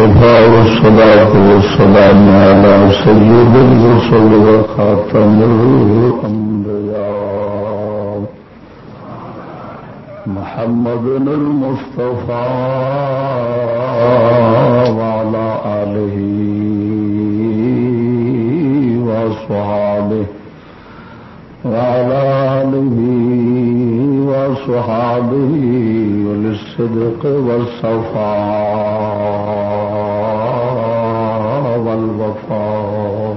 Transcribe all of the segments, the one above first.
المصطفى والصلاة والسلام على سيد الرسل وخاتم الأنبياء. محمد المصطفى وعلى آله وصحابه وعلى آله وصحابه للصدق والصفاء والوفاء.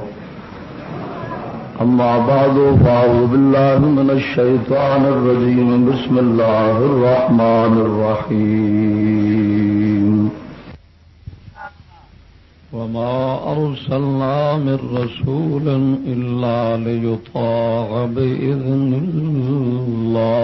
أما بعد، فأعوذ بالله من الشيطان الرجيم. بسم الله الرحمن الرحيم. وما أرسلنا من رسول إلا ليطاع بإذن الله.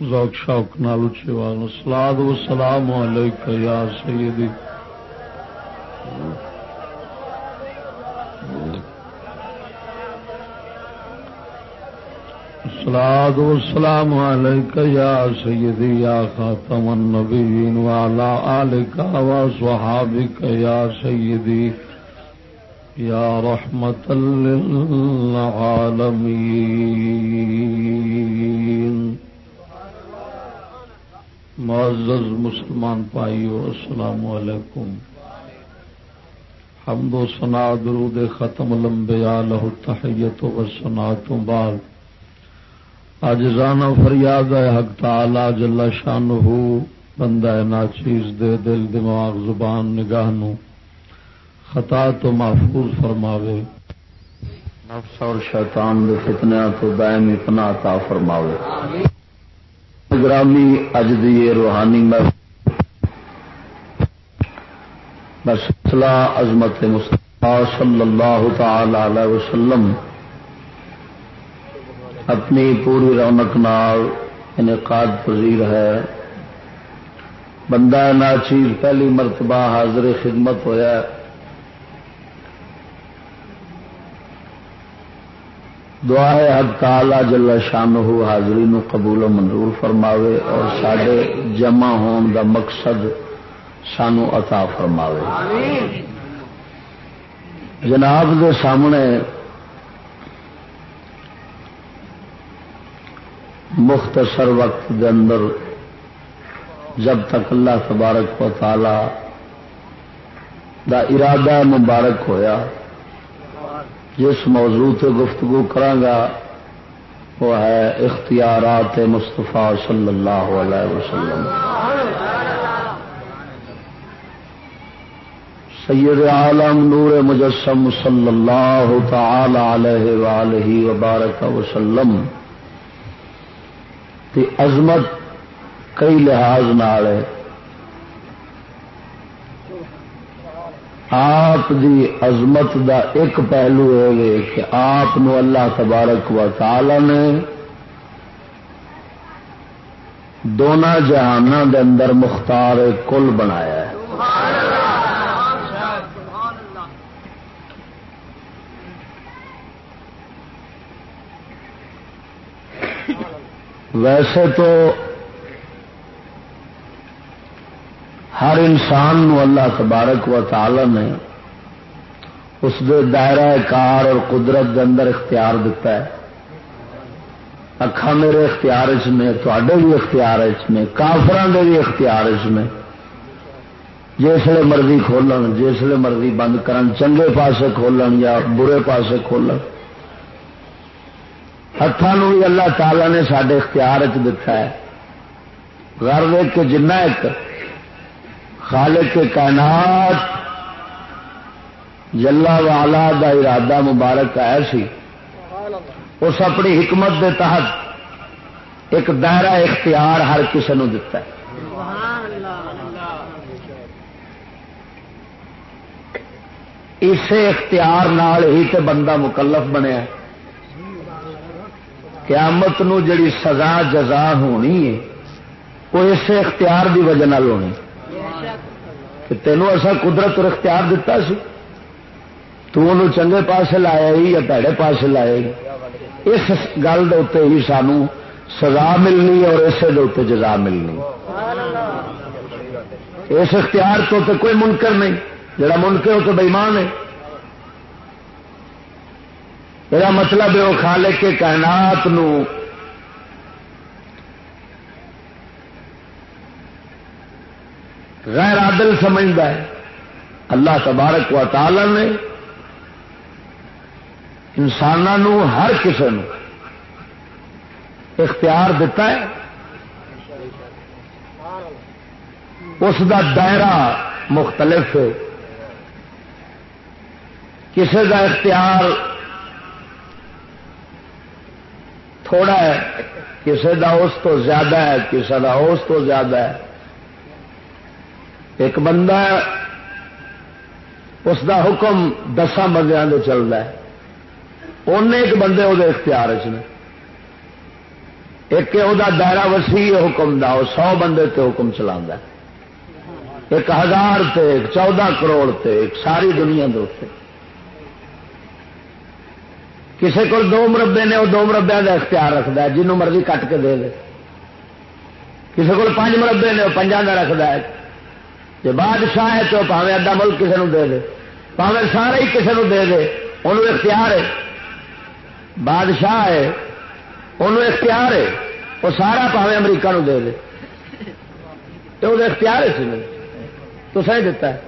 ذوق، شوق، نال چوان سلاد و سلام علیک یا سیدی۔ سلاد و سلام علیک یا سیدی، یا خاتم النبیین وعلا آلک و صحابک یا سیدی۔ یا رحمت للعالمین۔ معزز مسلمان پائیو السلام علیکم۔ حمد و سنا درود ختم الانبیاء لہو تحیت و سنا تو بعد اج رانا فریاد ہے حق تعالی جل شان ہو بندہ ناچیز، دے دل، دماغ، زبان، نگاہ نو۔ خطا تو محفوظ فرماوے۔ نفس اور شیطان دے فتنہ تو دائمی پناہ عطا فرماوے۔ گرامی اج دی روحانی مسئلہ عظمت مصطفیٰ صلی اللہ تعالی علیہ وسلم اپنی پوری رونق نال انعقاد پذیر ہے۔ بندہ ناچیز پہلی مرتبہ حاضر خدمت ہویا دعا ہے، حق تعالی جل شان ہو حاضری نو قبول و منظور فرماوے اور سڈے جمع ہون دا مقصد سانو عطا فرماوے۔ جناب دے سامنے مختصر وقت دے اندر جب تک اللہ تبارک و تعالی دا ارادہ مبارک ہویا جس موضوع سے گفتگو کرانگا، وہ ہے اختیارات مصطفیٰ صلی اللہ علیہ وسلم۔ سید عالم نور مجسم صلی اللہ تعالی علیہ وآلہ وبارک وسلم کی عظمت کئی لحاظ نال ہے۔ آپ دی عظمت دا ایک پہلو ہے کہ آپ اللہ تبارک و تعالی نے دونوں جہانوں دے اندر مختار کل بنایا ہے۔ ویسے تو ہر انسان نو اللہ تبارک و تعالی نے اس دے دائرہ کار اور قدرت دے اندر اختیار دیتا ہے۔ اکھا میرے اختیار میں تے بھی اختیار اس میں کافران دے بھی اختیار اس میں جسے مرضی کھولن جسے مرضی بند کرن، چنگے پاسے کھولن یا برے پاسے کھولن۔ ہاتھوں بھی اللہ تعالی نے سڈے اختیار چ ہے۔ گھر دیکھ کے جنہ ایک خالق کائنات، جلا والا دا ارادہ مبارک آیا سی اس اپنی حکمت دے تحت ایک دائرہ اختیار ہر کسی نو دتا ہے۔ اسے اختیار نال ہی تے بندہ مکلف بنیا قیامت نو جڑی سزا جزا ہونی ہے، وہ اسے اختیار دی وجہ ہونی ہونی کہ تینوں ایسا قدرت اور اختیار دتا سی۔ تو انہوں چنگے پاس لایا ہی یا پیڑے پاس لایا ہی۔ اس گل ہی سانو سزا ملنی اور اسے دے جزا ملنی۔ اس اختیار تو تو کوئی منکر نہیں۔ جڑا منکر ہو تو بےمان ہے۔ یہ مطلب ہے وہ خالے کے کائنات نو غیر عادل سمجھتا ہے۔ اللہ تبارک و تعالی نے انسانوں ہر کسی اختیار دیتا ہے۔ اس دا دائرہ مختلف ہے۔ کسی کا اختیار تھوڑا ہے کسی کا اس تو زیادہ ہے کسی کا اس تو زیادہ ہے۔ ایک بندہ اس دا حکم دساں بندے چلتا ہے۔ ان ایک بندے وہ اختیار چ ایک وہ دائرہ وسیع حکم دا وہ سو بندے تے حکم چلا ایک ہزار تے، ایک چودہ کروڑ تے، ایک ساری دنیا دے کسی کو دو مربے نے وہ دو مربے کا اختیار رکھتا ہے، جنوں مرضی کٹ کے دے دے۔ کسی کو پانچ مربے نے وہ پنجا کا رکھتا ہے۔ جی بادشاہ ہے تو پاوے ادا ملک کسی نے دے دے، پاوے سارے ہی کسی نے دے دے انہوں اختیار ہے۔ بادشاہ ہے انہوں اختیار ہے وہ سارا پاوے امریکہ نو دے دے۔ تو وہ اختیار ہے سی تو سہی دتا ہے۔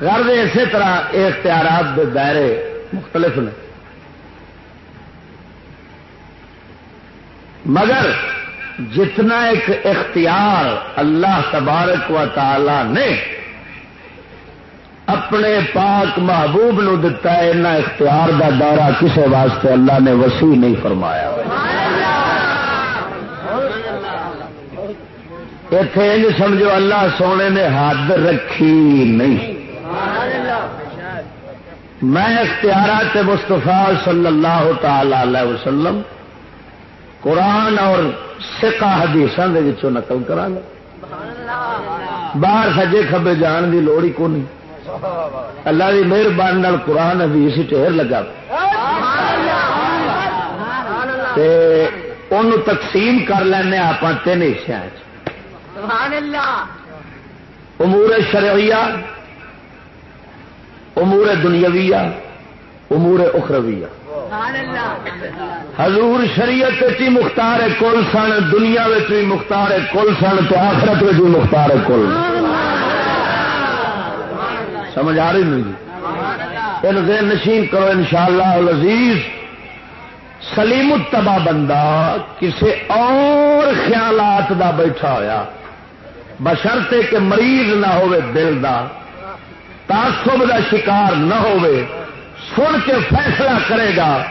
گھر دے اسی طرح یہ اختیارات دے دائرے مختلف نے۔ مگر جتنا ایک اختیار اللہ تبارک و تعالی نے اپنے پاک محبوب نو دتا ہے، اتنا اختیار دا دورہ کسے واسطے اللہ نے وسیع نہیں فرمایا۔ اتے سمجھو اللہ سونے نے حد رکھی نہیں۔ میں اختیارات مستفا صلی اللہ تعالی علیہ وسلم قرآن اور سکا حدیث نقل کرا باہر سجے کبے جان کی لوڑ ہی کو نہیں اللہ کی مہربانی قرآن حدیث ٹھہر لگا۔ ان تقسیم کر لینا آپ تین حصوں امور شرعیہ امور دنیاویہ امور اخرویہ۔ حضور شریعت چی مختار کل سن، دنیا بھی مختار کل سن تو آخرت بھی مختار کل سمجھ آ رہی نہیں؟ ان دین نشین کرو ان شاء اللہ سلیم تبا بندہ کسی اور خیالات دا بیٹھا ہوا بشرتے کہ مریض نہ ہوئے دل دا، تعصب دا شکار نہ ہوئے سن کے فیصلہ کرے گا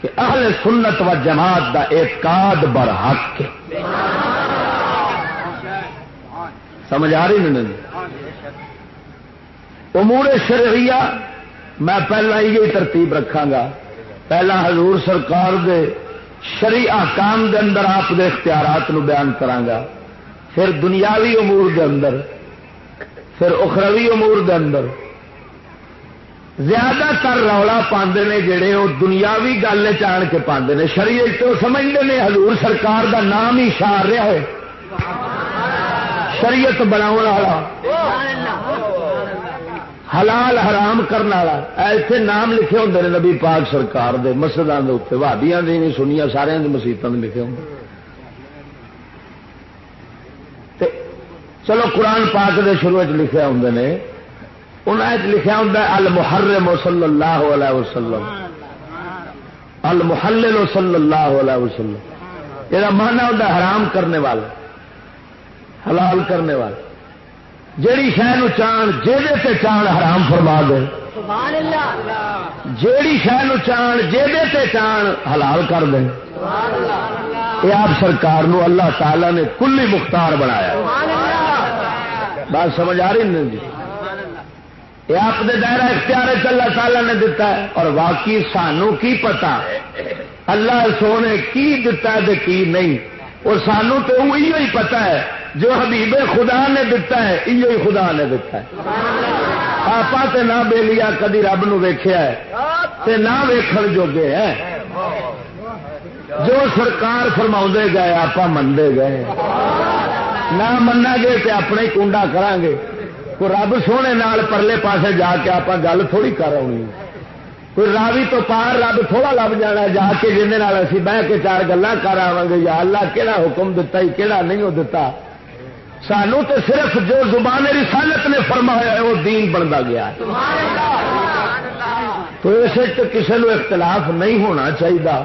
کہ اہل سنت و جماعت دا اعتقاد برحق سمجھ آ رہی نہیں جی؟ امور شرعیہ، میں پہلا یہ ترتیب رکھا گا۔ پہلا حضور سرکار دے شری کام دے اندر آپ دے اختیارات نو بیان کرانگا پھر دنیاوی امور دے اندر، پھر اخروی امور دے اندر۔ زیادہ تر رولا پاندے نے جڑے وہ دنیاوی گل چان کے پاندے نے، شریعت تو سمجھتے ہیں حضور سرکار دا نام ہی شار رہا ہے۔ شریعت بناؤ والا، حلال حرام کرنے والا۔ ایسے نام لکھے ہوں نے نبی پاک سرکار دے مسجدوں کے اتنے وادیاں دی نہیں سنیا سارے مسیطوں لکھے ہوں چلو قرآن پاک دے شروع لکھے ہوں نے انہیں لکھا ہوں المحرم صلی اللہ علیہ وسلم۔ المحلل صلی اللہ علیہ وسلم۔ یہ مانا ہوں حرام کرنے والا حلال کرنے والا جیڑی شہ چان جہے چان حرام فرما دے۔ جیڑی شہ چان جہے چان حلال کر دیں یہ آپ سرکار نو اللہ تعالی نے کلی مختار بنایا۔ بات سمجھ آ رہی نہیں جی؟ یہ آپ نے دائرہ اختیار اللہ تعالی نے دتا ہے۔ اور واقعی سانو کی پتا؟ اللہ سونے کی دتا ہے کی نہیں۔ اور سانو تو وہی ہی پتا ہے جو حبیب خدا نے دتا ہے یہ خدا نے دتا ہے۔ آپ تے نہ بے لیا کدی رب نو ویخیا ہے، تے نہ ویکھن جوگے ہے جو سرکار فرما گئے آپ منگے گئے۔ نہ منا گے تو اپنا ہی کنڈا کران گے۔ کوئی رب سونے نال پرلے پاسے جا کے آپ گل تھوڑی کر آنی۔ کوئی راوی تو پار رب تھوڑا لب جانا جا کے جن اسی بہ کے چار گلا کر آوا گے، یا اللہ کہڑا حکم دتا ہی کہڑا نہیں وہ دتا۔ سانو تو صرف جو زبان رسالت نے فرمایا ہے وہ دین بنتا گیا۔ تو اس کسی نے اختلاف نہیں ہونا چاہیے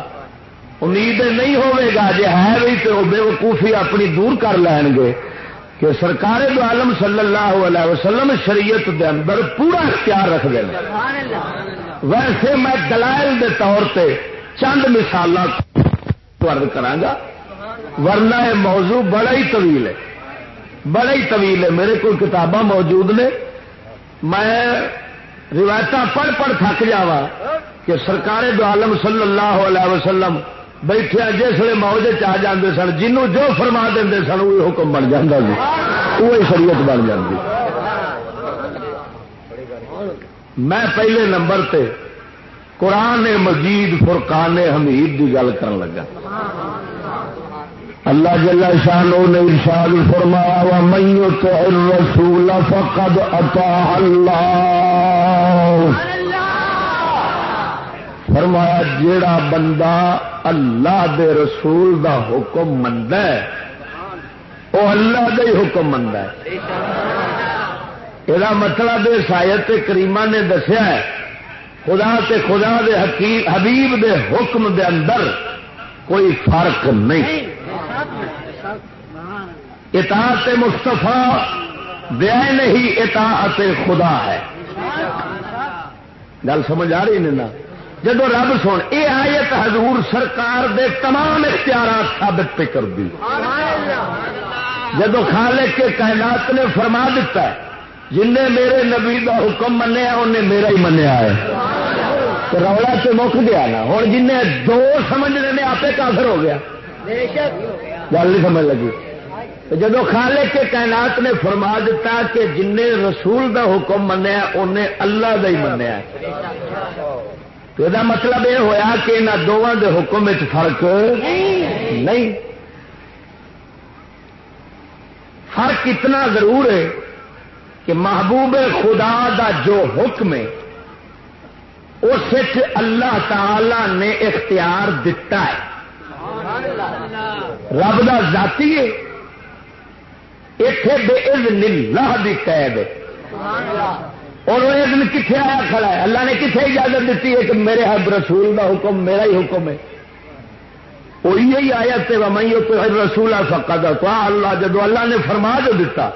امید نہیں ہوے گا جی ہے بھی تو بے وقوفی اپنی دور کر لین گے۔ کہ سرکار دو عالم صلی اللہ علیہ وسلم شریعت دے اندر پورا اختیار رکھ دیں ویسے میں دلائل دے طور پہ چند مثال کرا ورنہ یہ موضوع بڑا ہی طویل ہے۔ بڑا ہی طویل ہے۔ میرے کو کتاباں موجود نے۔ میں روایت پڑھ پڑھ تھک جاوا کہ سرکار دو عالم صلی اللہ علیہ وسلم بیٹھے جسے موجے چاہ جاندے سن جنوں جو فرما دیں سن وہ حکم بن جاتا جی۔ وہی شریعت بن جاتی میں پہلے نمبر تے قرآن مجید، فرقان حمید کی گل کر لگا۔ اللہ جل شاہ نے ارشاد فرمایا وا میو تو رسول فقد اطاع اللہ۔ فرمایا، جیڑا بندہ اللہ دے رسول دا حکم مند ہے وہ اللہ دا ہی حکم مند ہے۔ یہ مطلب سایت کریمہ نے دسیا ہے، خدا تے خدا دے حقیق حبیب دے حکم دے اندر کوئی فرق نہیں۔ اطاعت مستفا دیا نہیں، اطاعت خدا ہے۔ گل سمجھ آ رہی نہیں نا؟ جب رب سن یہ آیت حضور سرکار دے تمام اختیارات ثابت پہ کر دی۔ جب خالق کے کائنات نے فرما دیتا ہے جن نے میرے نبی کا حکم منیا، انہیں میرا ہی منیا ہے۔ تو رولا سے مک گیا نا۔ ہوں جن دو سمجھنے نے آپ کافر ہو گیا۔ گل نہیں سمجھ لگی۔ جب خالق کے کائنات نے فرما دیتا کہ جن رسول دا حکم منیا، انہیں اللہ دا ہی منیا یہ مطلب یہ ہوا کہ انہوں دونوں کے حکم فرق نہیں فرق اتنا ضرور ہے کہ محبوب خدا دا جو حکم ہے اس اللہ تعالی نے اختیار دتا ہے رب دا ذاتی ہے اتے بے عزن اللہ دی قید اور وہ دن کتنے آیا کھڑا ہے۔ اللہ نے کتنے اجازت دیتی ہے کہ میرے حب رسول کا حکم، میرا ہی حکم ہے۔ وہ یہی آیا تے میں تو رسول آ سکا تھا تو اللہ۔ جدو اللہ نے فرما جو دیتا،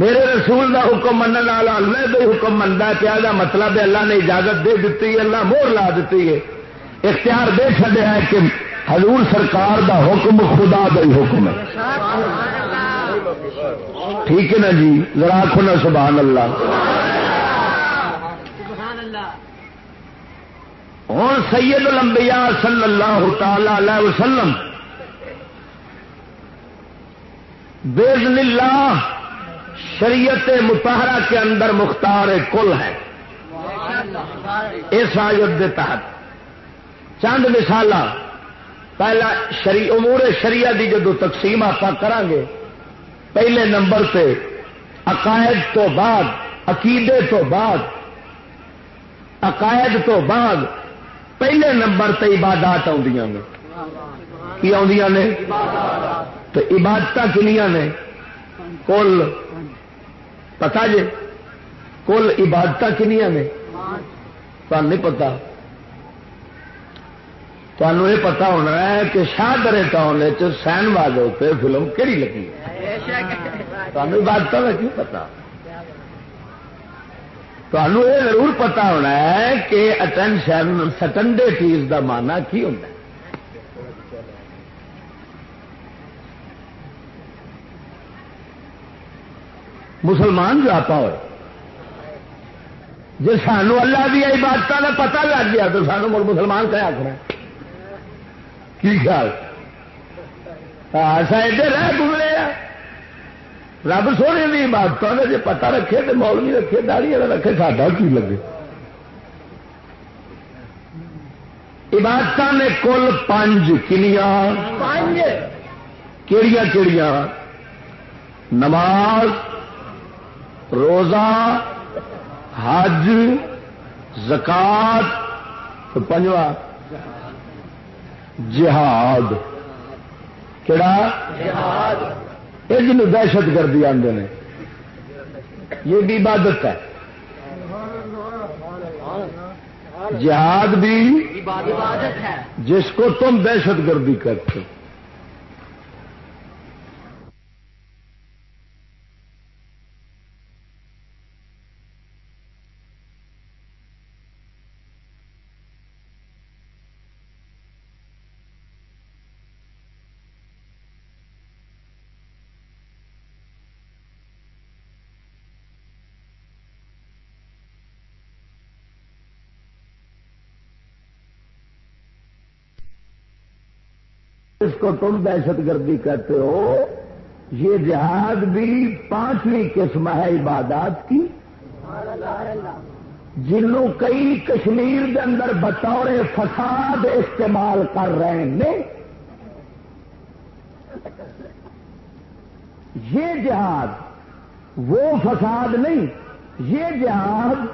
میرے رسول کا حکم منع والا اللہ کا حکم منتا پیا مطلب ہے، اللہ نے اجازت دے دیتی ہے، اللہ مور لا دیتی ہے۔ اختیار دے چڑیا ہے کہ حضور سرکار دا حکم خدا کا ہی حکم ہے۔ ٹھیک ہے نا جی؟ ذرا آخو نا، سبحان اللہ۔ ہوں سید الانبیاء صلی اللہ تعالی علیہ وسلم بیزن اللہ شریعت متحرہ کے اندر مختار کل ہے۔ اس آیت کے تحت۔ چند مثال پہلا شری امور شریعہ کی جدو تقسیم آپ کریں گے پہلے نمبر پہ عقائد تو بعد، عقیدے تو بعد، عقائد تو بعد پہلے نمبر پہ عبادات آدی نے۔ تو عبادت کنیا نے؟ کل پتا جی کل عبادت کنیا نے؟ نہیں پتا تمہیں یہ پتا ہونا ہے کہ شاہدرے ٹاؤن سین باز ہوتے فلم کہڑی لگی تمہیں بات کا کیوں پتا؟ تمہیں یہ ضرور پتا ہونا ہے کہ اٹینشن سٹنڈے چیز کا مانا کی ہوتا ہے؟ مسلمان جو آپ ہوئے جی سانو اللہ دیا عبادت کا پتا لگ گیا تو سانو مڑ مسلمان کیا آخر کی خیال ایسا ادھر رہ گزرے رب سونے کی عبادتوں کا جی پتا رکھے تو مولوی رکھے داڑی والا رکھے ساڈا کی لگے؟ عبادت نے کل پانچ کنیا کیڑیاں کیڑیاں؟ نماز روزہ حج زکات پنجوا جہاد کہڑا یہ جن دہشت گردی آتے ہیں یہ بھی عبادت ہے۔ جہاد بھی جس کو تم دہشت گردی کرتے ہو۔ اس کو تم دہشت گردی کرتے ہو، یہ جہاد بھی پانچویں قسم ہے عبادات کی۔ جنوں کئی کشمیر کے اندر بطور فساد استعمال کر رہے ہیں۔ یہ جہاد وہ فساد نہیں، یہ جہاد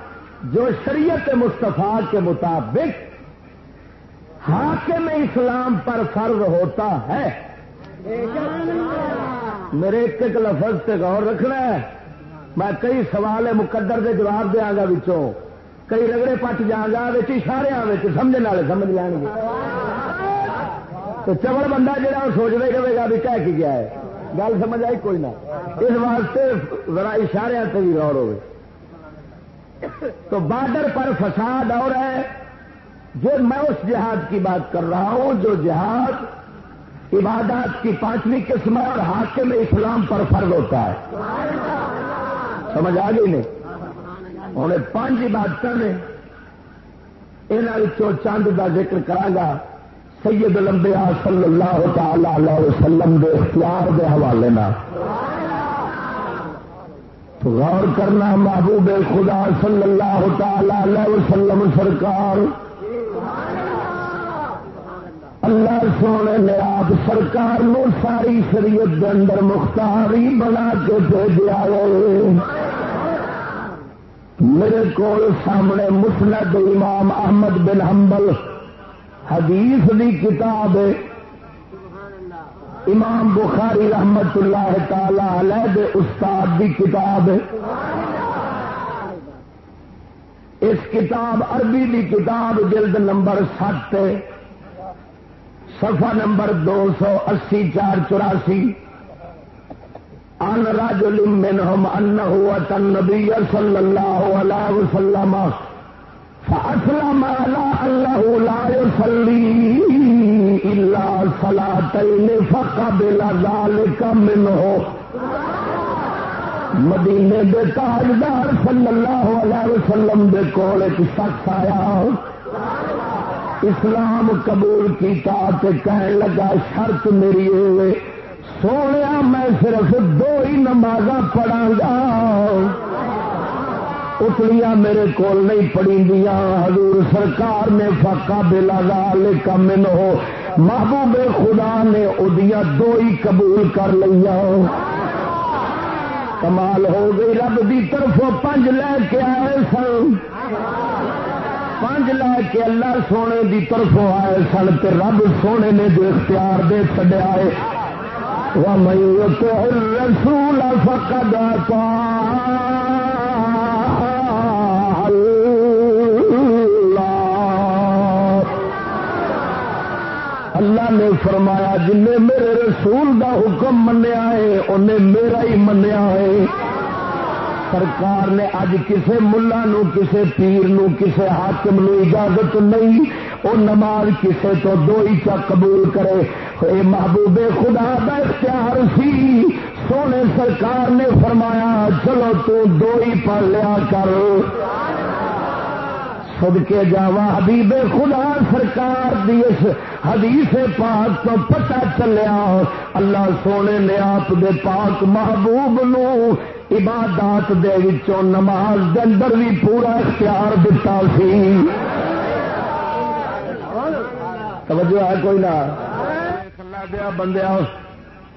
جو شریعت مصطفیٰ کے مطابق حاکم اسلام پر فرض ہوتا ہے۔ میرے ایک ایک لفظ سے غور رکھنا ہے۔ میں کئی سوال مقدر کے جواب دیا گا بچوں کئی رگڑے پٹ جا گا اشارے سمجھنے والے سمجھ لین گے۔ تو چبڑ بندہ جہاں وہ سوچ رہے رہے گا بھی کہہ کی گیا ہے۔ گل سمجھ آئی؟ کوئی نہ۔ اس واسطے ذرا اشارے سے بھی غور ہوئے۔ تو بارڈر پر فساد اور ہے۔ جو میں اس جہاد کی بات کر رہا ہوں، جو جہاد عبادات کی پانچویں قسم اور حاکم اسلام پر فرض ہوتا ہے۔ سمجھ آ گئی نہیں؟ انہیں پانچ عبادت نے یہاں چند کا ذکر کرا گا، سید لمبیا صلی اللہ تعالی علیہ وسلم دے اختیار دے حوالے تو غور کرنا، محبوب خدا صلی اللہ تعالی علیہ وسلم سرکار اللہ سونے نے آپ سرکار نو ساری شریعت کے اندر مختاری بنا کے بھیجا میرے کو سامنے مسند امام احمد بن حنبل حدیث دی کتاب امام بخاری رحمت اللہ تعالی علیہ دے استاد دی کتاب اس کتاب عربی دی کتاب جلد نمبر سات سفا نمبر دو سو اسی چار چوراسی. ان راج منہم انه اتى النبي صلى الله عليه وسلم فاسلم على انه لا يصلي الا صلاتين فقبل ذلك منه. مدینے دے تاجدار صلی اللہ علیہ وسلم دے کول ایک شخص آیا. اسلام قبول کیتا کہنے لگا شرط میری سونے میں صرف دو ہی نماز پڑھا گا۔ اتلیاں میرے کول نہیں پڑی دیا حضور سرکار نے فاقا بلا لال کمن ہو۔ محبوب خدا نے ادیا دو ہی قبول کر لیا کمال ہو گئی، رب دی طرف پنج لے کے آئے سن۔ پانچ لے کے اللہ سونے دی طرف آئے سن رب سونے نے جو اختیار دے چڈیا ہے رسول فقد اللہ نے فرمایا جن میرے رسول دا حکم منیا ہے، انہیں میرا ہی منیا ہے۔ سرکار نے اج کسے ملا نو، کسے پیر نو، کسے حاکم نو اجازت نہیں وہ نماز کسے تو دو ہی چا قبول کرے۔ اے محبوب خدا دا اختیار سی۔ سونے سرکار نے فرمایا، چلو تو دو ہی پڑھ لیا کر۔ سد کے جاوا حبیب خدا سرکار دیس حدیث پاک تو پتا چلیا، اللہ سونے نے آپ دے پاک محبوب نو عبادات دے وچوں نماز دے اندر بھی پورا اختیار دتا سی۔ توجہ ہے کوئی نہ؟ دیا بندیا آ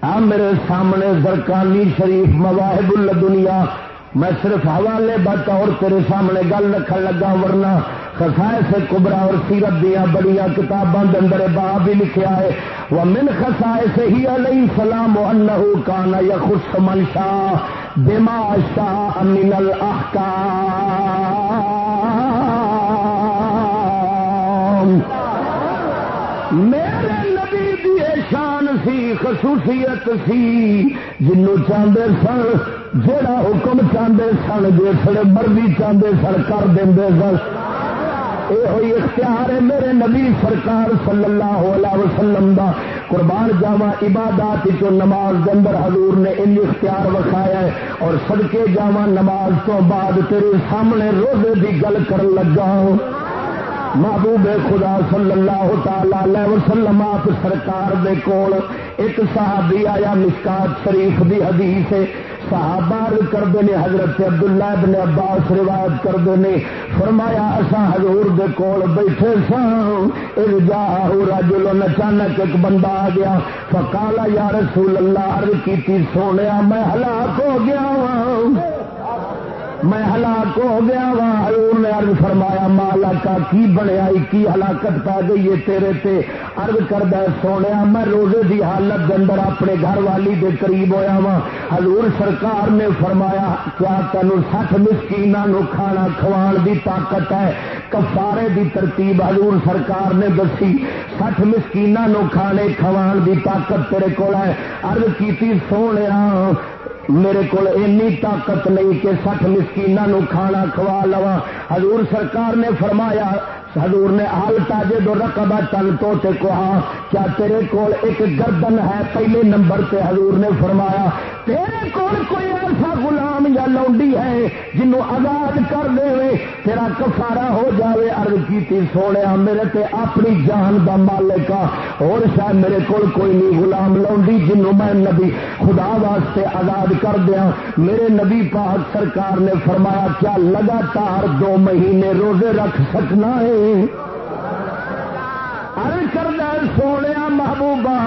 ہاں میرے سامنے زرکانی شریف مواہب الدنیا میں صرف حوالے بطور تیرے سامنے گل رکھن لگا، ورنہ خسائے کبرا اور سیرت دیا بڑی کتابوں کے اندر با بھی لکھا ہے۔ وہ من خسائے سے ہی علیہ سلام انہو کانا یا خس منشا بما شاہ من الاحکام۔ میرے نبی دی شان سی، خصوصیت سی جنوں چاہتے سن جڑا حکم چاہتے سن جسے مرضی چاہتے سن، کر دیں سن۔ یہ ہوئی اختیار ہے میرے نبی سرکار صلی اللہ علیہ وسلم دا۔ قربان جاوا عبادات چو نماز کے اندر حضور نے ان اختیار وکھایا ہے۔ اور سڑکے جاوا نماز تو بعد تیرے سامنے روزے کی گل کر لگا محبوب خدا صلی اللہ تعالی وسلم آپ سرکار دے کول ایک صحابی آیا مسکات شریف دی حدیث ہے۔ صحابہ کرتے ہیں، حضرت عبداللہ ابن عباس روایت کرتے ہیں، فرمایا اسا حضور دے کول بیٹھے سن جا رجل اچانک ایک بندہ آ گیا فقالا یا رسول اللہ، عرض کی سونیا، میں ہلاک ہو گیا ہوں میں ہلاک ہو گیا وا۔ حضور نے ارد فرمایا مالا کا کی بنیا کی ہلاکت پا گئی ہے تیرے تے؟ ارد کردہ سونے میں روزے دی حالت کے اندر اپنے گھر والی دے قریب ہویا وا۔ حضور سرکار نے فرمایا، کیا تین سٹ مسکین کھانا کھوان دی طاقت ہے؟ کفارے دی ترتیب حضور سرکار نے دسی۔ سٹھ سٹ مسکین کھانے کھوان دی طاقت تیرے کو ہے۔ ارد کی سونے میرے کو طاقت نہیں کہ سٹ مسکینوں کھانا کھوا لوا حضور سرکار نے فرمایا، حضور نے حال تاجے دو رقبہ تن تو تے کہا، کیا تیرے کول ایک گردن ہے؟ پہلے نمبر تے حضور نے فرمایا تیرے کول کوئی ایسا غلام یا لونڈی ہے جنوں آزاد کر دے تیرا کفارا ہو جاوے، عرض کی سونے میرے تے اپنی جان دا مالک اور شاید میرے کول کوئی نہیں غلام لونڈی جنوں میں نبی خدا واسطے آزاد کر دیا میرے نبی پاک سرکار نے فرمایا، کیا لگاتار دو مہینے روزے رکھ سکنا ہے؟ کردہ سونے محبوبہ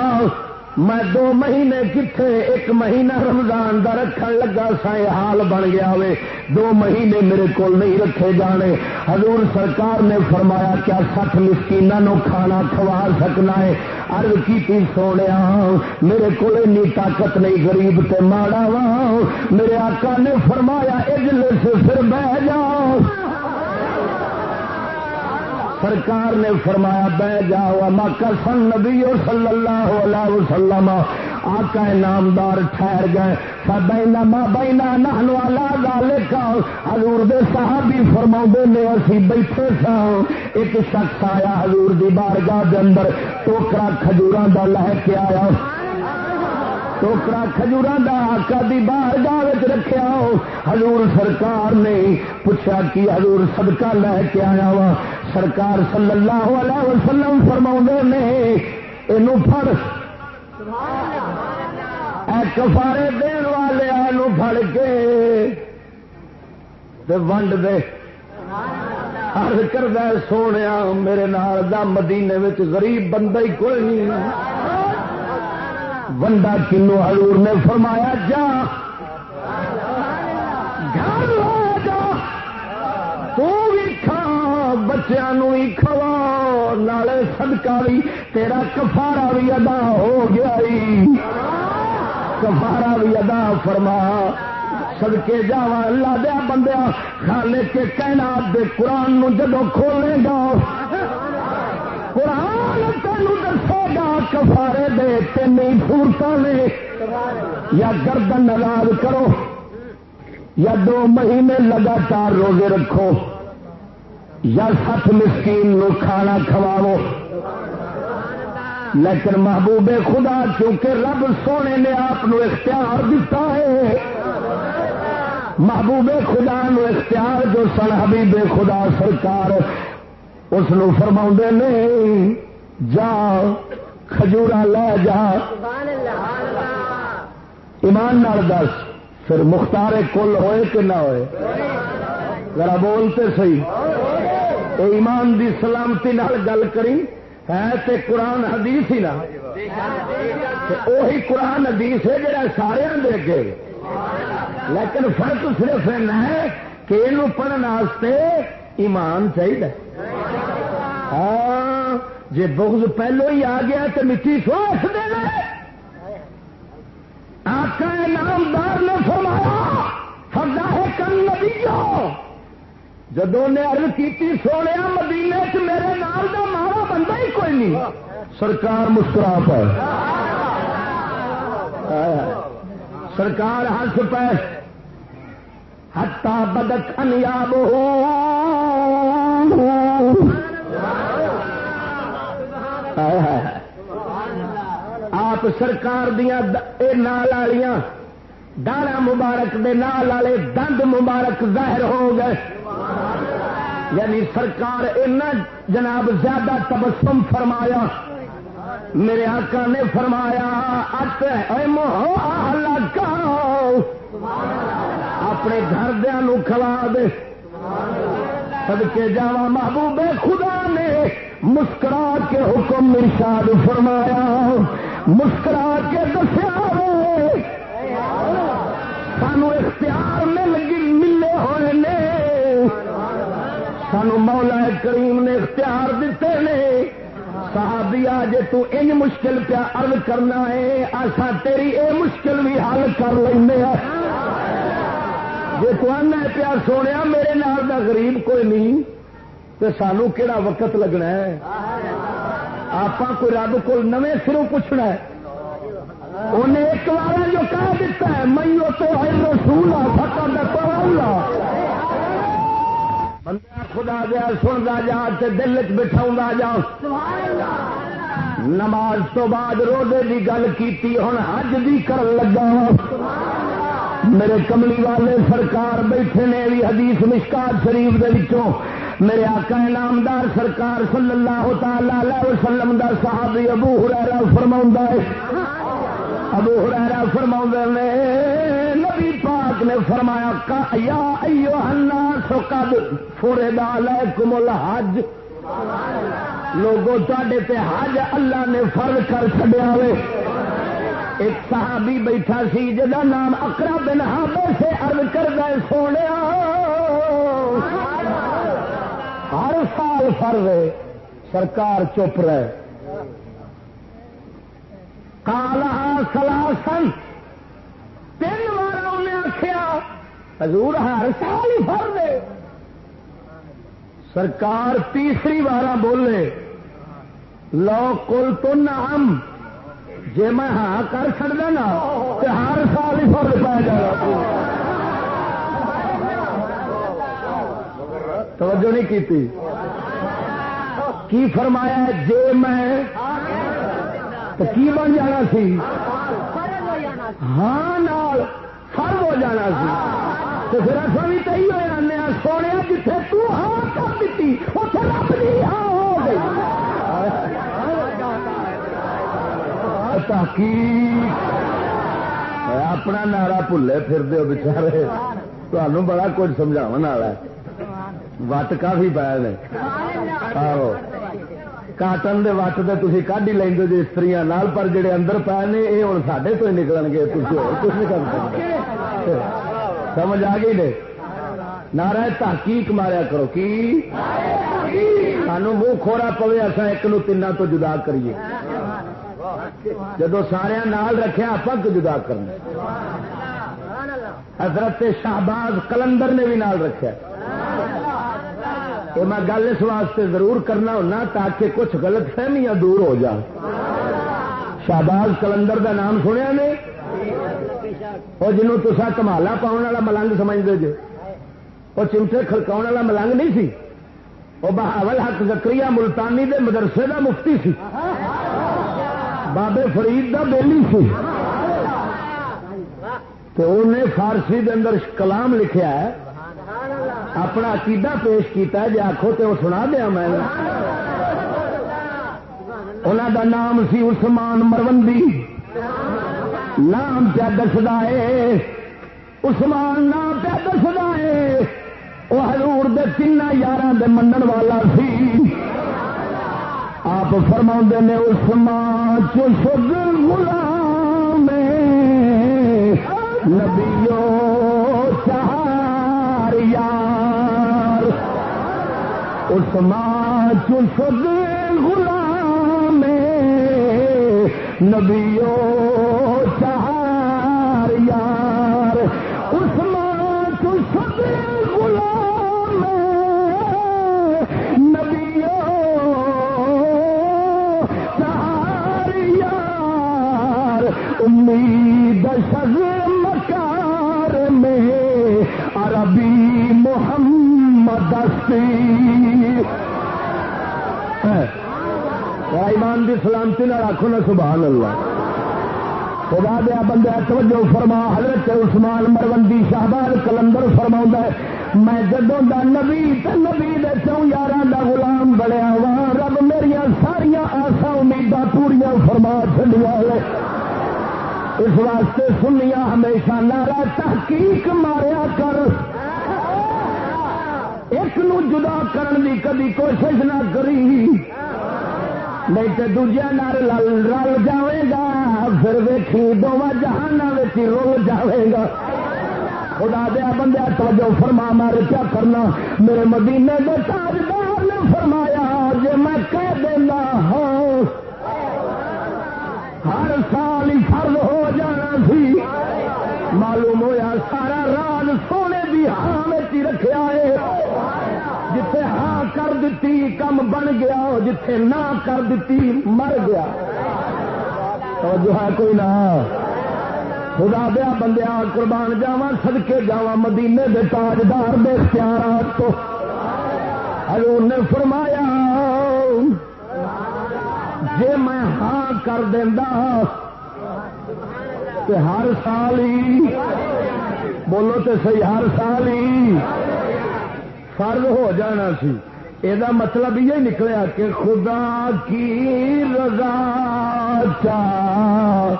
میں دو مہینے کتنے ایک مہینہ رمضان کا رکھن لگا سا حال بن گیا وے۔ دو مہینے میرے کو نہیں رکھے جانے۔ حضور سرکار نے فرمایا، کیا سٹ مسکینوں کھانا کھوا سکنا ہے؟ ارد کی سونے میرے کو طاقت نہیں غریب تے ماڑا وا۔ میرے آقا نے فرمایا اجلے سے پھر بہ جاؤ سرکار نے فرمایا، بہ جاؤ مکہ سن نبی صلی اللہ علیہ وسلم، آقا نامدار ٹھہر گئے۔ بینا ماں بینا نہن والا گالے کا حضور دے صحابی فرما نے، اسی بیٹھے سا ایک شخص آیا حضور دی بارگاہ دے اندر، ٹوکرا کھجوراں دا لہ کے آیا۔ ٹوکرا کھجور آکا دی باہر گاہ رکھا حضور سرکار نے پوچھا کہ حضور صدقہ لے کے آیا وا۔ سرکار صلی اللہ علیہ وسلم فرما نے یہ فر کفارے دن والے فڑ کے۔ ونڈ دے۔ ہر کردہ سونے میرے نال دا مدینے غریب بندہ ہی کوئی نہیں۔ ونڈا کنو حضور نے فرمایا، جا۔ گھر جا۔ تو بھی کھا بچوں ہی کھوا۔ نالے سدکا بھی، تیرا کفارا بھی ادا ہو گیا کفارا بھی ادا فرما۔ سدکے جا اللہ دیا بندیا خالے کے کہنا دے قرآن جدو کھولے گا۔ قرآن تینوں دسے گا کفارے دے تین سورتوں نے یا گردن ناراض کرو یا دو مہینے لگاتار روزے رکھو یا سات مسکین نو کھانا کھواو لیکن محبوب خدا کیونکہ رب سونے نے آپ اختیار دیتا ہے، محبوب خدا نو اختیار جو سن حبیب خدا سرکار، اس فرما نے، جا کھجورا لے جا۔ ایمان نال دس، پھر مختار کل ہوئے کہ نہ ہوئے؟ ذرا بولتے سی ایمان دی سلامتی نال گل کری، ہے تے قرآن حدیث ہی نا وہی قرآن حدیث ہے جڑا سارے دے کے لیکن فرق صرف ہے کہ یہ پڑھنے ایمان چاہیے ہاں۔ جی بغض پہلو ہی آ گیا تو مٹی سوچ دینا آقا نامدار نے فرمایا فردا ہے کم نبی جدو نے ارد کی سونے مدینے چ میرے نال کا مارا بندہ ہی کوئی نہیں۔ سرکار مسکرا پہ سرکار ہس پہ ہتا بدت انیاب آپ سرکار دیا نال والیاں دانا مبارک دے نال والے دند مبارک ظاہر ہو گئے۔ یعنی سرکار اینا جناب زیادہ تبسم فرمایا۔ میرے آقا نے فرمایا اپنے گھر دیا کھلا دے۔ سدکے جا محبوب خدا مسکرا کے حکم ارشاد فرمایا مسکرا کے دسیا سانو اختیار مل ملے ہوئے نے۔ سانو مولا کریم نے اختیار دیتے نے۔ صحابیا جی تو ان مشکل پیا ارد کرنا ہے، آسا تیری اے مشکل بھی حل کر لینا جی تو آنا پیا سونے میرے نال دا غریب کوئی نہیں۔ تو سانو کہڑا وقت لگنا ہے؟ آپ کو رب کو نویں سروں پوچھنا ہے۔ انہیں ایک بار جو کہہ دیتا ہے میں تو رسول آ میں بندہ خدا دیا سنتا جا دل چ بٹھا جا۔ نماز تو بعد روزے کی گل کی ہوں حج بھی کر لگا۔ میرے کملی والے سرکار بیٹھے نے بھی حدیث مشکات شریف کے میرے آقا نامدار سرکار صلی اللہ تعالی وسلم دا صحابی ابو ہرا فرما ہے۔ ابو ہرا فرما نے نبی پاک نے فرمایا، کا یا ایو سو کد فورے دال کمل حج لوگوں تے حج اللہ نے فرض کر چڑیا ایک صحابی بیٹھا سی جا نام اکرا بن ہابے سے ارد کر گئے سونے ہر سال فرض سرکار چپ رہے۔ کالا سلاسن، تین بار انہیں آخیا حضور ہر سال ہی فر دے سرکار تیسری بار بولے، لو کل تو نام جی میں ہاں کر سکتا نا تو ہر سال ہی فرد پا جائے توجہ نہیں کی فرمایا جے میں، تو کی بن جانا سی؟ ہاں نال فرض ہو جانا سی۔ تو پھر اصل بھی تھی ہو جانے سونے جتنے تو ہاں کر دیتی اتنے رب ہاں ہو گئی۔ تحقیق۔ اپنا نعرا بھلے پھر دو بچارے تمہوں بڑا کچھ سمجھاو والا وٹ کافی پایا نے آہو کاٹن دے وٹ تو تھی کھ ہی لیں جی استری پر جڑے اندر پائے نے یہ ہوں سڈے تو ہی نکل گے تھی اور کچھ نہیں کر سکتے سمجھ آ گئی نے نارا تحقیق ماریا کرو کی سانو منہ کھورا پوے اصا ایک نو تین تو جدا کریے جدو سارا نال رکھا آپ جدا کرنا حضرت شہباز کلندر نے بھی نال رکھا یہ میں گل اس واسطے ضرور کرنا ہونا تاکہ کچھ غلط فہمیاں دور ہو جان شہباز کلندر کا نام سنیا نے؟ وہ جنوں تسا کمالا پاؤن والا ملنگ سمجھتے جی وہ چمٹے کھڑکاؤ والا ملنگ نہیں سی۔ وہ بہاول حق زکری ملتانی دے مدرسے کا مفتی سی۔ بابے فرید کا بہلی سی۔ تو انہیں فارسی دے اندر کلام لکھیا ہے۔ اپنا عقیدہ پیش کیتا ہے جی آخو تو سنا دیا میں۔ انہوں دا نام سی عثمان مروندی۔ نام پیا دسدا ہے عثمان نام پیا دسدا ہے وہ ہزور دے تین یار دے منن والا سی۔ آپ فرما نے، عثمان چشد غلام نبیو عثمان چشد غلام نبیو چار یار. عثمان چشد غلام نبیو چار یار. امید شز مکار میں عربی محمد ایمان دی سلامتی نہ رکھو نا، سبحان اللہ۔ خدا دیا بندے، توجہ فرما، حضرت عثمان مروندی شہباد کلندر فرما ہے، میں جدوں دا نبی تے نبی دے چوں یاراں دا غلام بڑیا وا رب میریا ساریا آسا امیداں پوریا فرما چھڈیا ہے۔ اس واسطے سنیا ہمیشہ نارا تحقیق ماریا کر۔ ایک نو جدا کرن دی کدی کوشش نہ کری۔ نہیں تو دوجے نال رل جائے گا، پھر ویکھی دونوں جہان رول جائے گا۔ خدا دیا بندہ توجہ فرما مارے کیا کرنا۔ میرے مدینے کے تاجدار نے فرمایا جی میں کہہ دینا ہوں ہر سال ہی فرض ہو جانا سی۔ معلوم ہویا سارا راز سونے کی ہاں رکھا ہے۔ ہاں کر دیتی، کم بن گیا، جتھے نہ کر دیتی، مر گیا۔ جو ہے کوئی نہ۔ خدا دیا بندیا قربان جاوا سدکے جاوا مدینے دے تاجدار دے اختیارات تو۔ حضور نے فرمایا، جے میں ہاں کر دینا ہر سال ہی بولو تو صحیح، ہر سال ہی۔ فرض ہو جانا سی۔ یہ مطلب یہ نکلیا کہ خدا کی رضا چاہتے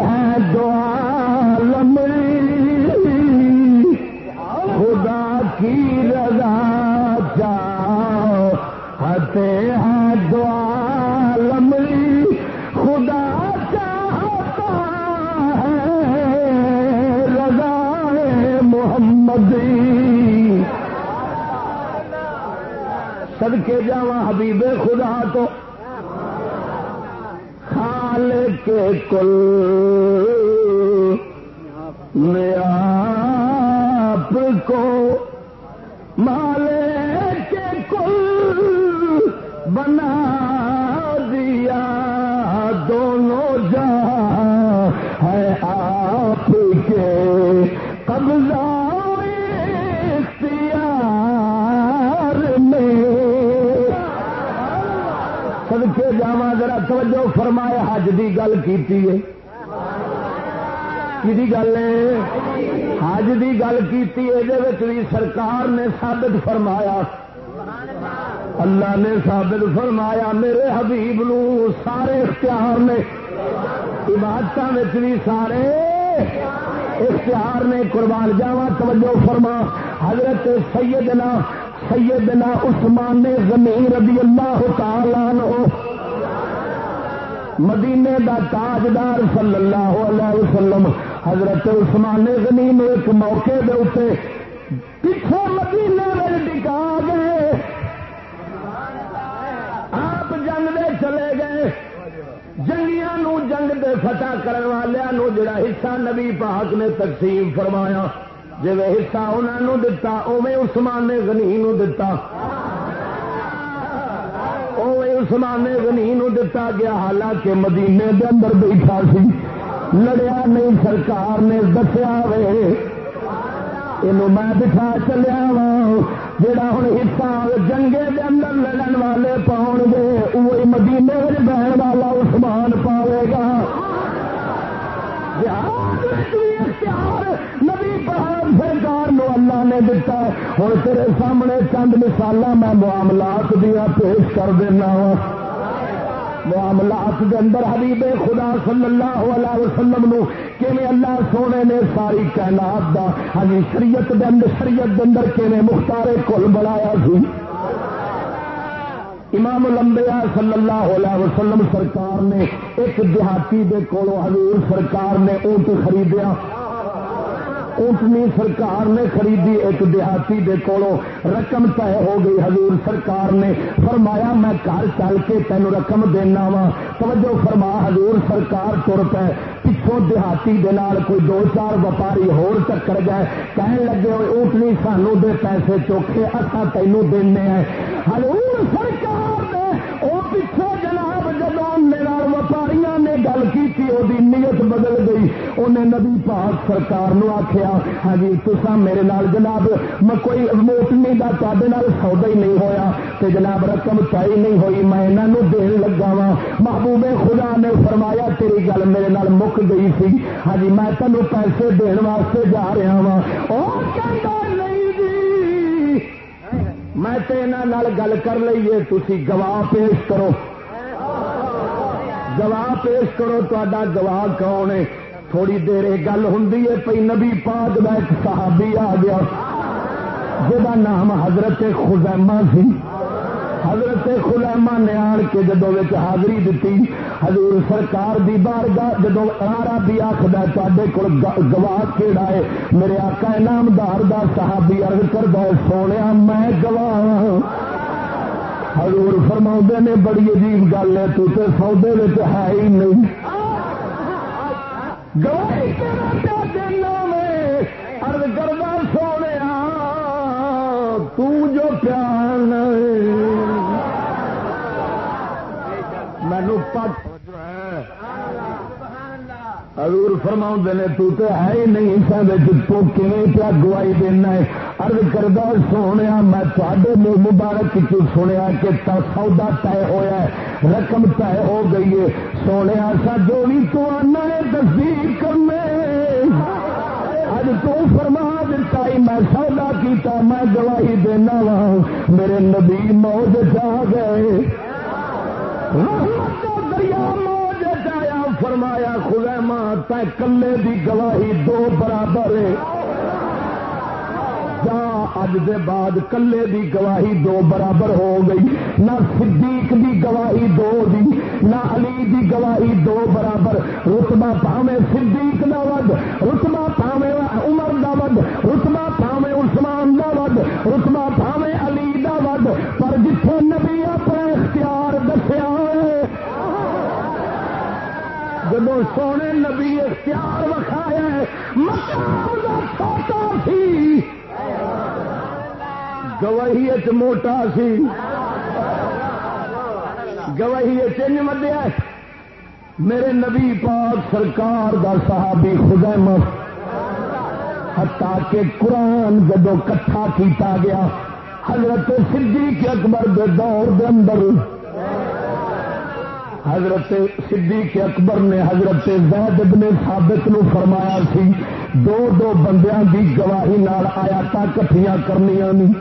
ہیں دعا لمری خدا کی رضا چاہتے ہیں دعا لمری خدا چاہتا ہے رضا محمدی سدکے جا حبیب خدا تو۔ خال کے کل میں آپ کو مالے کے کل بنا سدکے جا ذرا توجہ فرمائے، حج کی گل کی گل حج کی گل کی بھی سرکار نے ثابت فرمایا۔ اللہ نے ثابت فرمایا، میرے حبیب نو سارے اختیار نے عبادت بھی سارے اختیار نے قربان جاوا توجہ فرما۔ حضرت سیدنا سیدنا عثمان زمین رضی اللہ تعالیٰ عنہ مدینے دا تاجدار صلی اللہ علیہ وسلم، حضرت عثمان زمین ایک موقع دے اتنے پچھو مدینے میں ٹکا گئے۔ آپ جنگ دے چلے گئے۔ جنگیاں نو جنگ دے فتح کرنے والوں جڑا حصہ نبی پاک نے تقسیم فرمایا۔ جی حصہ انہوں دتا اوے اسمان نے گنی دتا۔ اوے اسمان نے دتا گیا، حالانکہ مدینے دے اندر بیٹھا سی۔ لڑیا نہیں، سرکار نے دسیا وے۔ یہ میں بٹھا چلیا وا جا ہوں حصہ جنگے کے اندر لڑن والے پاؤ گے وہی مدینے بہن والا عثمان پاوے گا۔ نبی پہاڑ سرکار نو اللہ نے دتا ہوں تیرے سامنے چند مثال میں معاملات دیا پیش کر دینا وا۔ معاملات کے اندر حبیب خدا صلی اللہ علیہ وسلم نو کہ اللہ سونے نے ساری کائنات دا ہاں جی، شریعت دے اندر، شریعت دے اندر کہ مختار کل بنایا سی؟ امام لمبیا صلی اللہ علیہ وسلم سرکار نے ایک دیہاتی دے کولو حضور سرکار نے اونٹ خریدیا۔ اونٹنی سرکار نے خریدی، ایک دیہاتی دے کولو رقم طے ہو گئی۔ حضور سرکار نے فرمایا، میں گھر چل کے تین رقم دینا وا توجہ فرما، حضور سرکار تر پہ پچھوں دیہاتی دے نال کوئی دو چار وپاری ہور چکر گئے۔ کہنے لگے ہوئے اونٹنی سانو دے پیسے چوکھے اصا تینوں دینے ہیں۔ حضور سرکار گل کی نیت بدل گئی۔ انہیں نبی پاک سرکار نو آخیا ہاں جی تسا میرے نال جناب، میں کوئی موٹنی کا تے سودا ہی نہیں ہویا۔ تے جناب، رقم چاہی نہیں ہوئی، میں یہاں دین لگا وا محبوب خدا نے فرمایا، تیری گل میرے نال مک گئی سی۔ ہاں جی میں تینوں پیسے دن واسطے جا رہا وا نہیں جی۔ میں گل کر لیے تھی گواہ پیش کرو۔ گواہ پیش کرو تا گواہ کون ہے؟ تھوڑی دیر گل ہوں پی نبی پاک کا ایک صحابی آ گیا۔ جا نام حضرت خزیمہ سی۔ حضرت خلیما نے آن کے جدو حاضری دیتی حضور سرکار دی بار گاہ جدو آرا بھی آخر تے کو گواہ کہڑا ہے؟ میرے آقا نامدار دا صحابی ارد کر سونے میں گواہ ہاں۔ حضور فرما نے، بڑی عجیب گل ہے، تو تے سودے ہے ہی نہیں۔ ارد سونے تو پیار مینو پٹ حضور فرما نے، تو تے ہے ہی نہیں سب تو کیا گوائی دینا ہے۔ ارد کردہ سونے میں تے منہ مبارک کی سنیا کہ سودا طے ہوا رقم طے ہو گئی ہے۔ سونے سا جو بھی تو آنا ہے، تصدیق کرنے اج تو فرما دتا میں سودا کیتا، میں گواہی دینا وا۔ میرے نبی موج جا گئے۔ دریا فرمایا خدا تے کلے دی گواہی دو برابر ہے۔ اج دے بعد کلے دی گواہی دو برابر ہو گئی۔ نہ صدیق دی گواہی دو دی، نہ علی دی گواہی دو برابر۔ رتبا پاوے صدیق دا ود رتبا پاوے عمر دا ود رتبا پاوے عثمان جب سونے نبی اختیار وکھایا مقام چھوٹا سی گواہی موٹا سی۔ گواہی چنج مدیا میرے نبی پاک سرکار دا صحابی خدا ہتا کہ قرآن جدو کٹھا کیتا گیا، حضرت صدیق اکبر دے دور دے اندر۔ حضرت صدیق اکبر نے حضرت زید ابن ثابت نو فرمایا سی، دو دو بندیاں دی گواہی نال آیات کٹھیاں کرنیاں نہیں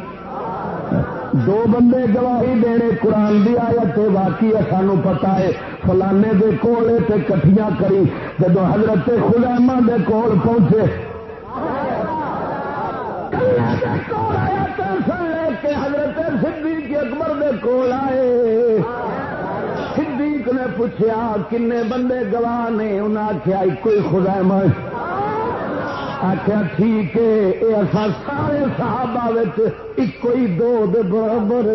دو بندے گواہی دینے قرآن دی آیت واقعی سانو پتا ہے، فلانے دے کول تے کٹھیاں کری جب حضرت خلاما دے کول پہنچے۔ حضرت صدیق اکبر دے کول آئے۔ پوچھا کنے بندے گواہ نے؟ انہیں آخیا کوئی خدا آخیا ٹھیک ہے یہ اصا سارے صحابہ ایک ہی دو دے برابر۔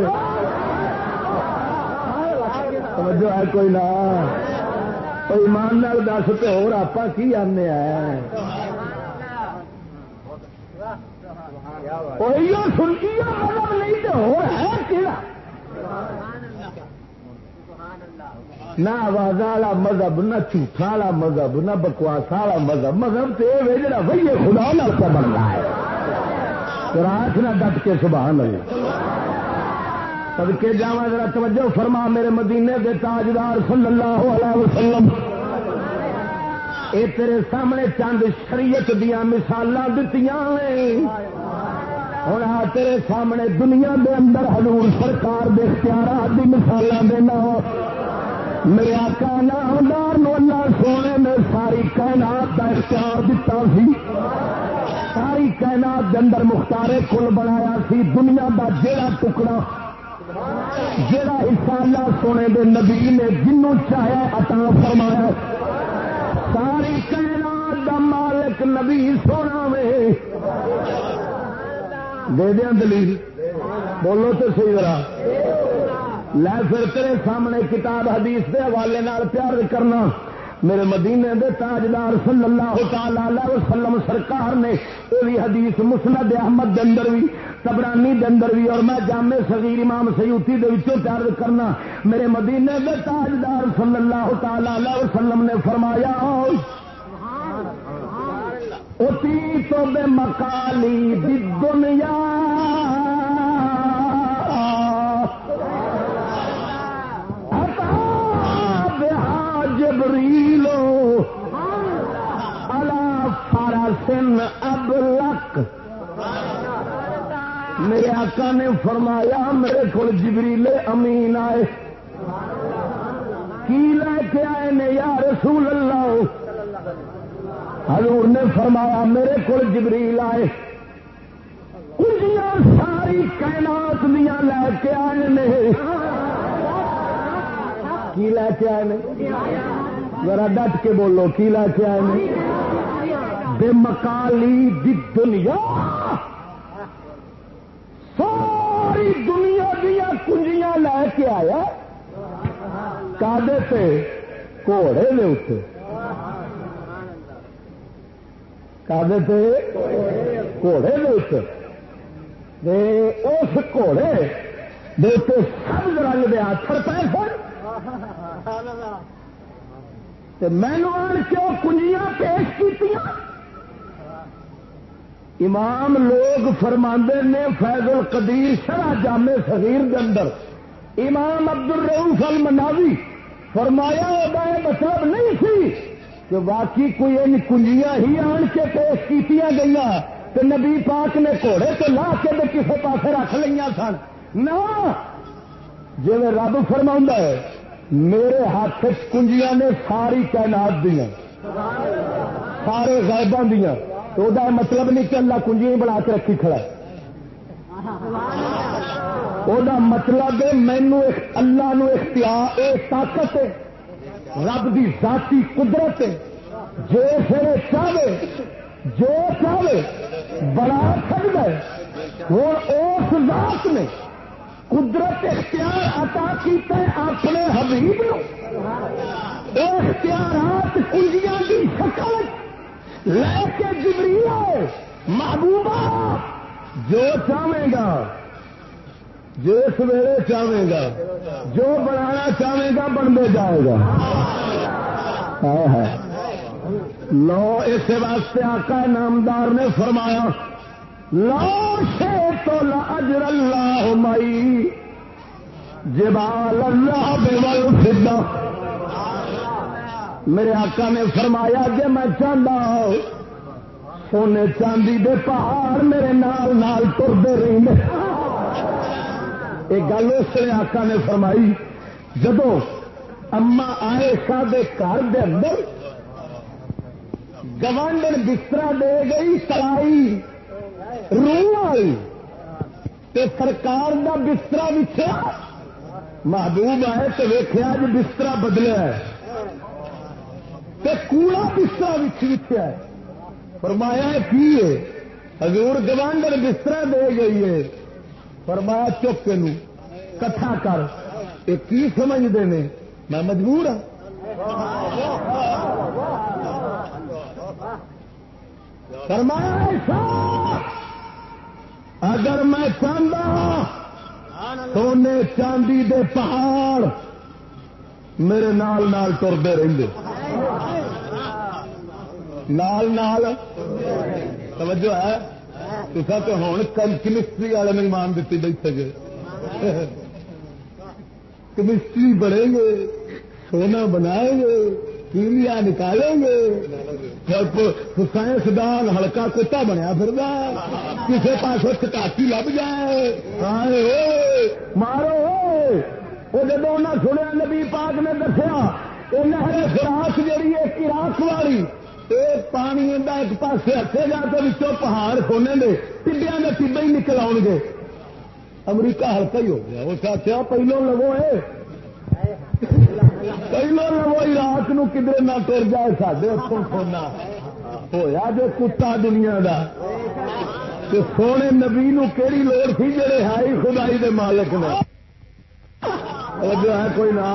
جو ہے کوئی نہ ایمان دس تو ہو آپ کی آنے مطلب نہیں تو ہو نہ آواز والا مذہب، نہ جھوٹا والا مذہب، نہ بکواس والا مذہب۔ مذہب تو یہ جڑا وہی خدا کا بن رہا ہے۔ راک نہ ڈٹ کے سبحان اللہ۔ سدکے جا ذرا توجہ فرما میرے مدینے دے تاجدار صلی اللہ علیہ وسلم۔ اے تیرے سامنے چند شریعت دیا مثال دیتی ہوں آ تیرے سامنے دنیا دے اندر حضور سرکار دے اختیارات کی مثال دینا میرے آقا نامدار اللہ سونے نے ساری کائنات کا اختیار دتا سی۔ ساری کائنات کے اندر مختارے کل بنایا سی، دنیا کا جیڑا ٹکڑا، جیڑا حصہ اللہ سونے دے نبی نے جنوں چاہے عطا فرمایا۔ ساری کائنات دا مالک نبی سونا میں دے دیا دلیل۔ بولو تو صحیح ذرا۔ لے پھر تیرے سامنے کتاب حدیث دے حوالے پیار کرنا۔ میرے مدینے دے تاجدار صلی اللہ تعالی وسلم سرکار نے یہ بھی حدیث مسند احمد اندر بھی تبرانی اندر بھی اور میں جامع صغیر امام سیوتی دے وچوں پیار کرنا۔ میرے مدینے دے تاجدار صلی اللہ تعالی وسلم نے فرمایا اتی تو بے مکالی دنیا جبریلو الا فارسن اب لک میرے آقا نے فرمایا میرے کو جبریل امین آئے۔ کی لے کے آئے نے یا رسول اللہ؟ حضور نے فرمایا میرے کو جبریل آئے۔ کنجیاں ساری کائنات دیا لے کے آئے نے؟ کی لے کے آئے ذرا ڈٹ کے بولو، کی لے کے آئے بے مکالی دی دنیا۔ ساری دنیا دیا کنجیاں لے کے آیا۔ کادے سے گھوڑے نے اتنے کادے سے گھوڑے نے اتنے اس گھوڑے سب رنگ دے آخر پہ سن۔ مینو آن کیوں کنجیاں پیش کی امام لوگ فرماندے نے فیض القدیر شرح جامع صغیر کے اندر۔ امام عبد الروف المناوی فرمایا وہ مطلب نہیں سی کہ باقی کوئی ان کنجیاں ہی آن کے پیش کی گئی تو نبی پاک نے گھوڑے تو لا کے کسی پاس رکھ لیا سن۔ نہ! جی رب فرما ہے میرے ہاتھ کنجیاں نے ساری تعینات دیا سارے غائبان دیا تو وہ مطلب نہیں کہ اللہ کنجیاں بنا کے رکھی کھڑا وہ مطلب مینو اللہ نو اختیار، اے طاقت رب دی ذاتی قدرت جو پھر چاہے، جو چاہے بڑا سکتا ہے۔ وہ اس ذات نے قدرت اختیار عطا کیتا ہے اپنے حبیب اختیارات کنجیاں کی شکل لے کے جبری محبوبہ، جو چاہے گا جس ویلے چاہے گا، جو بنانا چاہے گا، بنتے جائے گا. لو، اس واسطے آقا نامدار نے فرمایا لا تو اجر اللہ مئی جبال اللہ بے سدا میرے آقا نے فرمایا کہ میں چاہتا سونے چاندی دے پہاڑ میرے نال نال ترتے رہے ایک گل اس نے آقا نے فرمائی جدو اما آئے سا دے گھر دے اندر، گوانڈن بستر دے گئی سلائی والی۔ سرکار دا بستر بچھا محبوب آئے تو ویخیا جی بستر بدلیا کوڑا بستر بچھا ہے فرمایا کی ہے؟ حضور گوانڈر بستر دے گئی ہے۔ فرمایا چوکے نو کٹھا کر۔ یہ کی سمجھتے ہیں میں مجبور ہوں فرمایا اگر میں چاہتا سونے چاندی دے پہاڑ میرے نال نال ترتے رہتے نال نال؟ توجہ ہے؟ تصا تو ہوں کیمسٹری والے نے مان دیتی بیٹھے گے کیمسٹری بڑھیں گے سونا بنائیں گے کیمیا نکالیں گے؟ سائنسدان ہلکا کتا بنیا پھر کسی پاس چٹاچی لب جائے؟ مارو وہ جب انہیں سنیا نبی پاک نے دسیا انہیں خوراک جہی ہے کراک والی پانی ایک پاس ہٹے گا تو پہاڑ کھونے دے ٹبیا کے ٹبے ہی نکل آؤ گے۔ امریکہ ہلکا ہی ہو گیا۔ وہ چاچا پہلو لگو ہے پہلو لگو عراق نو کدھر نہ ٹر جائے سڈے اتوں سونا ہوا جو کتا دنیا کا سونے نبی نو کیڑی لوڑ تھی جڑے ہائی خدائی دے مالک نے جو ہے کوئی نہ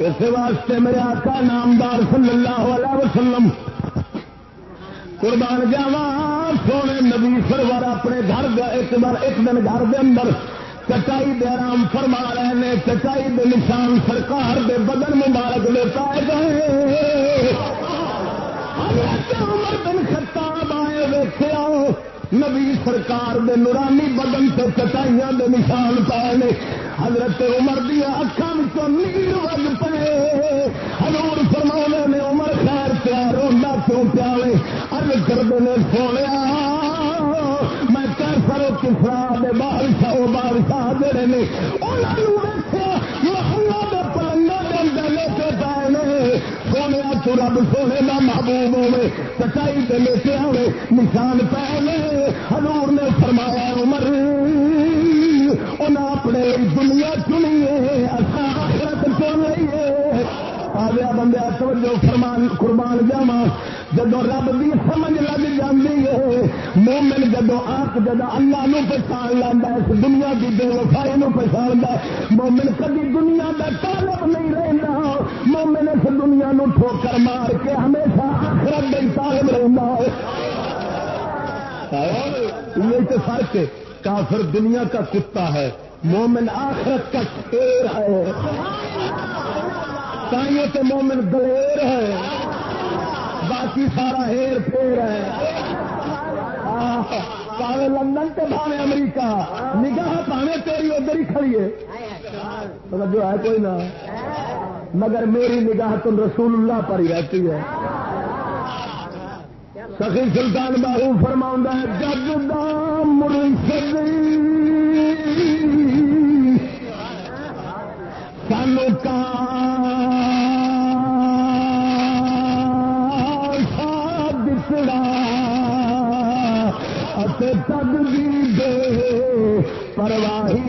اس واسطے میرے آقا نامدار صلی اللہ علیہ وسلم قربان جاوا سونے نبی سرور اپنے گھر ایک بار ایک دن گھر دے اندر چٹائی دے آرام فرما رہے ہیں، چٹائی دے نشان سرکار دے بدن مبارک لے پائے گئے بن خطاب آئے ویخیا نبی سرکار دے نورانی بدن سے چٹائیاں دے نشان پائے حضرت عمر دیا اکھان کو نیل وگ پے۔ ہزور فرما نے، عمر خیر پیا روا کیوں پیا ارد کرتے نے، سونے میں کیسر کسرا دے بادشاہ بادشاہ جڑے نے محلہ اندر سونے تو رب سونے کا محبوب ہوے سچائی کے لے کے آئے نشان پہلے ہزور نے فرمایا، عمر انہیں اپنے دنیا چنیے آخرت چن لیے آ گیا بندے، توجہ فرمان، قربان جاوا جدو رب کی سمجھ لگ جاتی ہے، مومن جدو آپ جدو اللہ نو پچھان لینا اس دنیا کی بے وفائی نو پچھان مومن کبھی دنیا کا طالب نہیں رہنا مومن اس دنیا نو ٹھوکر مار کے ہمیشہ آخرت دے طالب رہنا یہ تو فرق ہے، کافر دنیا کا کتا ہے، مومن آخرت کا شیر ہے۔ تائیوں تو مومن دلیر ہے باقی سارا ہیر پھیر ہے۔ پاوے لندن تے بھاوے امریکہ۔ نگاہ پاوے تیری ادھر ہی کھڑی ہے۔ جو ہے کوئی نہ۔ مگر میری نگاہ تو رسول اللہ پر ہی رہتی ہے۔ سخی سلطان باہو فرما ہے جگ دام مرشد۔ سانو تب بھی دے پرواہی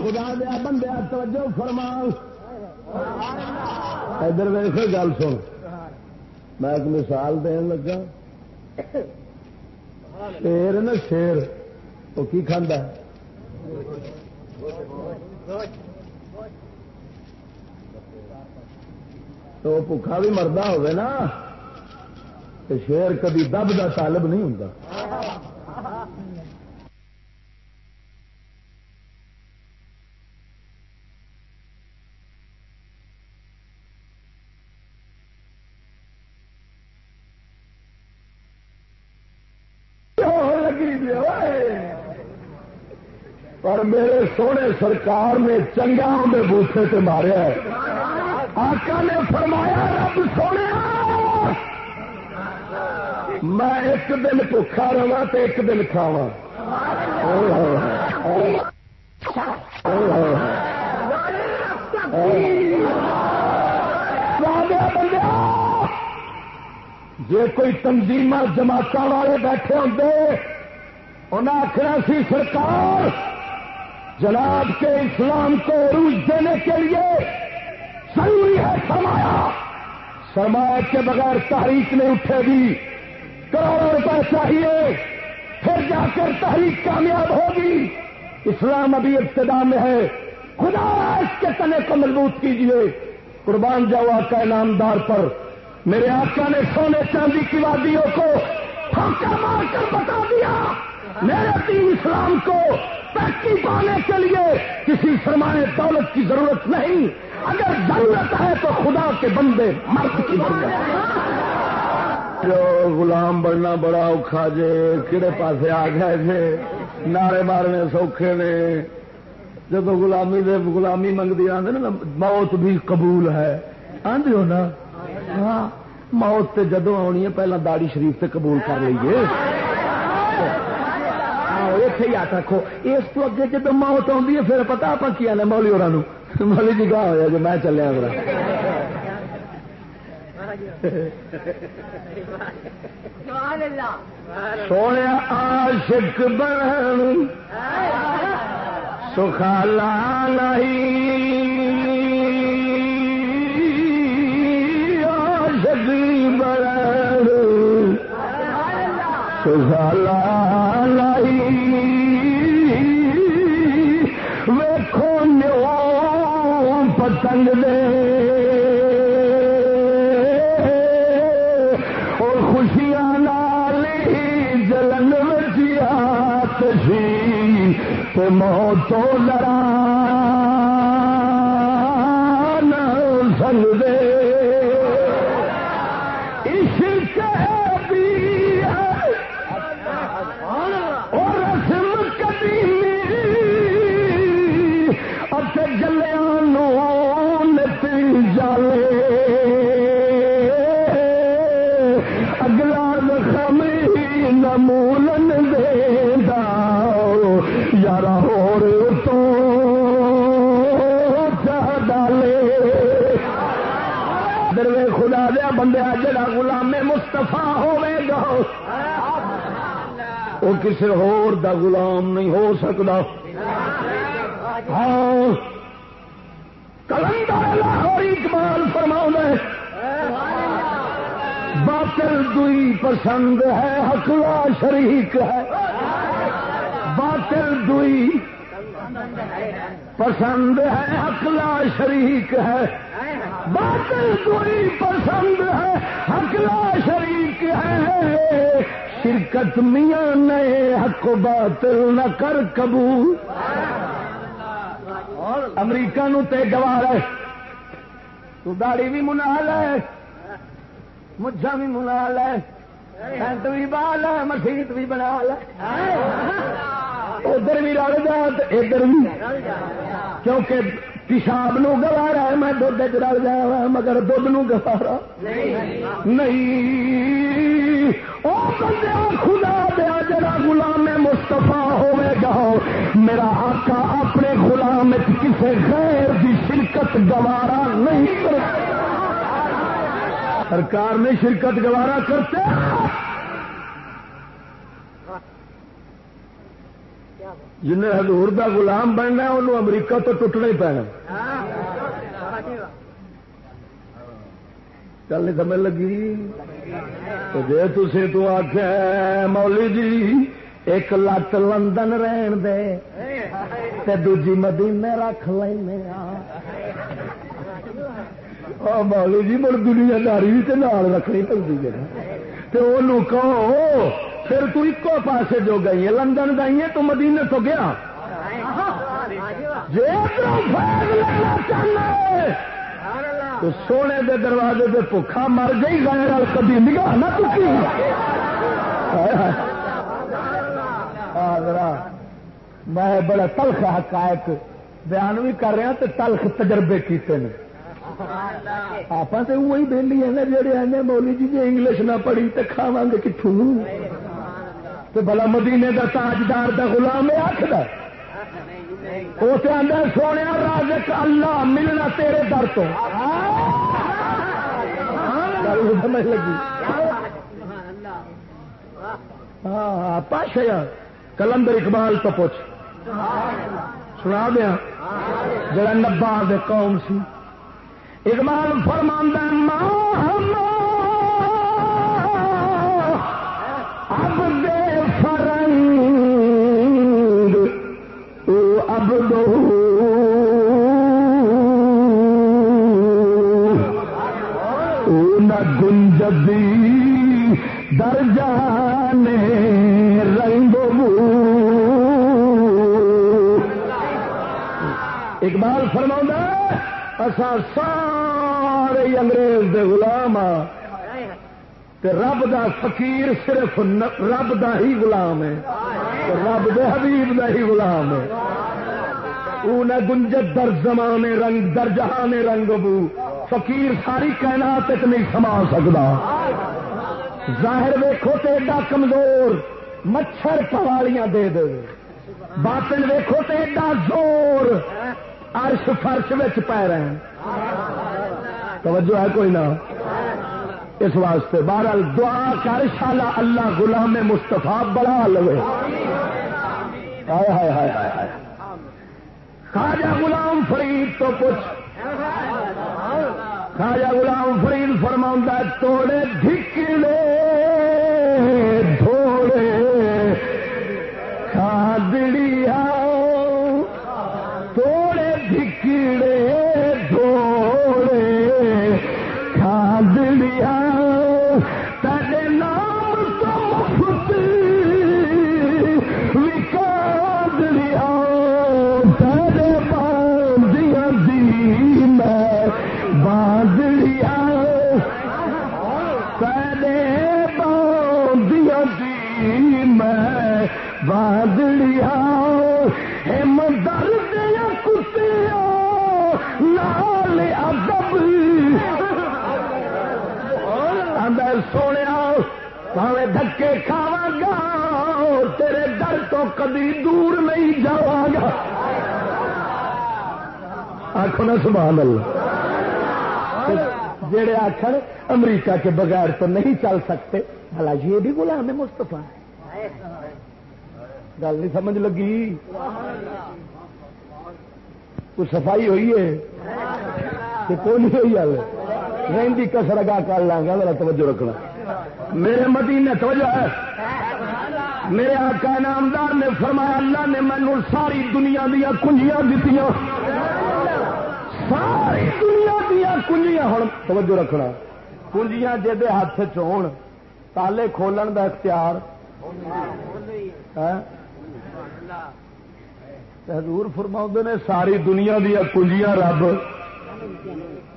خدا دیا کا تب بھی دے پرواہی گل سن۔ میں ایک مثال دین لگا۔ شیر نا شیر وہ کی کھانا تو بھکھا بھی مرد ہو شیر کبھی دب کا طالب نہیں ہوں اور میرے سونے سرکار نے چنگا اندر بوٹے سے ماریا ہے۔ آقا نے فرمایا، رب سونے، میں ایک دن بھوکھا رہا تو ایک دن کھاوا جی کوئی تنظیم جماعت والے بیٹھے ہوتے انہیں آخر سی، سرکار، جناب کے اسلام کو عروج دینے کے لیے ضروری ہے سرمایہ۔ سرمایہ کے بغیر تحریک نہیں اٹھے گی۔ کروڑوں روپے چاہیے، پھر جا کر تحریک کامیاب ہوگی۔ اسلام ابھی ابتدا میں ہے۔ خدا اس کے تنے کو مضبوط کیجیے قربان جاؤ کا انعامدار پر۔ میرے آقا نے سونے چاندی کی وادیوں کو پھانکا مار کر بتا دیا۔ میرے تین اسلام کو ترقی پانے کے لیے کسی سرمایہ دولت کی ضرورت نہیں۔ اگر ضرورت ہے تو خدا کے بندے مرد کی ضرورت جو غلام بننا بڑا اوکھا جے کہڑے پاسے آ گئے تھے نعرے مارنے سوکھے نے۔ جب غلامی دے غلامی منگتی آدھے نا، موت بھی قبول ہے۔ آدھے ہو نا؟ ہاں موت تے جدو آنی ہے، پہلا داڑی شریف تے قبول کر لیے اتے ہاں، ہی ہاتھ رکھو۔ اس تو اگے جب موت آتی ہے، پھر پتا آپ کی آنے مولی اور مولی جی گاہ ہوا جو میں چلیا میرا سونے عاشق بن سخالا نہیں عاشق بن سخالا سنگ پتنگ دے۔ اور خوشیاں نال جلن وچیا تشی تو موتو لڑا سنگ دے غلام مستفا ہوے گا. وہ کسی ہور دا غلام نہیں ہو سکتا ہاں. کلندر لاہور اقبال فرما باطل دوئی پسند ہے حقلا شریک ہے. باطل دوئی پسند ہے حقلا شریک ہے. باطل دوئی پسند ہے حقلا شریک ہے۔ شرکت میاں نئے حق و باطل نہ کر قبول۔ امریکہ نو تے گوار ہے۔ تو داڑی بھی منا لے مجھا بھی منا لے پینٹ بھی بال ہے مسیت بھی بنا لے ادھر بھی رل جا ادھر بھی۔ کیونکہ پیشاب نو گوارا ہے، میں دھد چ رل ہاں، مگر دھد نو گوارا نہیں۔ او بندیا خدا دیا جڑا غلام مستفا ہوے گا، میرا آقا اپنے غلام کسی غیر کی شرکت گوارا نہیں کرتا۔ سرکار نے شرکت گوارا کرتے۔ جن حضور دا غلام بننا انہوں امریکہ تو ٹوٹنا ہی پینا۔ چل نہیں سمجھ لگی؟ جی تھی تو آخ مولی جی ایک لت لندن رہن دے، تے دوجی مدینے رکھ لینا مولی جی مڑ دنیا داری بھی نال رکھنی پڑتی ہے تو انہوں کہو پھر تو ایکو پاسے جو گئی ہے لندن گئی ہے تو مدینے تو گیا۔ جی، تو سونے دے دروازے دے بھوکھا مر گئی گائے کبھی نگاہ نہ چکی میں بڑا تلخ حقائق بیان بھی کر رہا ہاں تو تلخ تجربے کیتے ہیں آپ تو وہی بہلی ہیں نا جڑے آنے مولی جی جی انگلش نہ پڑھی تو کھاوا گے کتوں تو بلا مدینے کا تاجدار کا غلام آخر وہ تو آدھا سونے رازق اللہ، ملنا تیرے در تو۔ سمجھ لگی۔ ہاں پاشیا کلندر اقبال تو پوچھ۔ سنا دیا جڑا نبا قوم سی۔ اقبال فرماندہ ماں گنجدی رنگ اقبال فرما اصا سارے انگریز دے غلام ہاں رب دا فقیر صرف رب دا ہی غلام ہے رب دے حبیب دا ہی غلام ہے۔ نہ گنجت در زمانے رنگ، در جہانے رنگ بو۔ فقیر ساری کائنات تک نہیں سما سکتا ظاہر ویکو تو ایڈا کمزور، مچھر پوالیاں دے دے۔ باطن ویکو تو ایڈا زور ارش فرش پی رہے ہیں توجہ ہے کوئی نہ؟ اس واسطے بہرحال دعا کر شالا اللہ غلام مستفا بڑا لو ہائے ہائے ہائے ہائے خواجہ غلام فرید تو کچھ خواجہ غلام فرید فرما توڑے ڈھکلے تھوڑے پاوے دھکے کھاوا گا، تیرے در تو کدی دور نہیں جاوا گا۔ آخو نا، سبحان اللہ۔ جڑے آخر امریکہ کے بغیر تو نہیں چل سکتے۔ بھلا جی، یہ بھی غلام ہے مستفا گل نہیں سمجھ لگی۔ کوئی صفائی ہوئی ہے؟ کہ کوئی نہیں ہوئی ہل رہی کسر اگا کر لاں گا میرا توجہ رکھنا۔ میرے مدینے توجہ ہے، میرے آقا نامدار نے فرمایا، اللہ نے مینو ساری دنیا دیا کنجیاں دیتی ساری دنیا دیا کنجیاں۔ ہوں توجہ رکھنا، کنجیاں جہد ہاتھ چون تالے کھولن دا اختیار۔ حضور فرما نے، ساری دنیا دیا کنجیاں رب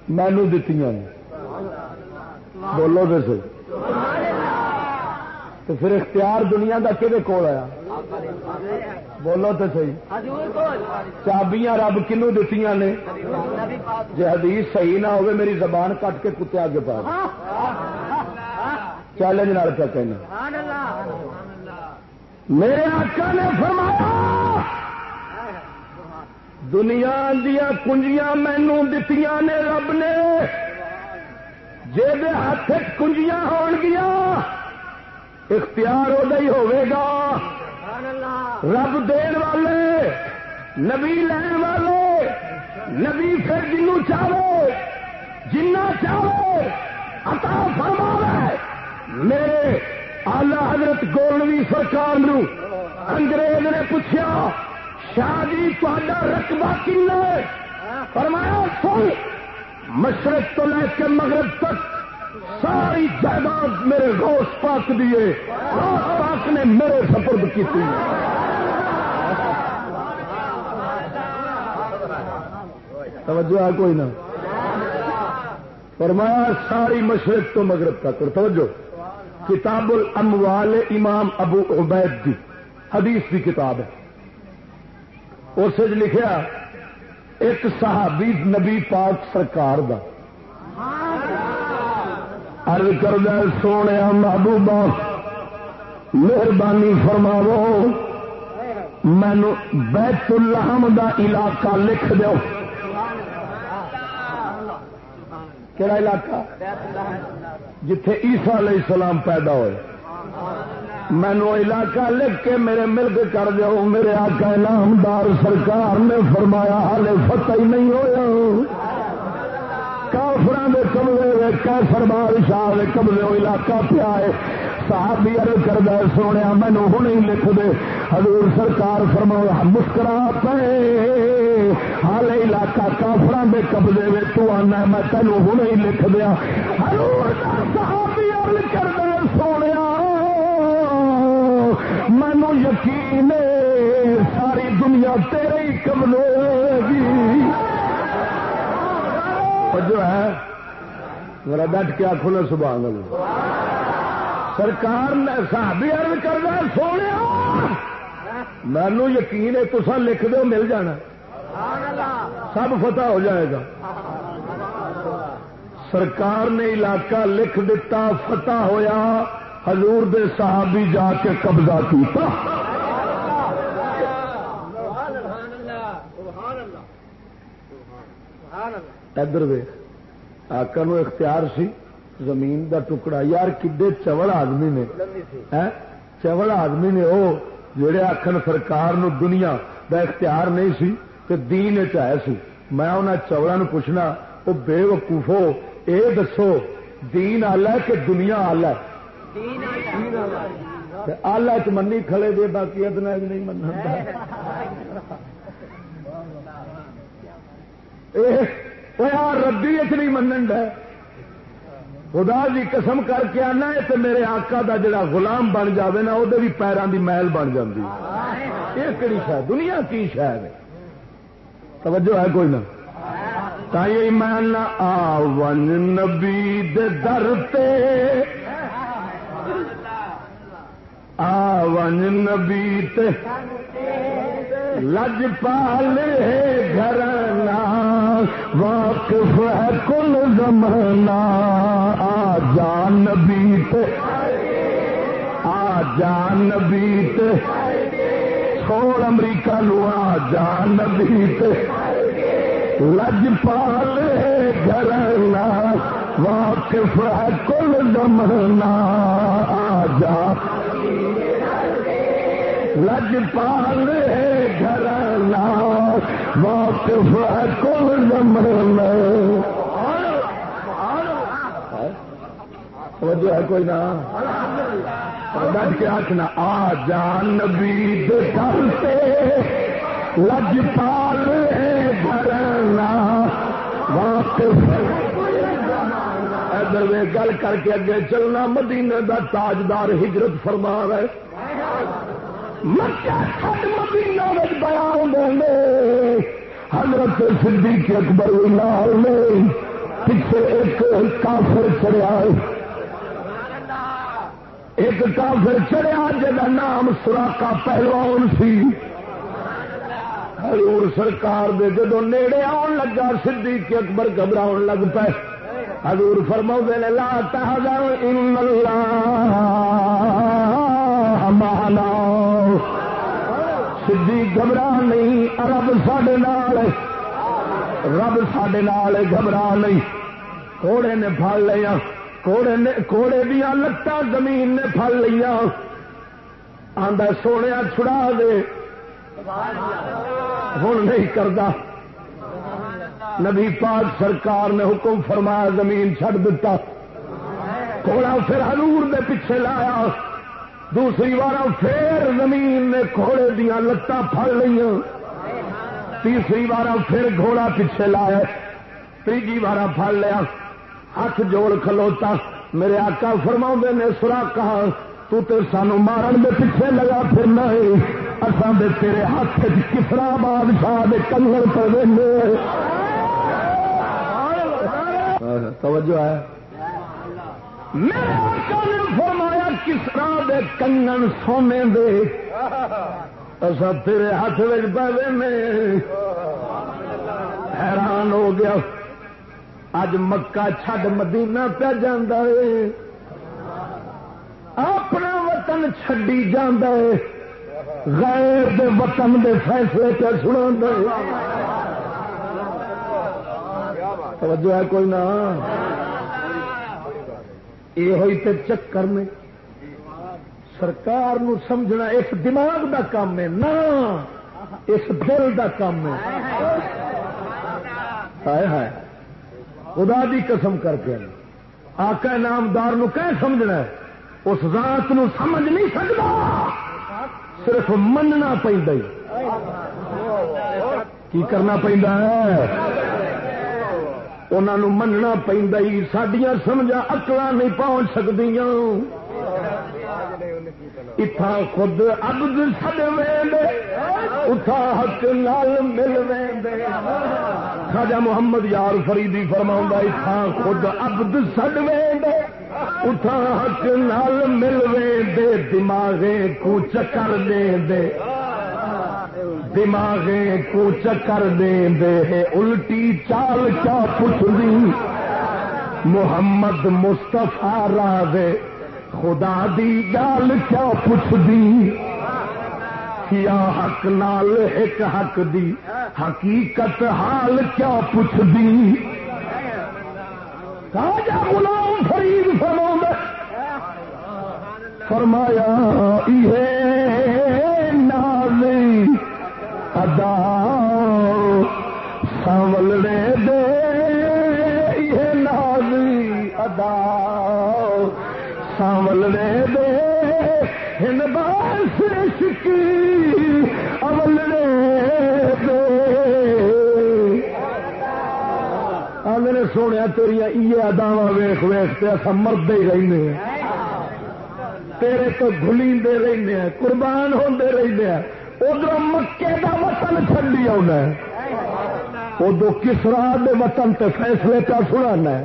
مینو دیتی بولو تو تو پھر اختیار دنیا کا کہ کول آیا؟ بولو تو سی چابیاں رب کنو دیتی نے؟ جی حدیث صحیح نہ ہوئے، میری زبان کٹ کے کتے آگے پا۔ چیلنج نہ پہ کہنا۔ میرے آقا نے فرمایا، دنیا دیا کنجیاں مینو دتی نے رب نے۔ جی ہاتھ کنجیاں ہون گیا اختیار ادا ہی ہوے گا۔ رب دین والے، نبی لین والے، نبی پھر جنو چاہو جنا چاہو عطا فرما میرے آلہ حضرت گولوی سرکار نو انگریز نے پوچھا شاہ جی تا رقبہ کن فرمایا، سن مشرق تو لے کے مغرب تک ساری جائیداد میرے روس پاک دیے روس پاک نے میرے سپرد کی تھی توجہ ہے کوئی نہ؟ فرمایا ساری مشرق تو مغرب تک۔ اور توجہ، کتاب الاموال امام ابو عبید کی حدیث کی کتاب ہے۔ اس لکھا ایک صحابی نبی پاک سرکار دا۔ ارد کردہ سونے محبوبہ، مہربانی فرماو مینو بیت الحم دا علاقہ لکھ دو کہڑا علاقہ؟ جتھے عیسا علیہ السلام پیدا ہوئے۔ مینو علاقہ لکھ کے میرے ملک کر دو میرے آقا نامدار سرکار نے فرمایا ہال فتح ہی نہیں ہوا کافران کے قبضے کیسر بادشاہ قبضے علاقہ پیا ہے۔ صحابی ارد کردہ سونے مینو ہوں لکھ دے۔ حضور سرکار فرما مسکرا پے حال علاقہ کافران کے قبضے میں تو آنا میں تینوں ہوں لکھ دیا۔ حضور صحابی ارد کردہ یقین ساری دنیا تیرے ہی قبضے گی جو ہے میرا ڈٹ کے آخو نا سبحان اللہ۔ سرکار نے صحابی عرض کرنا سونے، مینو یقین ہے تصا لکھ دو مل جانا۔ سب فتح ہو جائے گا۔ سرکار نے علاقہ لکھ دیتا، فتح ہویا۔ حضور دے صحابی جا کے قبضہ کیتا۔ ادھر آقا نو اختیار سی زمین دا ٹکڑا۔ یار، کڈے چوڑ آدمی نے؟ چوڑ آدمی نے وہ جڑے آخر سرکار نو دنیا دا اختیار نہیں سی تو دین چاہے سی۔ میں انہوں چوڑا نو پوچھنا وہ بے وقوفو، اے دسو، دین آلہ ہے کہ دنیا آلہ ہے؟ آلہ چ منی کھڑے دے، باقی ادنا نہیں من ردی چ نہیں منن ڈ خدا دی قسم کر کے آنا ہے تو میرے آقا دا جڑا غلام بن جاوے نا وہ بھی پیروں دی محل بن جاتی یہ کہڑی شاید دنیا کی شاید توجہ ہے کوئی نہ۔ تائی میں آون نبی دے در تے۔ آون نبی تے لج پال گھر واقف ہے کل زمانہ۔ آ جان بیت آ جان بیت چھوڑ امریکہ لو آ جان بیت لج پال گھر واقف ہے کل زمانہ۔ آ جا لج پال گھر واقف ہے کل مرنا وجہ ہے کوئی نہ ڈٹ کے آخنا آ جان نبی سے۔ لج پال گھر واقف گل کر کے اگے چلنا، مدینے دا تاجدار ہجرت فرما رہے مدینہ بیان دیں حضرت صدیق اکبر لال نے پیچھے ایک کافر چڑیا ایک کافر چڑیا جا نام سوراخا پہلوان سی حضور سرکار دے جدو نیڑے آن لگا صدیق اکبر گھبرا لگ پے، حضور فرما نے، لا تحزن ان اللہ مانا سی گھبرا نہیں، رب سڈے رب سڈے گھبرا نہیں۔ کوڑے نے پڑ لیا۔ کوڑے نے کوڑے دیا لتاں زمین نے پڑ لیا۔ آدھا سونے چھڑا دے۔ ہوں نہیں کرتا نبی پاک سرکار نے حکم فرمایا، زمین چھڑ دیتا کوڑا پھر حضور دے پیچھے لایا۔ دوسری بار پھر زمین نے گھوڑے دیا لتاں پڑ لیا تیسری بار پھر گھوڑا پیچھے لایا۔ تیجی بار پڑ لیا۔ ہاتھ جوڑ کھلوتا۔ میرے آقا فرما نے سورا کہا تو تے سانو مارن دے پیچھے لگا پھرنا اسان دے تیرے ہاتھ کسرا بادشاہ دے کنگل پہ توجہ ہے۔ میرے فرمایا کسرا دے کنگن سونے دے؟ اصا تیرے ہاتھ پہ حیران ہو گیا۔ اج مکہ چھڈ مدینہ پہ جانا ہے۔ اپنا وطن چڈی جانا ہے۔ غیر دے وطن دے فیصلے پہ سنا توجہ ہے کوئی نہ؟ یہ ہوئی چکر میں سرکار نو سمجھنا اس دماغ دا کام ہے نہ اس دل دا کام ہے ہائے ہائے خدا دی قسم کر کے آقا نامدار نو کہ سمجھنا ہے اس ذات نو سمجھ نہیں سکتا صرف مننا پہ کی کرنا پہ انہوں مننا پہ سڈیا سمجھا اکلا نہیں پہنچ سکتی اتھا خود ابد سد اتھا حق نال مل ویند خاجا محمد یار فریدی فرما اتھا خود ابد سد ویند اتھا حق نال مل ویند دماغے کو چکر دے دے دماغے کو چکر دے دے الٹی چال کیا پوچھ دی محمد مستفا را دے خدا دی گال کیا پوچھ دی کیا حق نال ایک حق دی۔ حقیقت حال کیا پوچھ دی جا غلام فرید فرما فرمایا یہ ادا سانولڑے دے یہ نال ادا سانول دے ہن باس شکی اول دے میرے سونے تیری یہ اداوا ویخ ویخ اصا مرد ہی رہنے تیرے تو گلی رہنے قربان ہوتے رہتے ہیں ادھر مکے کا وطن چلی آنا ادو کس رات وطن تے فیصلے کا سنانا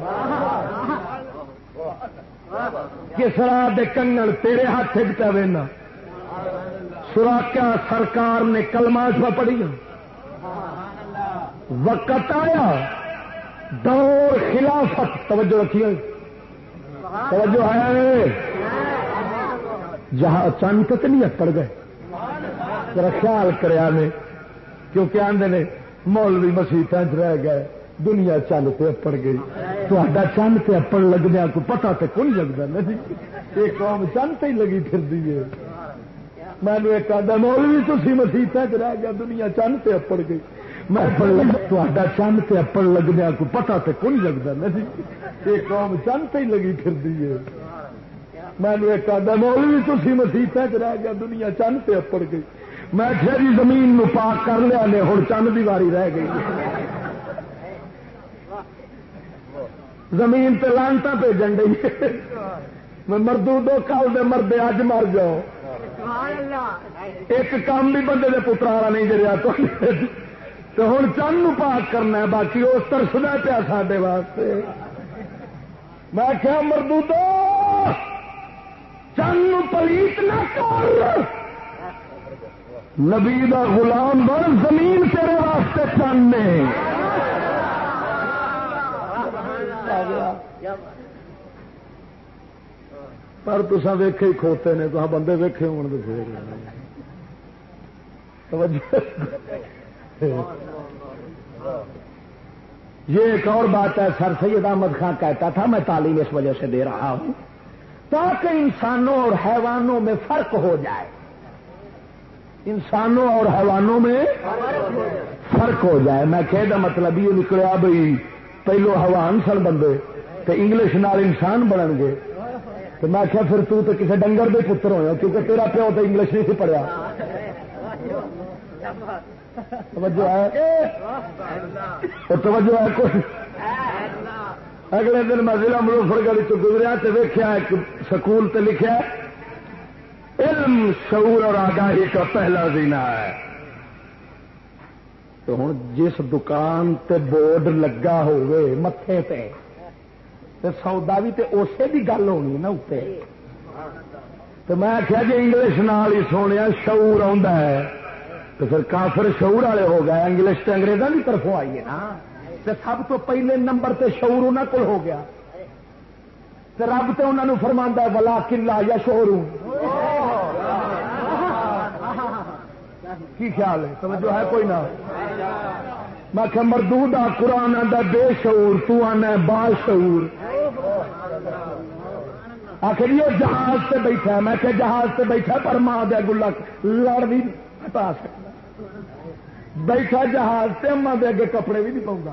کسرا دے کنگن تیرے ہاتھ پہ وینا سوراخیا سرکار نے کلما سا پڑھی وقت آیا۔ دور خلافت توجہ رکھی توجہ ہے۔ جہاں چند تک نہیں پڑ گئے۔ خیال کریا نے کیونکہ آدھے نے مولوی مسیح رہ گئے، دنیا چل پہ اپڑ گئی۔ تا چند پہ اپڑ لگنے کو پتا تو کون لگتا نہیں، یہ قوم چند پہ لگی پھر دیے میں نے ایک آدھا مولوی تھی مسیح رہ گیا دنیا چند پہ اپڑ گئی۔ میں تا چند پہ اپڑ لگنے کو پتا تو کون لگتا نہیں، یہ قوم چند پہ لگی پھر دیے میں نے ایک آدھا مولوی تھی مسیح رہ گیا دنیا چند پہ اپڑ گئی۔ میں پھر زمین نو پاک کر لیا نے ہوں چند دی واری رہ گئی۔ زمین پہ لانتا پہ ڈی میں مردو دو کال دے مردے اج مر جاؤ۔ ایک کام بھی بندے دے پترا والا نہیں جریا تو۔ ہوں چند نو پاک کرنا ہے، باقی اس ترسدا پیا سڈے واسطے۔ میں کیا مردو دو، چند پلیت نہ کر۔ نبی دا غلام بن زمین تیرے واسطے چند پر تسا ویخے ہی کھوتے نے تو بندے ویکھے ہون تو یہ ایک اور بات ہے، سر سید احمد خان کہتا تھا، میں تعلیم اس وجہ سے دے رہا ہوں تاکہ انسانوں اور حیوانوں میں فرق ہو جائے۔ انسانوں اور حیوانوں میں فرق ہو جائے۔ میں کہ مطلب یہ نکلیا بھائی پہلو حوان سن بندے تو انگلش نال انسان بنن گے۔ تو میں کیا پھر تو تو کسی ڈنگر دے پتر ہوا کیونکہ تیرا پیو تو انگلش نہیں سی پڑھیا۔ توجہ ہے؟ توجہ ہے کچھ؟ اگلے دن میں ضلع مظفر گڑی تو گزریا تو ویکیا ایک سکول تے لکھا علم، شعور اور آگاہی کا پہلا زینا ہے۔ تو ہوں جس دکان تے بورڈ لگا ہوئے متے پہ تے سودا بھی تے اسی بھی گل ہونی نا اتنے تو میں آخیا جی انگلش نال ہی سونے شعور ہے۔ تو پھر کافر شعور والے ہو گئے، انگلش تو انگریزوں کی طرفوں آئیے نا۔ سب تو پہلے نمبر تے شعور انہوں کو ہو گیا۔ رب تو انہوں فرما بلا کلا یا شور کی خیال ہے؟ توجہ ہے کوئی نہ؟ میں کہ مردو دا قرآن آدھا بے شعور، تو آنا با شعور۔ آخر یہ جہاز سے بیٹھا میں کہ جہاز سے بیٹھا پر ماں دیا گلک لڑ بھی ہٹا سکتا۔ بیٹھا جہاز سے اما دے اگے کپڑے بھی نہیں پاؤں گا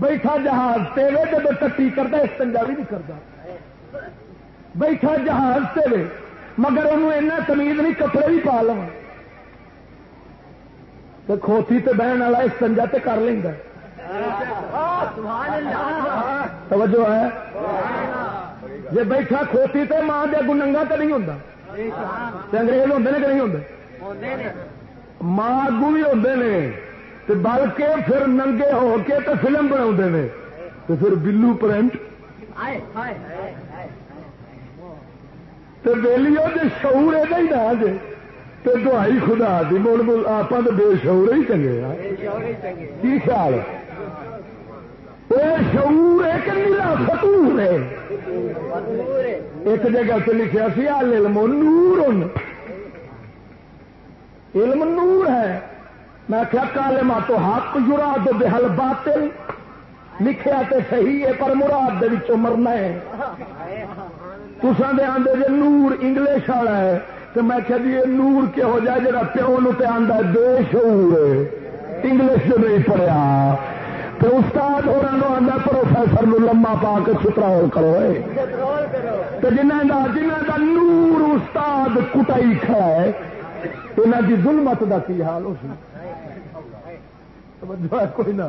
بیٹھا جہاز تیرے جب کٹی کرتا استنجا بھی نہیں کرتا۔ بیٹھا جہاز تیرے، مگر انہوں ایسا تمیز نہیں، کپڑے بھی پا لو تو کھوتی تے بہن والا استنجا تے کر لینا توجہ ہے؟ جی بیٹھا کھوتی تے ماں دے اگو ننگا تو نہیں ہوں انگریز ہوں کہ نہیں ہوں ماں اگو بھی ہوں بلکہ پھر ننگے ہو کے تو فلم بنا تو پھر بلو پرنٹ۔ تو ویلیو جی شعور یہ ہی نہ جی تو دہائی خدا دی۔ مول مول آپ تو بے شعور ہی چنگے کی خیال؟ شعور ایک نیلا فتور ہے۔ ایک جگہ سے لکھا سی علم نور علم نور ہے۔ میں کیا کالے ماں تو حق یورا تو بےحل باطل، لکھیا تے صحیح ہے پر مراد دے وچوں مرنا ہے۔ تسا دے آدھے جی نور انگلش والا ہے تو میں کیا جی نور کے ہو جائے جا پیو نو تے آدھا بے شعور انگلش جو نہیں پڑھیا۔ تو استاد ہو آدھا پروفیسر نو لما پا کے سترا کرو تو جنہ کا جنہ کا نور استاد کٹائی کھڑا ہے انہوں کی ظلمت کا کی حال ہو سی؟ کوئی نہ۔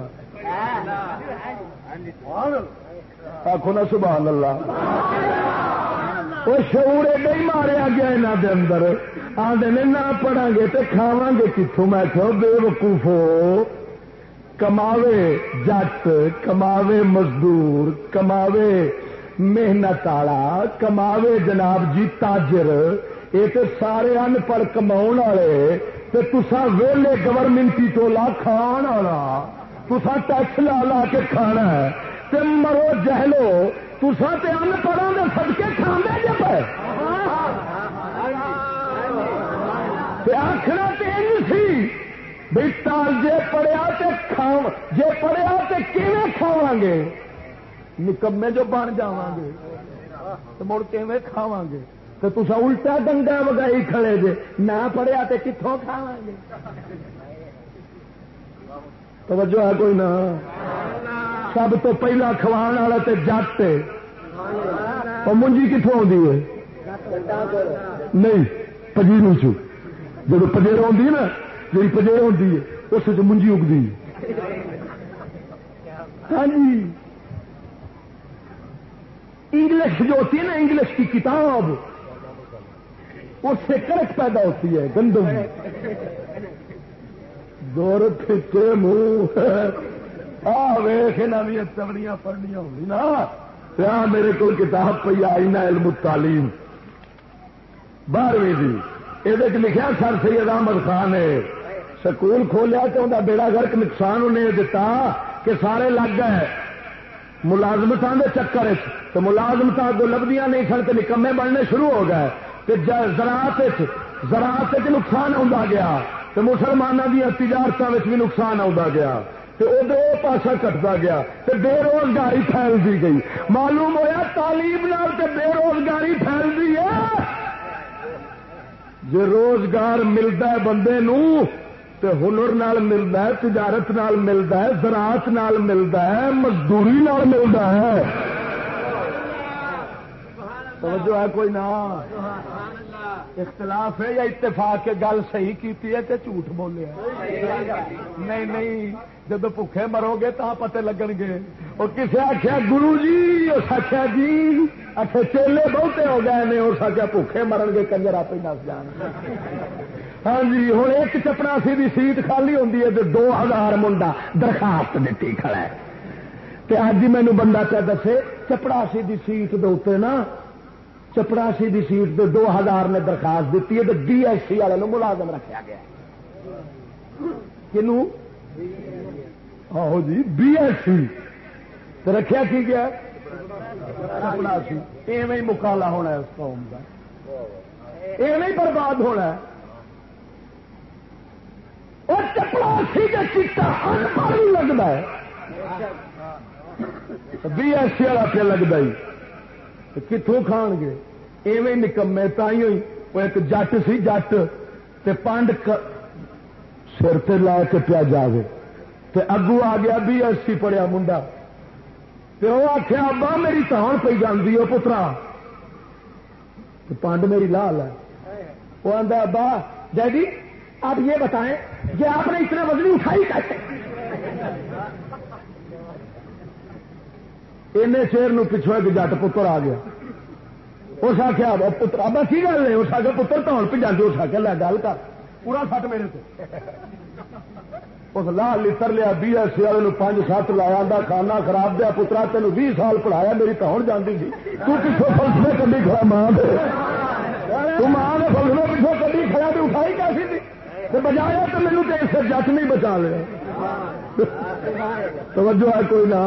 آخو نا، سبحان اللہ۔ وہ شعور نہیں ماریا گیا یہاں دے اندر۔ آدھے نے نہ پڑھا گے تو کھاوا گے کتوں میں کہ بے وقوف ہو۔ کماوے جٹ، کماوے مزدور، کماوے محنت والا کماوے جناب جی تاجر۔ یہ تو سارے ان پڑھ کما والے۔ تو تسا ویلے گورنمنٹی ٹولا کھان والا تسا ٹیکس لا لا کے کھانا ہے۔ تے مرو جہلو تسا تے ان پڑھوں کے سدکے کھانے جب آخر تین سی بھائی تال جے پڑیا تو کھاو، جے پڑیا تو کیون کھاوا گے؟ نکمے جو بن جا گے تو مڑ کیون کھاوا گے؟ تو تصا الٹا ڈنگا وگائی کھڑے جے۔ نہ پڑھیا تو کتوں کھا گے توجہ ہے کوئی نہ؟ سب تو پہلا کھوان والا تو جٹ اور منجی کتوں آتی ہے؟ نہیں پجیرو چ جب پجیر آتی نا جی پجیر آتی ہے، اس منجی اگتی ہاں جی۔ انگلش جو ہوتی ہے نا، انگلش کی کتاب اس سے کرک پیدا ہوتی ہے، گندم۔ دور پھٹے منہ۔ آ تبڑیاں پڑھنی ہوگی نا۔ میرے کو کتاب پہ آئی نا علم تعلیم بارہویں دی یہ لکھا سر سید احمد خان نے۔ سکول کھولیا تو انہیں بیڑا گرک نقصان انہیں دتا کہ سارے لگ گئے۔ ملازمت کے چکر تو ملازمت کو لبدیاں نہیں سن تو نکمے بننے شروع ہو گئے۔ زراعت زراعت نقصان آ گیا تو مسلمانوں دیا تجارت بھی نقصان آ گیا ادھر پاسا کٹتا گیا تو بے روزگاری پھیلتی گئی۔ معلوم ہوا تعلیم تے بے روزگاری پھیلتی ہے۔ جی روزگار ملتا ہے بندے نو تو ہنر نال ملتا ہے، تجارت نال ملتا ہے، زراعت نال ملتا ہے، مزدوری نال ملتا ہے۔ توجہ ہے کوئی نہ؟ اختلاف ہے یا اتفاق کے گل صحیح کیتی ہے کہ جھوٹ بولے نہیں نہیں جب بھوکے مرو گے تو پتے لگن گے۔ اور کسی آخیا گرو جی اس آخیا جی اچھے چیلے بہتے ہو گئے نے اس آخیا بھوکے مرن گے، کنجر آپ نس جان۔ ہاں جی ہوں ایک چپڑاسی کی سیٹ خالی ہوتی ہے تو دو ہزار منڈا درخواست دیتی کھڑا ہے۔ اج مینو بندہ پہ دسے چپڑاسی کی سیٹ دے نا چپڑاسی کی سیٹ دو دو ہزار نے درخواست دیتی ہے تو ڈی ایس سی والے ملازم رکھا گیا کنو؟ آہو جی بی ایس سی۔ رکھا کی گیا؟ اپنا سی ایویں مکالا ہونا ہے اس قوم کا ایویں برباد ہونا ہے۔ اور چپڑا سی کا چیٹا ہر پانی لگتا ہے بی ایس سی والا پہ لگتا ہی۔ کتوں کھان گے ایویں نکمے تھی ہوئی وہ ایک جٹ سی جٹ تے پانڈ سر تے لا کے پیا جاوے تے اگو آ گیا بی ایس سی پڑیا منڈا تے وہ آخیا ابا میری تان پی جاتی ہے پترا پانڈ میری لال ہے وہ آدھا ابا ڈیڈی آپ یہ بتائیں کہ آپ نے اتنا وزنی اٹھائی کیسے این شیر پچھو ایک جٹ پتر آ گیا اس آخیا پتر ابا کی گل نہیں اس آگے پتر تو پہ جانے اس آخیا لے گل کر پورا سٹ میرے سے اس لال لر لیا بی ایس سی والے پانچ سات لایا کھانا خراب دیا پترا تین بھی سال پڑھایا میری تو ہوں جاتی تھی تو پچھو فلسفے کبھی کھڑا ماں دے ماں نے فلسفے پچھو کبھی کھڑا تو اٹھائی کیسی تھی بجایا تو مینو تو اسے جٹ نہیں بچا لیا توجہ ہے کوئی نہ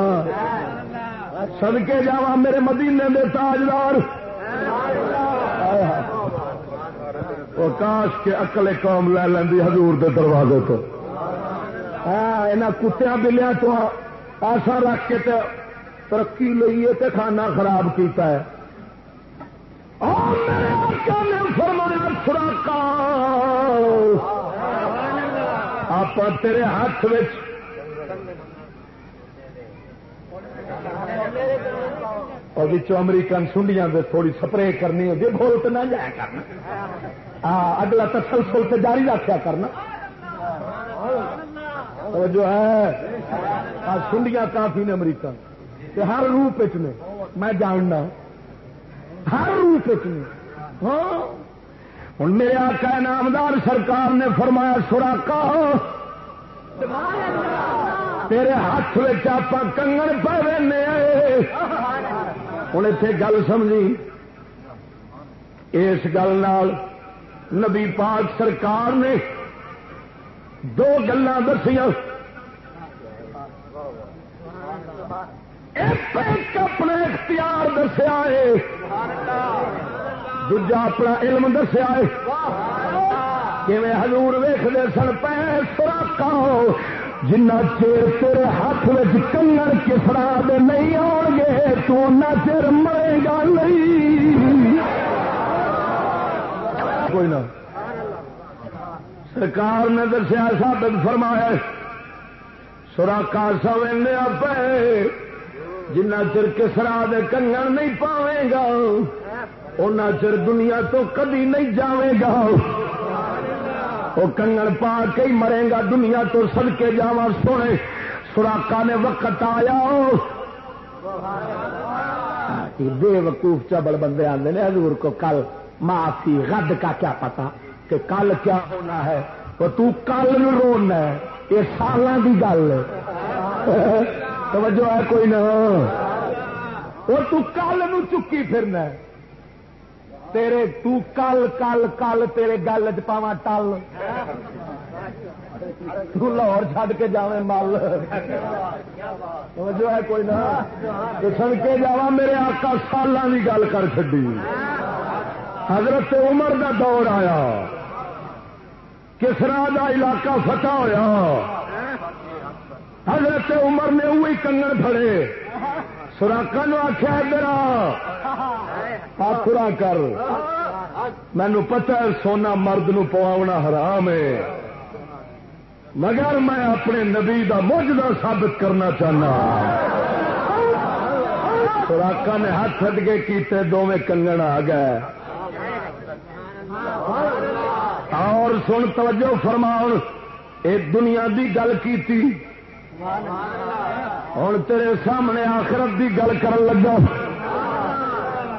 سدکے جا میرے مدینے دے تاجدار۔ وہ کاش کے اکلے قوم لے لینی حضور دے دروازے تو۔ ہاں یہاں کتیا بلیا تو آسا رکھ کے ترقی لیے تے کھانا خراب کیتا ہے۔ فرمایا خوراک آپ تیرے ہاتھ اور امریکن سنڈیاں دے تھوڑی سپرے کرنی ہوگی بول تو نہ جایا کرنا۔ ہاں اگلا تسلسل سے جاری رکھا کرنا۔ اور جو ہے سنڈیاں کافی نے امریکہ ہر روپ نے۔ میں جاننا۔ ہر روپ نے۔ ہاں؟ ہوں میرے آقا نامدار سرکار نے فرمایا سوراخا تیرے ہاتھ آپ کنگن پہ ہوں اتے گل سمجھی۔ اس گل نبی پاک سرکار نے دو گلا دسیا اپنا اختیار دسیا ہے۔ دوجا اپنا علم دسیا ہے۔ کہ ہزور ویختے سن پہ سوراخا جنا چیر تیرے ہاتھ میں کنگڑ کسرا دے نہیں آن گے، تو چر مرے گا نہیں۔ کوئی نہ۔ سرکار نے دسیا سابت فرمایا، سوراخا سونے پہ جنا چر کسرا دے کنگن نہیں پاوے گا ان چر دنیا تو کدی نہیں جاوے گا۔ وہ کنگن پا کے مرے گا، دنیا تو سد کے جا سونے۔ سوراخا نے وقت آیا۔ بے وقوف چبل بندے آتے ہیں حضور کو کل معافی، غد کا کیا پتا کہ کل کیا ہونا ہے۔ تو تو کل رونا ہے، یہ سالوں کی گل۔ توجہ ہے کوئی نہ۔ وہ تو کل نو چکی پھرنا ہے۔ تیرے تو کل کل کل تیرے گل چ پاوا ٹل۔ لاہور چڈ کے جا مل۔ جو ہے کوئی نہ۔ سن کے جا میرے آقا سالوں کی گل کر چڈی حضرت عمر دا دور آیا۔ کسرا دا علاقہ فتح ہویا۔ حضرت عمر نے وہی کنگن پڑے سوراخا نو آخیا ادھر آخرا کر۔ مینو پتا ہے سونا مرد نو پواونا حرام ہے۔ مگر میں اپنے نبی دا موجودہ ثابت کرنا چاہنا۔ سوراخا نے ہاتھ ہٹ کے کیتے دونیں کنگن آ گئے۔ اور سن توجہ فرماؤ یہ دنیا دی گل کی ہوں تیرے سامنے آخرت دی گل کر لگا۔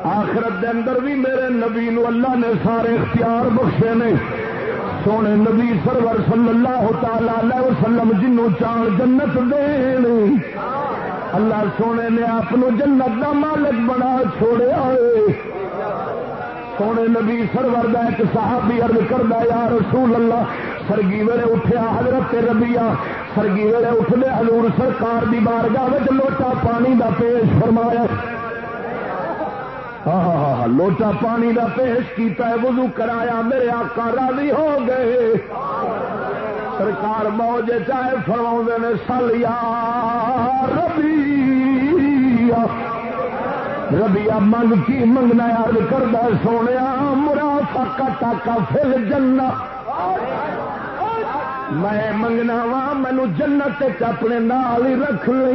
آخرت دے اندر بھی میرے نبی نو اللہ نے سارے اختیار بخشے نے۔ سونے نبی سرور صلی اللہ تعالی وسلم جنوں چان جنت دین۔ اللہ سونے نے آپ جنت دا مالک بنا چھوڑیا سونے نبی سرور دا ایک صحابی عرض کردا یا رسول اللہ سرگی ویلے اٹھیا حضرت ربیا سرگی ویلے اٹھنے حضور سرکار دی بارگاہ لوٹا پانی دا پیش فرمایا۔ ہاں ہاں ہاں لوٹا پانی دا پیش کیتا ہے، وضو کرایا، میرے آقا راضی ہو گئے۔ سرکار موج چاہے فرما نے سلیا ربی ربیا منگ کی منگنا یاد کردہ سونے مرا فاقا ٹاکا جنا میں منگنا وا مینو جنت اپنے نال ہی رکھ لیں۔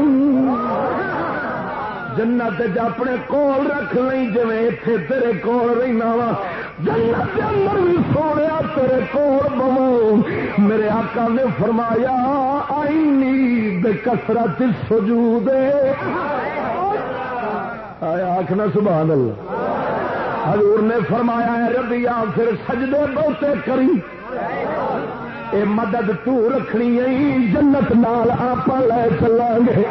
جنت اپنے کول رکھ لیں جی اتے تیرے کول رہنا وا۔ جنت اندر بھی سونے تیرے کول بو میرے آقا نے فرمایا، آئی بے کسرت سجو دے آخنا سبحان اللہ حضور نے فرمایا ہے ربیا پھر سجدے بہتے کری۔ اے مدد تو رکھنی جنت نال آپ لے چلا گے۔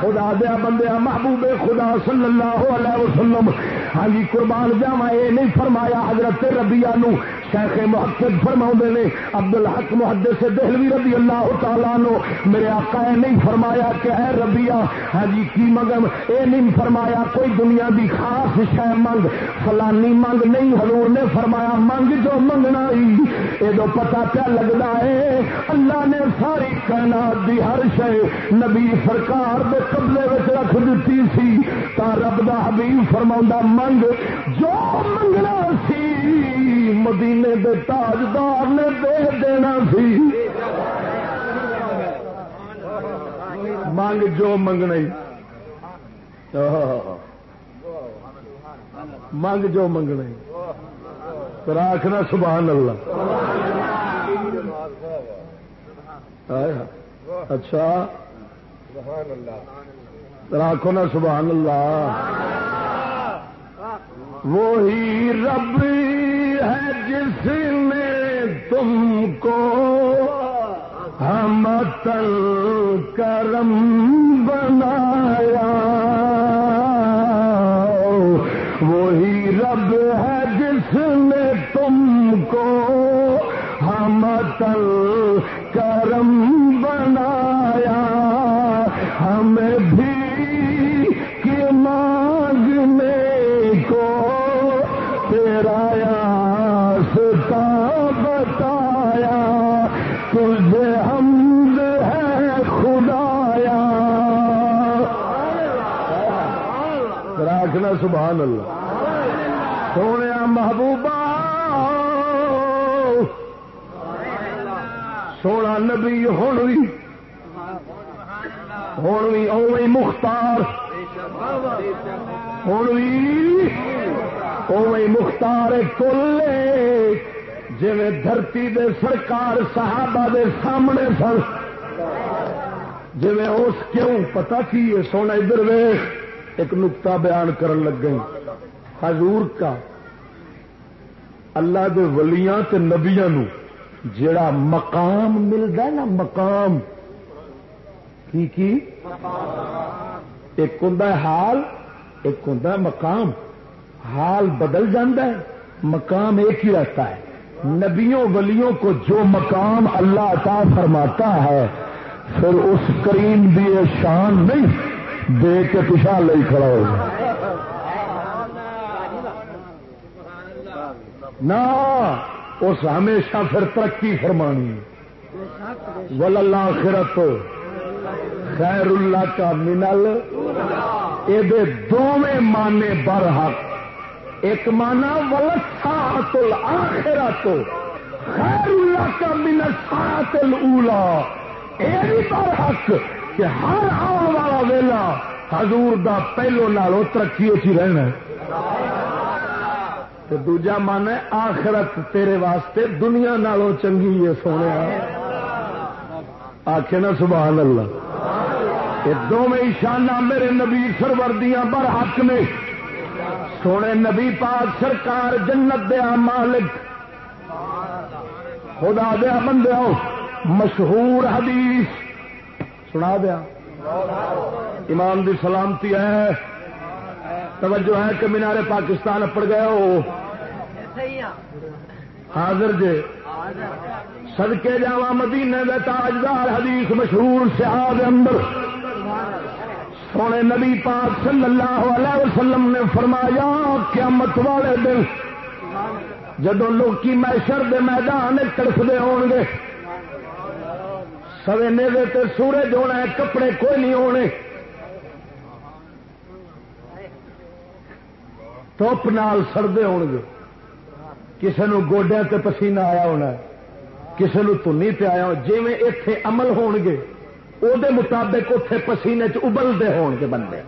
خدا دیا بندیا محبوب خدا صلی اللہ علیہ وسلم ہاں جی قربان جاوا یہ نہیں فرمایا حضرت ربیا نو شیخ محقق فرما نے عبد الحق محدث دہلوی رضی اللہ تعالیٰ نو میرے آقا اے نہیں فرمایا کہ اے ربیا ہاں جی کی مگم؟ اے نہیں فرمایا کوئی دنیا دی خاص شہ منگ، فلانی منگ نہیں، حضور نے فرمایا منگ جو منگنا ہی یہ پتا کیا لگتا ہے اللہ نے ساری کائنات دی ہر شہ نبی سرکار دے قبلے رکھ دیتی سی، تا رب دا حبیب فرما منگ جو منگنا سی، مدینے دے تاجدار نے دے دینا سی۔ منگ جو منگنا منگ جو منگنا راکھنا سبحان اللہ۔ اچھا۔ راکھو نا سبحان اللہ۔ وہی رب ہے جس نے تم کو ہم تل کرم بنایا۔ وہی رب ہے جس نے تم کو ہم تل راکھنا سبحان اللہ۔ سونے محبوبہ۔ سونا نبی ہوں بھی ہوں بھی اوی مختار۔ ہوں بھی اوی مختار کلے جی دھرتی دے سرکار صحابہ دے سامنے سن۔ جی اس کیوں پتا کی سونا ادھر ویخ ایک نقطہ بیان کرن لگ گئی حضور کا اللہ دے ولیاں تے نبیاں نو جڑا مقام ملتا ہے نا، مقام۔ کی کی؟ ایک ہوں حال، ایک ہوں مقام۔ حال بدل جاندہ ہے، مقام ایک ہی رہتا ہے۔ نبیوں، ولیوں کو جو مقام اللہ عطا فرماتا ہے، پھر اس کریم بھی شان نہیں۔ دے کے پچھا لے کھڑا ہو۔ نہ اس ہمیشہ پھر ترقی فرمانی۔ ول اللہ خرت خیر اللہ کا منل۔ یہ دونوں مانے برحق۔ ایک مانا ولسا تل تو خیر اللہ کا منسا تل اولا یہ بر حق کہ ہر آن والا ویلا حضور دا پہلو نالوں ترقی اچھی رہنا تو دوجا من ہے، آخرت تیرے واسطے دنیا نالوں چنگی ہے سونے۔ آخ نا سبحان اللہ۔ یہ دونوں شانہ میرے نبی سروردیاں بر حق نے۔ سونے نبی پاک سرکار جنت دیا مالک۔ خدا دیا بندے مشہور حدیث۔ سنا دیا۔ ایمان دی سلامتی ہے۔ توجہ ہے کہ مینارے پاکستان اپڑ گئے ہو۔ حاضر جے۔ سدکے جا مدینے دے تاجدار حدیث مشہور سیاد اندر۔ سونے نبی پاک صلی اللہ علیہ وسلم نے فرمایا، قیامت والے دن جدو لوکی میشر دے میدان تڑفتے ہون گے سوینے دے سورج ہونا ہے، کپڑے کوئی نہیں ہونے۔ توپ نال سڑتے ہو گے۔ کسی نو گوڈیا تے پسینہ آیا ہونا کسی نو تنی پہ آیا جی میں اتے عمل ہون گے او دے مطابق اتے پسینے چبلتے ہون گے بندے۔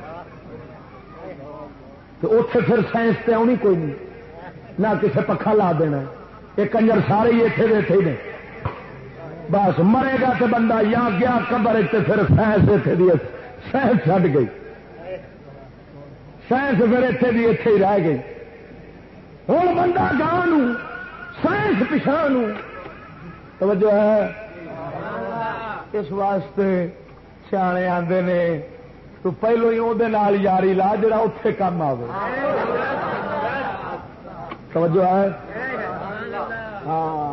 تو اتے پھر سائنس تے آنی کوئی نہیں۔ نہ کسے پکھا لا دینا یہ کنجر سارے ہی اتنے بیٹھے نے۔ بس مرے گا تو بندہ یا گیا قبر پھر سائنس اتنے سائنس چڈ گئی۔ سائنس پھر اتنے بھی اتے ہی رہ گئی۔ ہوں بندہ گاہ سائنس پچھا توجہ ہے۔ اس واسطے سیانے آتے نے تو پہلو ہی وہ یاری لا جا اتے کام آ توجہ ہے۔ ہاں۔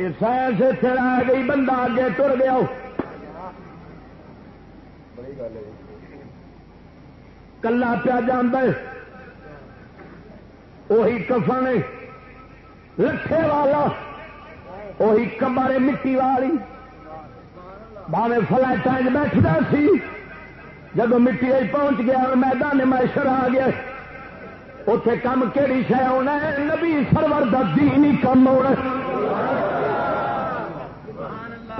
یہ سائنس اتنے رہ گئی بندہ اگے تر گیا۔ کلا پیا جان وہی کفن لکھے والا۔ وہی کمارے مٹی والی۔ باوے فلائٹ بیٹھتا سی۔ جب مٹی پہنچ گیا میدان میشر آ گیا۔ اتے کم کہڑی شہ ہونا ہے؟ نبی سرور کا دین ہی کم ہونا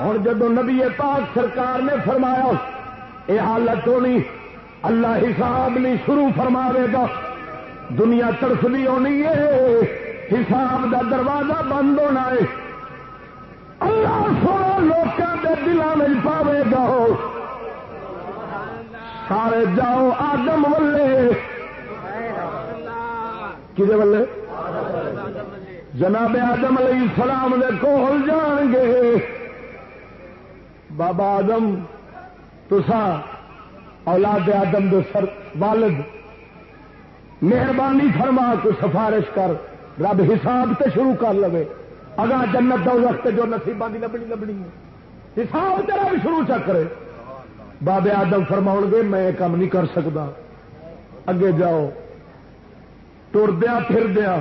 ہوں جدو نبی پاک سرکار نے فرمایا یہ حالت ہونی اللہ حساب نہیں، شروع فرماوے گا۔ دنیا ترس بھی ہونی ہے، حساب دا دروازہ بند ہونا ہے۔ اللہ سونا لوگوں کے دلوں میں پاوے گا۔ سارے جاؤ آدم ولے کھے ولے جناب آدم علیہ السلام دے کول جان گے۔ بابا آدم، تسا، اولاد آدم دو سر، والد۔ مہربانی فرما کو سفارش کر، رب حساب تے شروع کر لو اگا جنت دو وقت جو نصیبہ کی لبنی لبنی ہے۔ حساب تیرا بھی شروع چکرے بابے آدم فرما گے، میں کام نہیں کر سکتا اگے جاؤ۔ ٹردیا پھردیا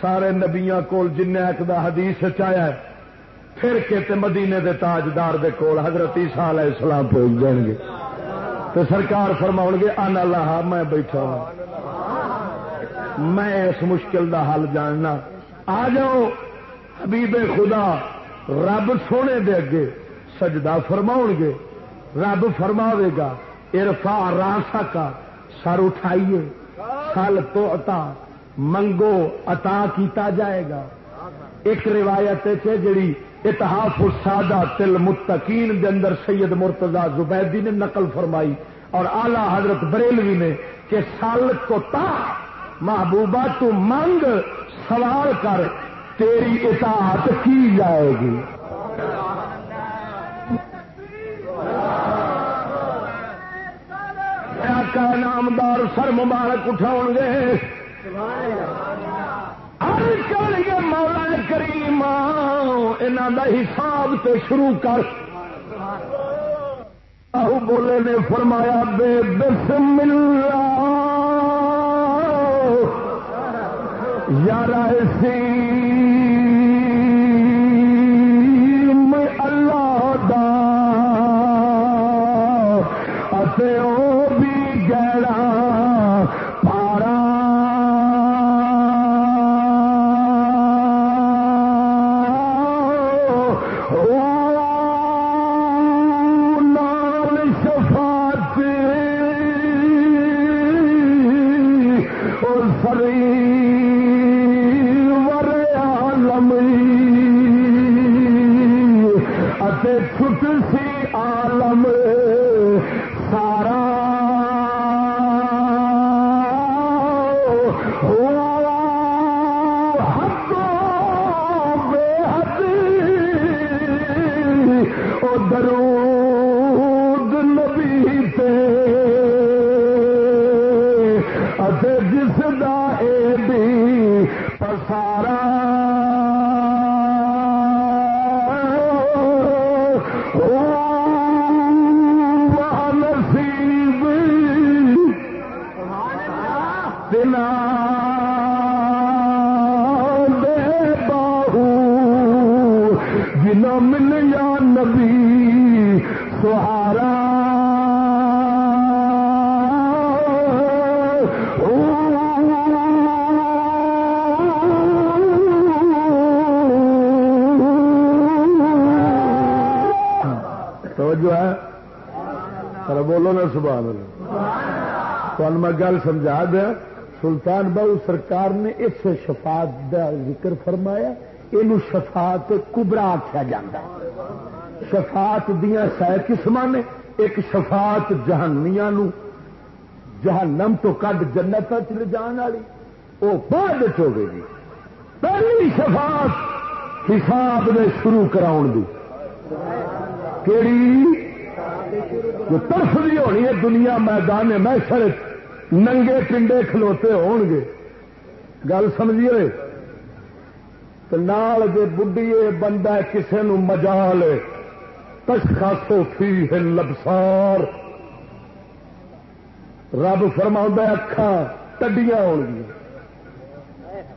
سارے نبیا کول جن ایک دا حدیث چایا پھر کے مدینے دے تاجدار دے کول حضرت عیسیٰ علیہ السلام پہنچ جائیں گے۔ تو سرکار فرما گے، ان اللہ، میں بیٹھا ہوں۔ میں اس مشکل دا حل جاننا۔ آ جاؤ، حبیب خدا، رب سونے دے اگے سجدہ فرماؤ گے۔ رب فرماوے گا ارفا راسا کا سر اٹھائیے۔ سل تو اتا منگو، عطا کیتا جائے گا۔ ایک روایت جڑی اتحاف السادہ تل متقین دے اندر سید مرتضی زبیدی نے نقل فرمائی اور آلہ حضرت بریلوی نے کہ سال کو تا محبوبہ تو منگ سوال کر تیری اطاعت کی جائے گی۔ کا نامدار سر مبارک اٹھاؤ گے؟ گے مولا کریم انہوں کا حساب تو شروع کر۔ بولے نے فرمایا، بے بسم اللہ۔ یار سی جنا مل یا نبی، سہارا۔ جو ہے؟ بولو نا، سبحان اللہ۔ تو میں گل سمجھا دیا، سلطان بہو سرکار نے اس شفاعت کا ذکر فرمایا۔ یہ شفاعت کبرا آخیا جا شفاعت دیا سہ قسم نے ایک شفاعت جہانیا جہنم تو کڈ جنت لے جان والی وہ بعد ہو گئی پہلی شفاعت حساب نے شروع کراؤ دی کیڑی جو طرف بھی ہونی ہے دنیا میدان میں ننگے پنڈے کھلوتے ہون گے گل سمجھیے نال جے بڈی بندہ کسے نو مجال تشخاصو فی ہے لبسار رب فرما اکھا ٹڈیاں ہو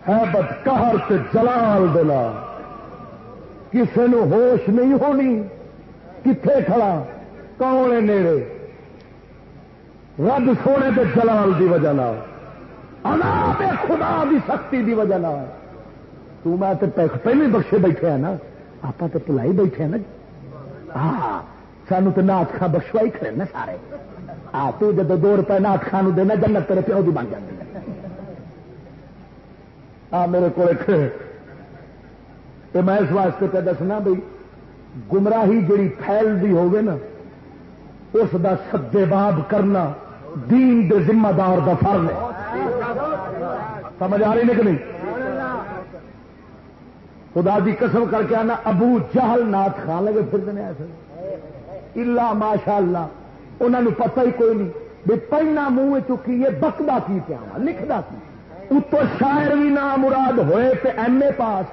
ہے بت کہر سے جلال دلا کسے نو ہوش نہیں ہونی کتنے کھڑا کون ہے نیڑے رب سونے کے جلال دی وجہ خدا دی سختی دی وجہ تو میں پہلے بخشے بیٹھے ہیں نا آپ تو پلائی بیٹھے ہیں نا۔ ہاں سانو تو نات خان بخشوائی کھڑے نا سارے۔ آ تو جب دو روپئے نات خان دینا، جنت تیرے پیو کی بن جاتی آ میرے کو میں اس واسطے پہ دسنا بھائی گمراہی جڑی پھیلتی ہوگی نا، اس دا سدے باب کرنا دین دے ذمہ دار دا فرض ہے۔ سمجھ آ رہی کہ نہیں؟ خدا دی قسم کر کے آنا، ابو جہل نات خان لگے پھر ایسے۔ الا ماشاء اللہ انہوں پتہ ہی کوئی نہیں بھی پہنا منہ چکی یہ بکدا کی پیا لکھدا کی۔ اتو شاعر بھی نام مراد ہوئے تے ایم اے پاس۔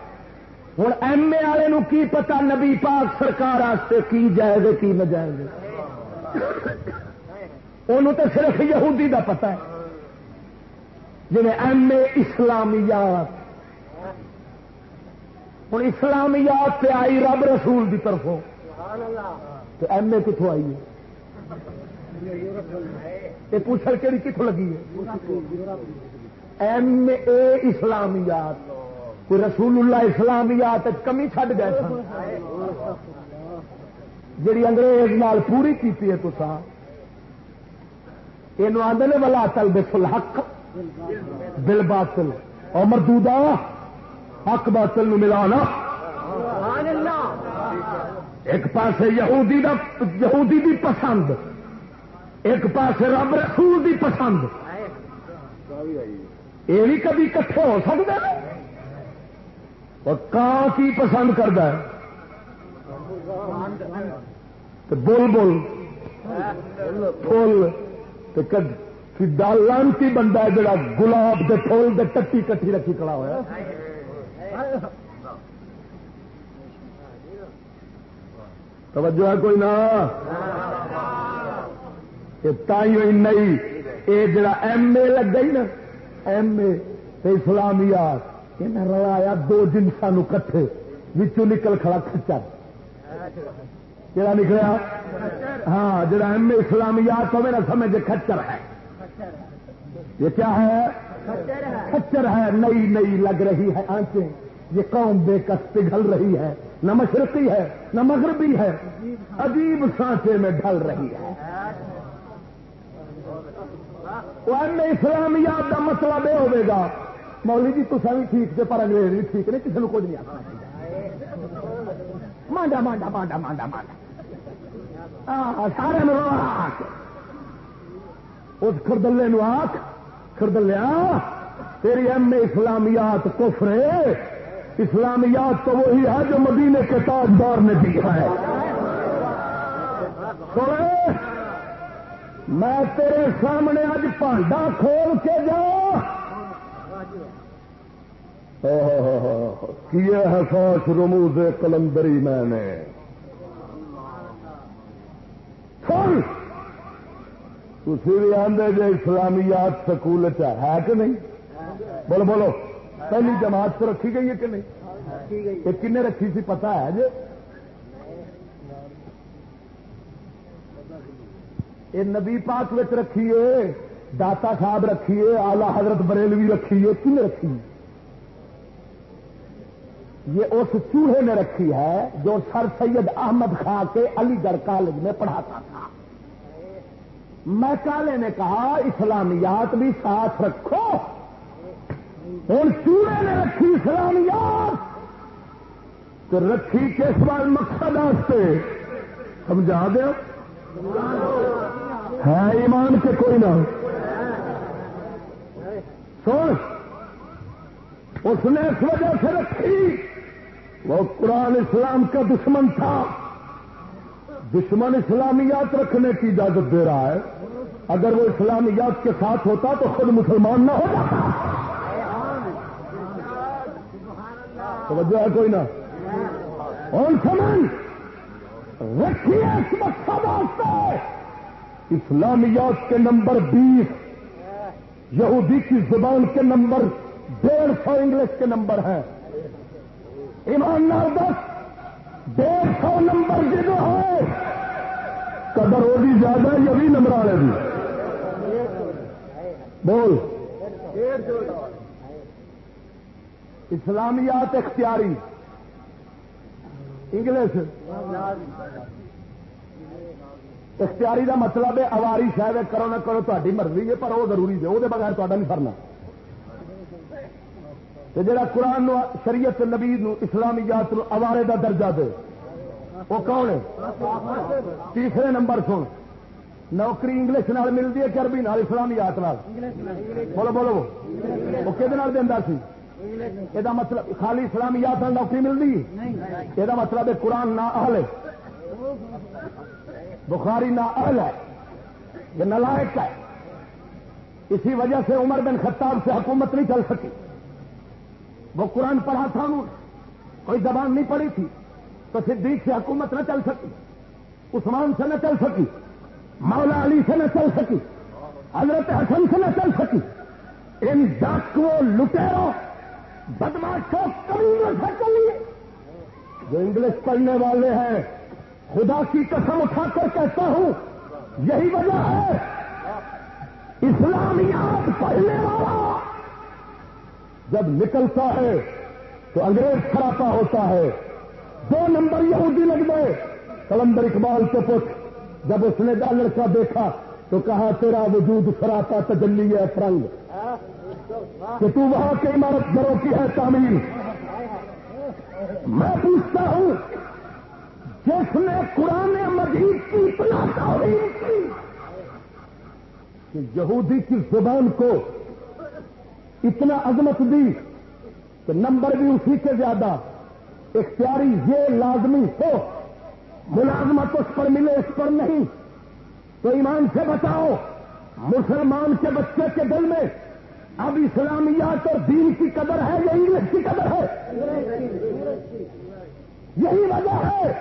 ہوں ایم اے والے کی پتا نبی پاک سرکار کی جائے کی نہ جائے گا انہوں تو صرف یہودی دا پتا ہے۔ جی ایم اے اسلامیات ہوں اسلامیات پہ آئی رب رسول دی طرفوں۔ تو ایم اے کتوں آئی ہے؟ یہ پوچھل کہڑی کتوں لگی ہے؟ ایم اے اسلامیات کوئی رسول اللہ اسلامیات کمی چڈ گئے سن۔ انگریز نال پوری کی ہے تو یہ آدھے والا تل بسل حق بل باطل اور مردودا حق باطل نو ملانا۔ ایک پاسے یہودی دا یہودی دی پسند۔ ایک پاسے رب رسول دی پسند۔ یہ بھی کبھی کٹھے ہو سکتے ہیں۔ اور کان کی پسند کرتا ہے؟ بول بول۔ فل لانتی بندہ ہے جڑا گلاب کے فل کے ٹٹی کٹھی رکھی کڑا ہوا توجہ ہے کوئی نہ؟ نہیں یہ جڑا ایم اے لگ گئی نا، ایم اے اسلامیات رلایا دو جنسا کٹھے بچوں نکل کھڑا کچر کہڑا نکلیا؟ ہاں جڑا ایم اے اسلامیات ہوئے نا سمجھ کچر ہے۔ یہ کیا ہے؟ کچر ہے۔ نئی نئی لگ رہی ہے آنکھیں یہ قوم بے کس پگھل رہی ہے۔ نہ مشرقی ہے، نہ مغربی ہے۔ عجیب سانچے میں ڈھل رہی ہے۔ اسلامیات کا مطلب مسئلہ بے ہوئے گا۔ مولی جی تصا بھی ٹھیک سے پر انگریز بھی ٹھیک نہیں، کسی کو کچھ نہیں آتا مانڈا مانڈا مانڈا مانڈا مانڈا۔ سارے اس خردلے نو آخ خردلیا تیری ایم اسلامیات کفرے اسلامیات تو وہی ہے جو مدینے کے تاجدار نے دی ہے۔ میں تیرے سامنے اج پانڈا کھول کے جاؤ کیے حساس رموز کلندری میں نے؟ تھی بھی آدھے جی اسلامیات سکول ہے کہ نہیں؟ بولو بولو۔ پہلی جماعت تو رکھی گئی ہے کہ نہیں؟ یہ کن رکھی سی پتا ہے جی یہ نبی پاک وچ رکھیے داتا صاحب رکھیے آلہ حضرت بریلوی رکھیے کن رکھی؟ یہ اس چوہے نے رکھی ہے جو سر سید احمد خان کے علی گڑھ کالج میں پڑھاتا تھا۔ میں کالے نے کہا، اسلامیات بھی ساتھ رکھو۔ ہوں چوہے نے رکھی اسلامیات۔ تو رکھی کس بار مقصد واسطے؟ سمجھا دیا ہے ایمان کے کوئی نہ۔ سن۔ اس نے اس وجہ سے رکھی، وہ قرآن اسلام کا دشمن تھا۔ دشمن اسلامیات رکھنے کی اجازت دے رہا ہے۔ اگر وہ اسلامیات کے ساتھ ہوتا تو خود مسلمان نہ ہو جاتا توجہ ہے کوئی نہ؟ اور سمن رکھیے اس مقصد واسطے اسلامیات کے نمبر بیس، یہودی کی زبان کے نمبر ڈیڑھ سو، انگلش کے نمبر ہیں۔ ایماندار دس۔ ڈیڑھ سو نمبر کی جو ہے، قدر ہوگی زیادہ یہ بھی نمبر والے بھی؟ بول۔ اسلامیات اختیاری۔ انگلش۔ اختیاری کا مطلب ہے، اواری شاید کرو نہ کرو تاری مرضی ہے، پر وہ ضروری ہے، وہ بغیر تا نہیں فرنا۔ جڑا قرآن نو شریعت نبی نو اسلامیات نو اوارے دا درجہ دے، وہ کون ہے؟ تیسرے نمبر سن۔ نوکری انگلش نال ملتی ہے کہ عربی نال، اسلامیات نال۔ بولو بولو۔ وہ کہ دینا سی؟ یہ مطلب خالی اسلامیات نال نوکری ملتی یہ مطلب ہے قرآن نہ اہل ہے۔ بخاری نہ اہل ہے۔ یہ نلائق ہے۔ اسی وجہ سے عمر بن خطاب سے حکومت نہیں چل سکی۔ وہ قرآن پڑھا تھا انہوں کوئی زبان نہیں پڑی تھی۔ تو صدیق سے حکومت نہ چل سکی۔ عثمان سے نہ چل سکی۔ مولا علی سے نہ چل سکی۔ حضرت حسن سے نہ چل سکی۔ ان ڈاکو لٹیروں بدماشوں کبھی نہ چلیے جو انگلش پڑھنے والے ہیں، خدا کی قسم اٹھا کر کہتا ہوں، یہی وجہ ہے۔ اسلامیات پڑھنے والا۔ جب نکلتا ہے تو انگریز خراپا ہوتا ہے۔ دو نمبر یہودی لگ گئے۔ کلندر اقبال کے پوچھ، جب اس نے ڈالر کا دیکھا تو کہا، تیرا وجود سراپا تجلی ہے، فرنگ۔ کہ تو وہاں کی عمارت گھروں کی ہے، تعمیر۔ میں پوچھتا ہوں، جس نے قرآن مجید کی اتنا تعلیم کی کہ یہودی کی زبان کو اتنا عظمت دی کہ نمبر بھی اسی کے زیادہ۔ اختیاری یہ لازمی ہو، ملازمت اس پر ملے، اس پر نہیں۔ تو ایمان سے بتاؤ مسلمان کے بچے کے دل میں۔ اب اسلامیات اور دین کی قدر ہے یا انگلش کی قدر ہے۔ یہی وجہ ہے،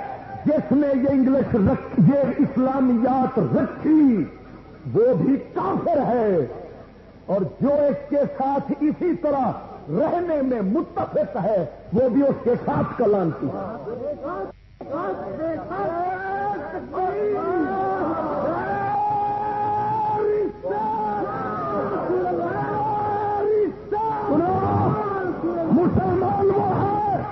جس نے یہ انگلش رکھ، یہ اسلامیات رکھی، وہ بھی کافر ہے۔ اور جو اس کے ساتھ اسی طرح رہنے میں متفق ہے، وہ بھی اس کے ساتھ کلانتی ہے۔ مسلمان وہ ہے۔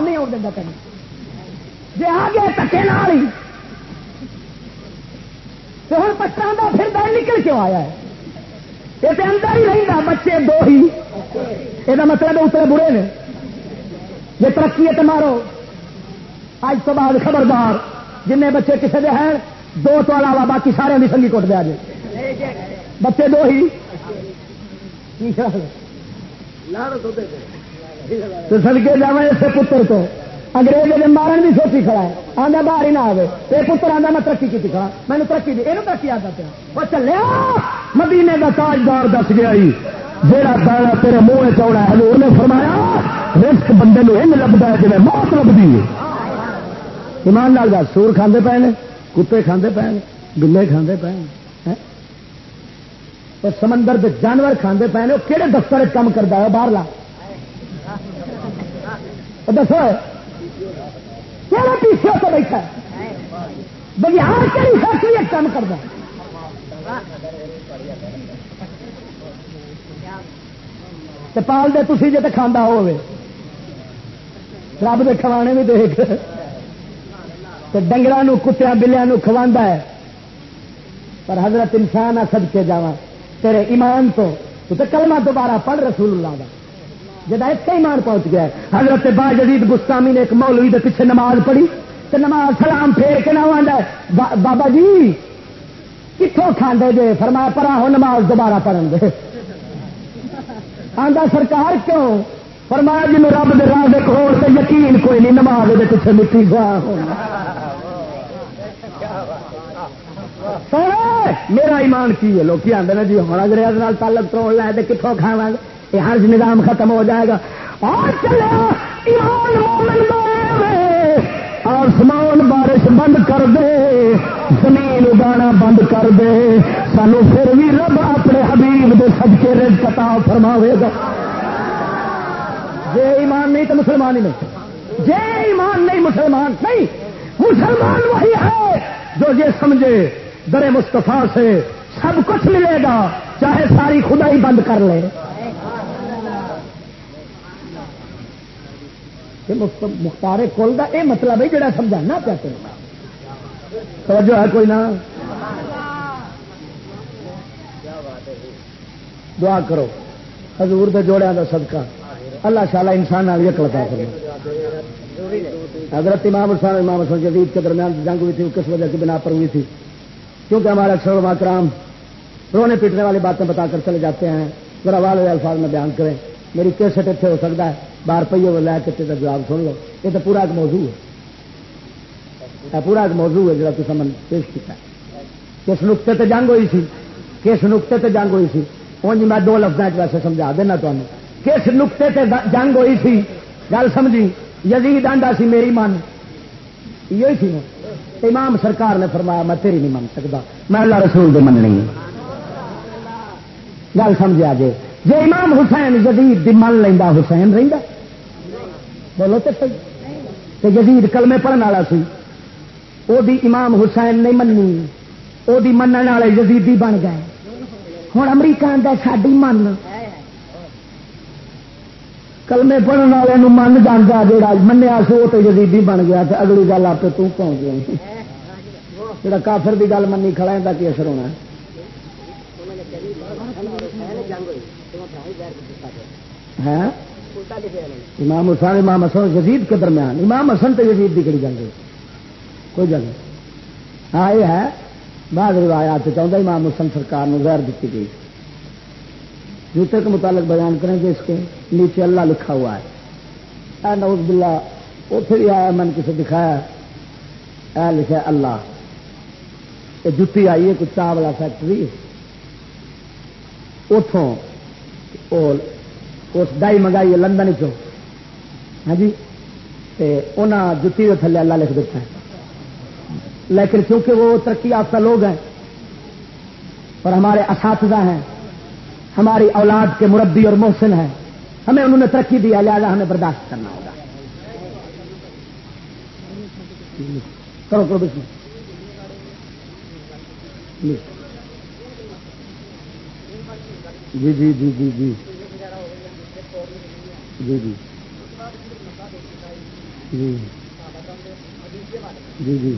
نہیں ہوتا کہیں جی آ گیا تکے نال ہی۔ تو ہوں پچھا پھر دل نکل کیوں آیا ہے؟ یہ تو اندر ہی رہتا بچے دو ہی۔ یہ مطلب اتنے برے نے۔ یہ ترقی ہے تو مارو۔ اج تو بعد خبردار۔ جن بچے کسی کے ہیں، دو تو علاوہ باقی سارے بھی سنگھی کوٹ دیا جی بچے دو ہی۔ سڑکے جا اسے پتر تو انگریز نے مارن بھی سوچی کھڑا ہے۔ آدھا باہر ہی نہ آئے یہ پتر آدھا میں ترقی کی کھڑا۔ میں نے ترقی دی یہ ترقی آتا پیا وہ چلیا مدینے کا تاجدار دس گیا جہاں دانا تیرے منہ چوڑا ہے، حضور نے فرمایا رسک بندے نے ان لبدا ہے جی موت لبھی ہے۔ ایمان لال گا سور کھانے پے نے، کتے کھانے پے نے، بلے کھانے پے اور سمندر کے جانور کھانے پے نے وہ کہڑے دفتر کام کرتا ہے؟ باہر لا۔ دسو۔ کہڑا پیچھے تو بیٹھا بگیار کہڑی فیکٹری ایک کام کرتا پال دے تھی جی تو کھانا ہوے رب دے کھوانے بھی دیکھ۔ تو ڈنگر کتیا بلیا کھوا ہے۔ پر حضرت انسان آ سد کے جا تیرے ایمان تو تو کلمہ دوبارہ پڑھ رسول اللہ کا جب ایمان پہنچ گیا حضرت با جدید گستامی نے ایک مولوی کے پیچھے نماز پڑھی تو نماز سلام پھیر کے نہ آ بابا جی کتوں کھانے دے فرمایا پرا ہو نماز دوبارہ پڑھن دے۔ آدھا سرکار کیوں؟ فرمایا جی میں رب دے راہ دے کھوڑ یقین کوئی نہیں نماز دے پیچھے مٹی گوا میرا ایمان کی ہے؟ لوگ آتے ہیں جی ہوں انگریز تعلق توڑ لے تو کتوں کھاوا یہ ہر نظام ختم ہو جائے گا۔ اور چلے ایمان مومن آسمان بارش بند کر دے۔ زمین اگانا بند کر دے۔ سانو پھر بھی رب اپنے حبیب دے سب کے رج کتا فرماوے گا۔ جے ایمان نہیں تو مسلمان ہی نہیں۔ جے ایمان نہیں مسلمان نہیں۔ مسلمان وہی ہے جو یہ سمجھے۔ در مستفا سے سب کچھ ملے گا، چاہے ساری خدا ہی بند کر لے۔ مختار کل کا یہ مطلب ہے جڑا سمجھانا پیا توجہ ہے کوئی نہ؟ دعا کرو۔ حضور دے جوڑیا کا صدقہ۔ اللہ شالا انسان والی اکلتا کرے حضرت امام حسین امام حسن جدید کے درمیان جنگ ہوئی تھی کس وجہ کی بنا پر ہوئی تھی؟ کیونکہ ہمارے اکثر کرام رونے پیٹنے والی باتیں بتا کر چلے جاتے ہیں۔ ذرا والے الفاظ میں بیان کریں۔ میری کیسٹ اتنے ہو سکتا ہے۔ بار پہیے وہ لے کے جواب سن لو۔ یہ تو پورا ایک موضوع ہے۔ پورا ایک موضوع ہے جا من پیش کیا کس نقطے تے جنگ ہوئی سی؟ کس نقطے تے جنگ ہوئی سی؟ اونج میں دو لفظ ویسے سمجھا دینا تمہیں کس نقطے تے جنگ ہوئی سی؟ گل سمجھی۔ یزید آنڈا سی، میری من۔ یہ سی نا۔ امام سرکار نے فرمایا، میں تیری نہیں من سکتا میں اللہ رسول دے مننی گل سمجھا جی جی امام حسین جدید دی من لینا حسین رہتا بولو تو صحیح۔ تو جدید کلمے پڑھنے والا سی۔ وہ بھی امام حسین نہیں مننی۔ وہ من والے جزیدی بن گئے۔ ہوں امریکہ آدھا ساری من کلمے پڑھنے والے من جانا جا منیا سو تو جدیدی بن گیا تو اگلی گل آپ تو پہنچ گیا؟ جا کافر کی گل منی کھڑا ہے کی اثر ہونا؟ ہے امام حسین، امام حسن جزید کے درمیان۔ امام حسن تو جزید کی کڑی جنگ کوئی جنگ ہاں یہ ہے بعد روایات چاہتا امام حسن سرکار نے غیر دیتی گئی۔ جوتے کے متعلق بیان کریں گے اس کے نیچے اللہ لکھا ہوا ہے۔ اے نوز بلا اتنے بھی آیا من کسی دکھایا اے لکھا اللہ۔ یہ جتی آئی ہے کچھ چاہ والا فیکٹری اتوں اس ڈائی منگائی ہے، لندن چو ہاں جی؟ جتی کے تھلے اللہ لکھ دیتا ہے۔ لیکن کیونکہ وہ ترقی یافتہ لوگ ہیں اور ہمارے اساتذہ ہیں، ہماری اولاد کے مربی اور محسن ہیں، ہمیں انہوں نے ترقی دیا لہٰذا ہمیں برداشت کرنا ہوگا۔ کرو کرو بس جی جی جی جی جی۔ جی جی۔ جی۔ جی جی۔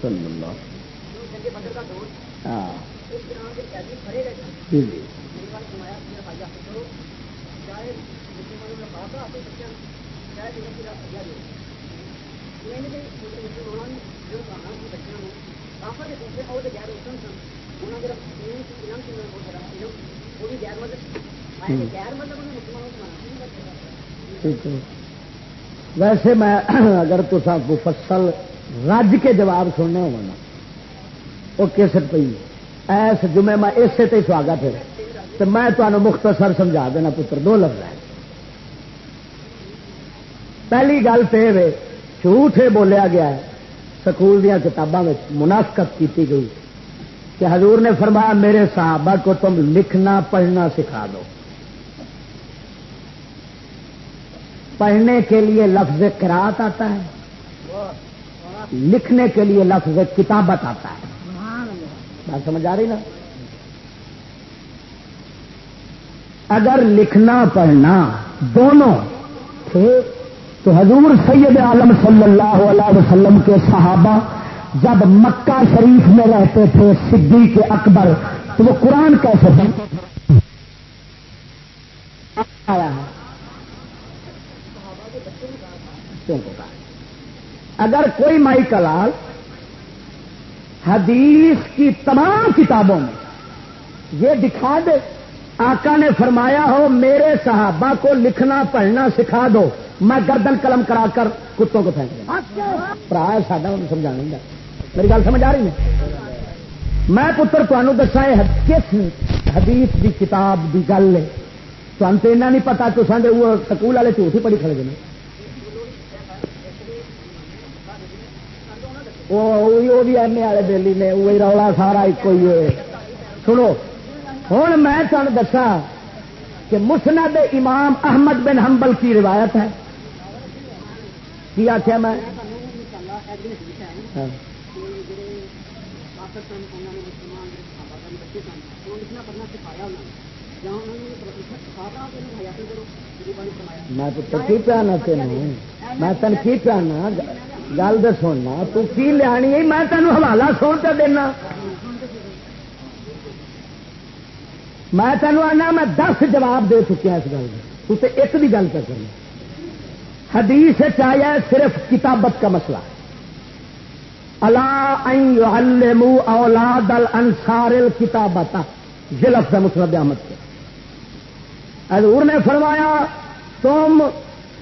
صلی اللہ۔ ہاں۔ جی جی۔ ویسے میں اگر تو مفصل رج کے جواب سننے ہو وہ کیسٹ پی ایس جمعے میں اسے تے سواگت ہے۔ تو میں تمہیں مختصر سمجھا دینا پتر، دو لفظ ہے پہلی گل تو یہ جھوٹ بولیا گیا ہے۔ سکول دیا کتابوں میں منافقت کی گئی۔ کہ حضور نے فرمایا، میرے صحابہ کو تم لکھنا، پڑھنا سکھا دو۔ پڑھنے کے لیے لفظ کراط آتا ہے، لکھنے کے لیے لفظ کتابت آتا ہے۔ بات سمجھ آ رہی نا؟ اگر لکھنا، پڑھنا دونوں تھے، تو حضور سید عالم صلی اللہ علیہ وسلم کے صحابہ جب مکہ شریف میں رہتے تھے، صدیق کے اکبر، تو وہ قرآن کیسے پڑھتے آیا ہے۔ اگر کوئی مائی کلال حدیث کی تمام کتابوں میں یہ دکھا دے، آقا نے فرمایا ہو، میرے صحابہ کو لکھنا، پڑھنا سکھا دو، میں گردن قلم کرا کر کتوں کو پھینک دوں ساڈا سمجھا نہیں۔ میری گل سمجھ آ رہی ہے میں پتر تمہوں دسا کس حدیث دی کتاب دی گل ہے؟ تو نہیں پتا تو وہ سکول والے جھوٹ ہی پڑھی کھڑے گئے وہ بھی ایم اے والے دلی نے وہی رولا سارا ایک ہی ہے سنو ہوں میں تمہیں دسا کہ مسند امام احمد بن حنبل کی روایت ہے کی آخیا میں میں تو کی پیانا تین میں تین کی پیانا گل تو سننا تو کی لیا میں تینوں حوالہ سن کر دینا۔ میں تینوں آنا، میں دس جواب دے چکیا اس گل تو ایک بھی گل کر کرنا۔ حدیث چاہیے صرف کتابت کا مسئلہ۔ اللہ اولاد الانصار الکتابت۔ ضلف سے مسلم احمد کے۔ حضور نے فرمایا، تم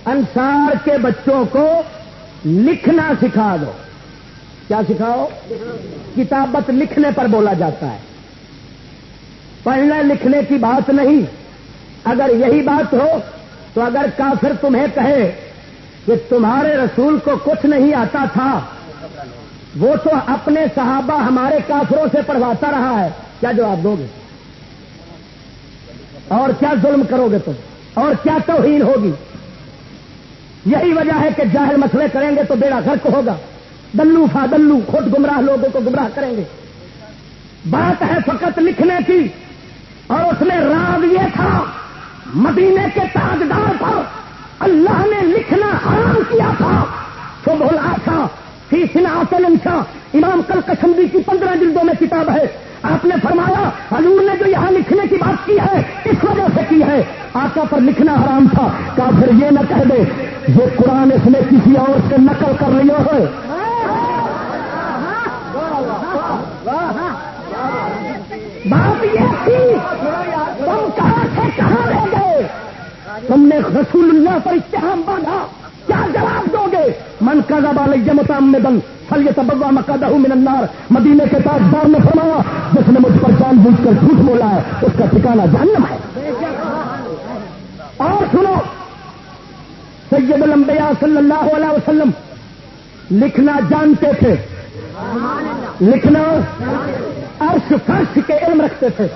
انصار کے بچوں کو لکھنا سکھا دو۔ کیا سکھاؤ؟ کتابت لکھنے پر بولا جاتا ہے۔ پڑھنے لکھنے کی بات نہیں۔ اگر یہی بات ہو، تو اگر کافر تمہیں کہے کہ تمہارے رسول کو کچھ نہیں آتا تھا، وہ تو اپنے صحابہ ہمارے کافروں سے پڑھواتا رہا ہے۔ کیا جواب دو گے؟ اور کیا ظلم کرو گے تم؟ اور کیا توہین ہوگی؟ یہی وجہ ہے کہ جاہل مسئلے کریں گے تو بیڑا گھر ہوگا۔ دلو فا دلو، خود گمراہ لوگوں کو گمراہ کریں گے۔ بات ہے فقط لکھنے کی، اور اس میں راز یہ تھا، مدینے کے تاجدار پر اللہ نے لکھنا حرام کیا تھا۔ تو بولا تھا فی سنا انشا امام کل کشمدی کی پندرہ جلدوں میں کتاب ہے۔ آپ نے فرمایا، حضور نے جو یہاں لکھنے کی بات کی ہے، اس وجہ سے کی ہے۔ آقا پر لکھنا حرام تھا۔ کا پھر یہ نہ کہہ دے، یہ قرآن اس نے کسی اور سے نقل کر لیا ہے بات یہ تھی، تم کہاں سے کہاں رہ گئے؟ تم نے رسول اللہ پر اتحام باندھا، کیا جواب دو گے؟ من کا زبان جمتام میں دن فل یہ مکہ من النار مدینے کے پاس دار نے فرمایا، جس نے مجھ پر جان بوجھ کر جھوٹ بولا ہے، اس کا ٹھکانا جہنم ہے۔ اور سنو، سید الانبیاء صلی اللہ علیہ وسلم لکھنا جانتے تھے۔ لکھنا عرش فرش کے علم رکھتے تھے۔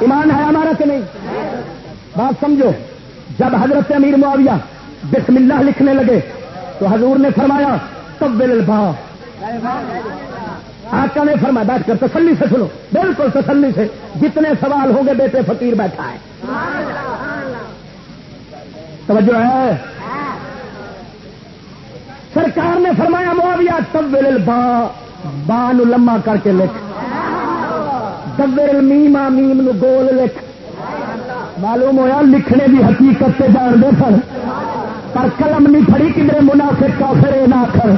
ایمان ہے ہمارا کہ نہیں؟ بات سمجھو، جب حضرت امیر معاویہ بسم اللہ لکھنے لگے، تو حضور نے فرمایا تب البا آقا نے فرمایا، بیٹھ کر تسلی سے سنو۔ بالکل تسلی سے۔ جتنے سوال ہوں گے بیٹے فقیر بیٹھا ہے۔ توجہ ہے؟ سرکار نے فرمایا، معاویہ تب البا بان لما کر کے لکھ۔ دبر میما میم نو گول لکھ۔ معلوم ہوا لکھنے کی حقیقت سے جان دے سن۔ پر قلم نہیں پڑی کدھر منافق کا پھر نہ آخر۔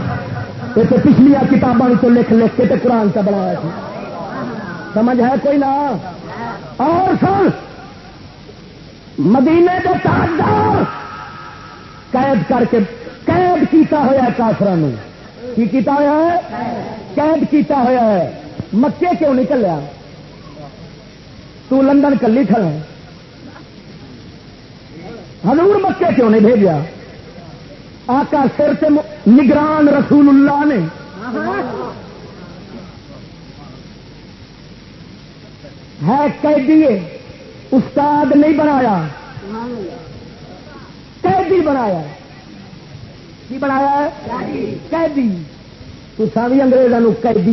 یہ تو پچھلیا کتابوں تو لکھ لکھ کے تو قرآن کا بنایا تھا سمجھ ہے کوئی نہ؟ اور سن، مدینے کے تاجدار قید کر کے، قید کیتا ہوا کافر کی کیتا ہوا ہے؟ قید کیتا ہوا ہے۔ مکے کیوں نکلیا تو لندن کلی کھڑا ہے۔ حضور مکے کیوں نہیں بھیجا آقا سر سے نگران رسول اللہ نے. ہے قیدی استاد نہیں بنایا. قیدی بنایا. کی بنایا قیدی. تو سبھی انگریزوں قیدی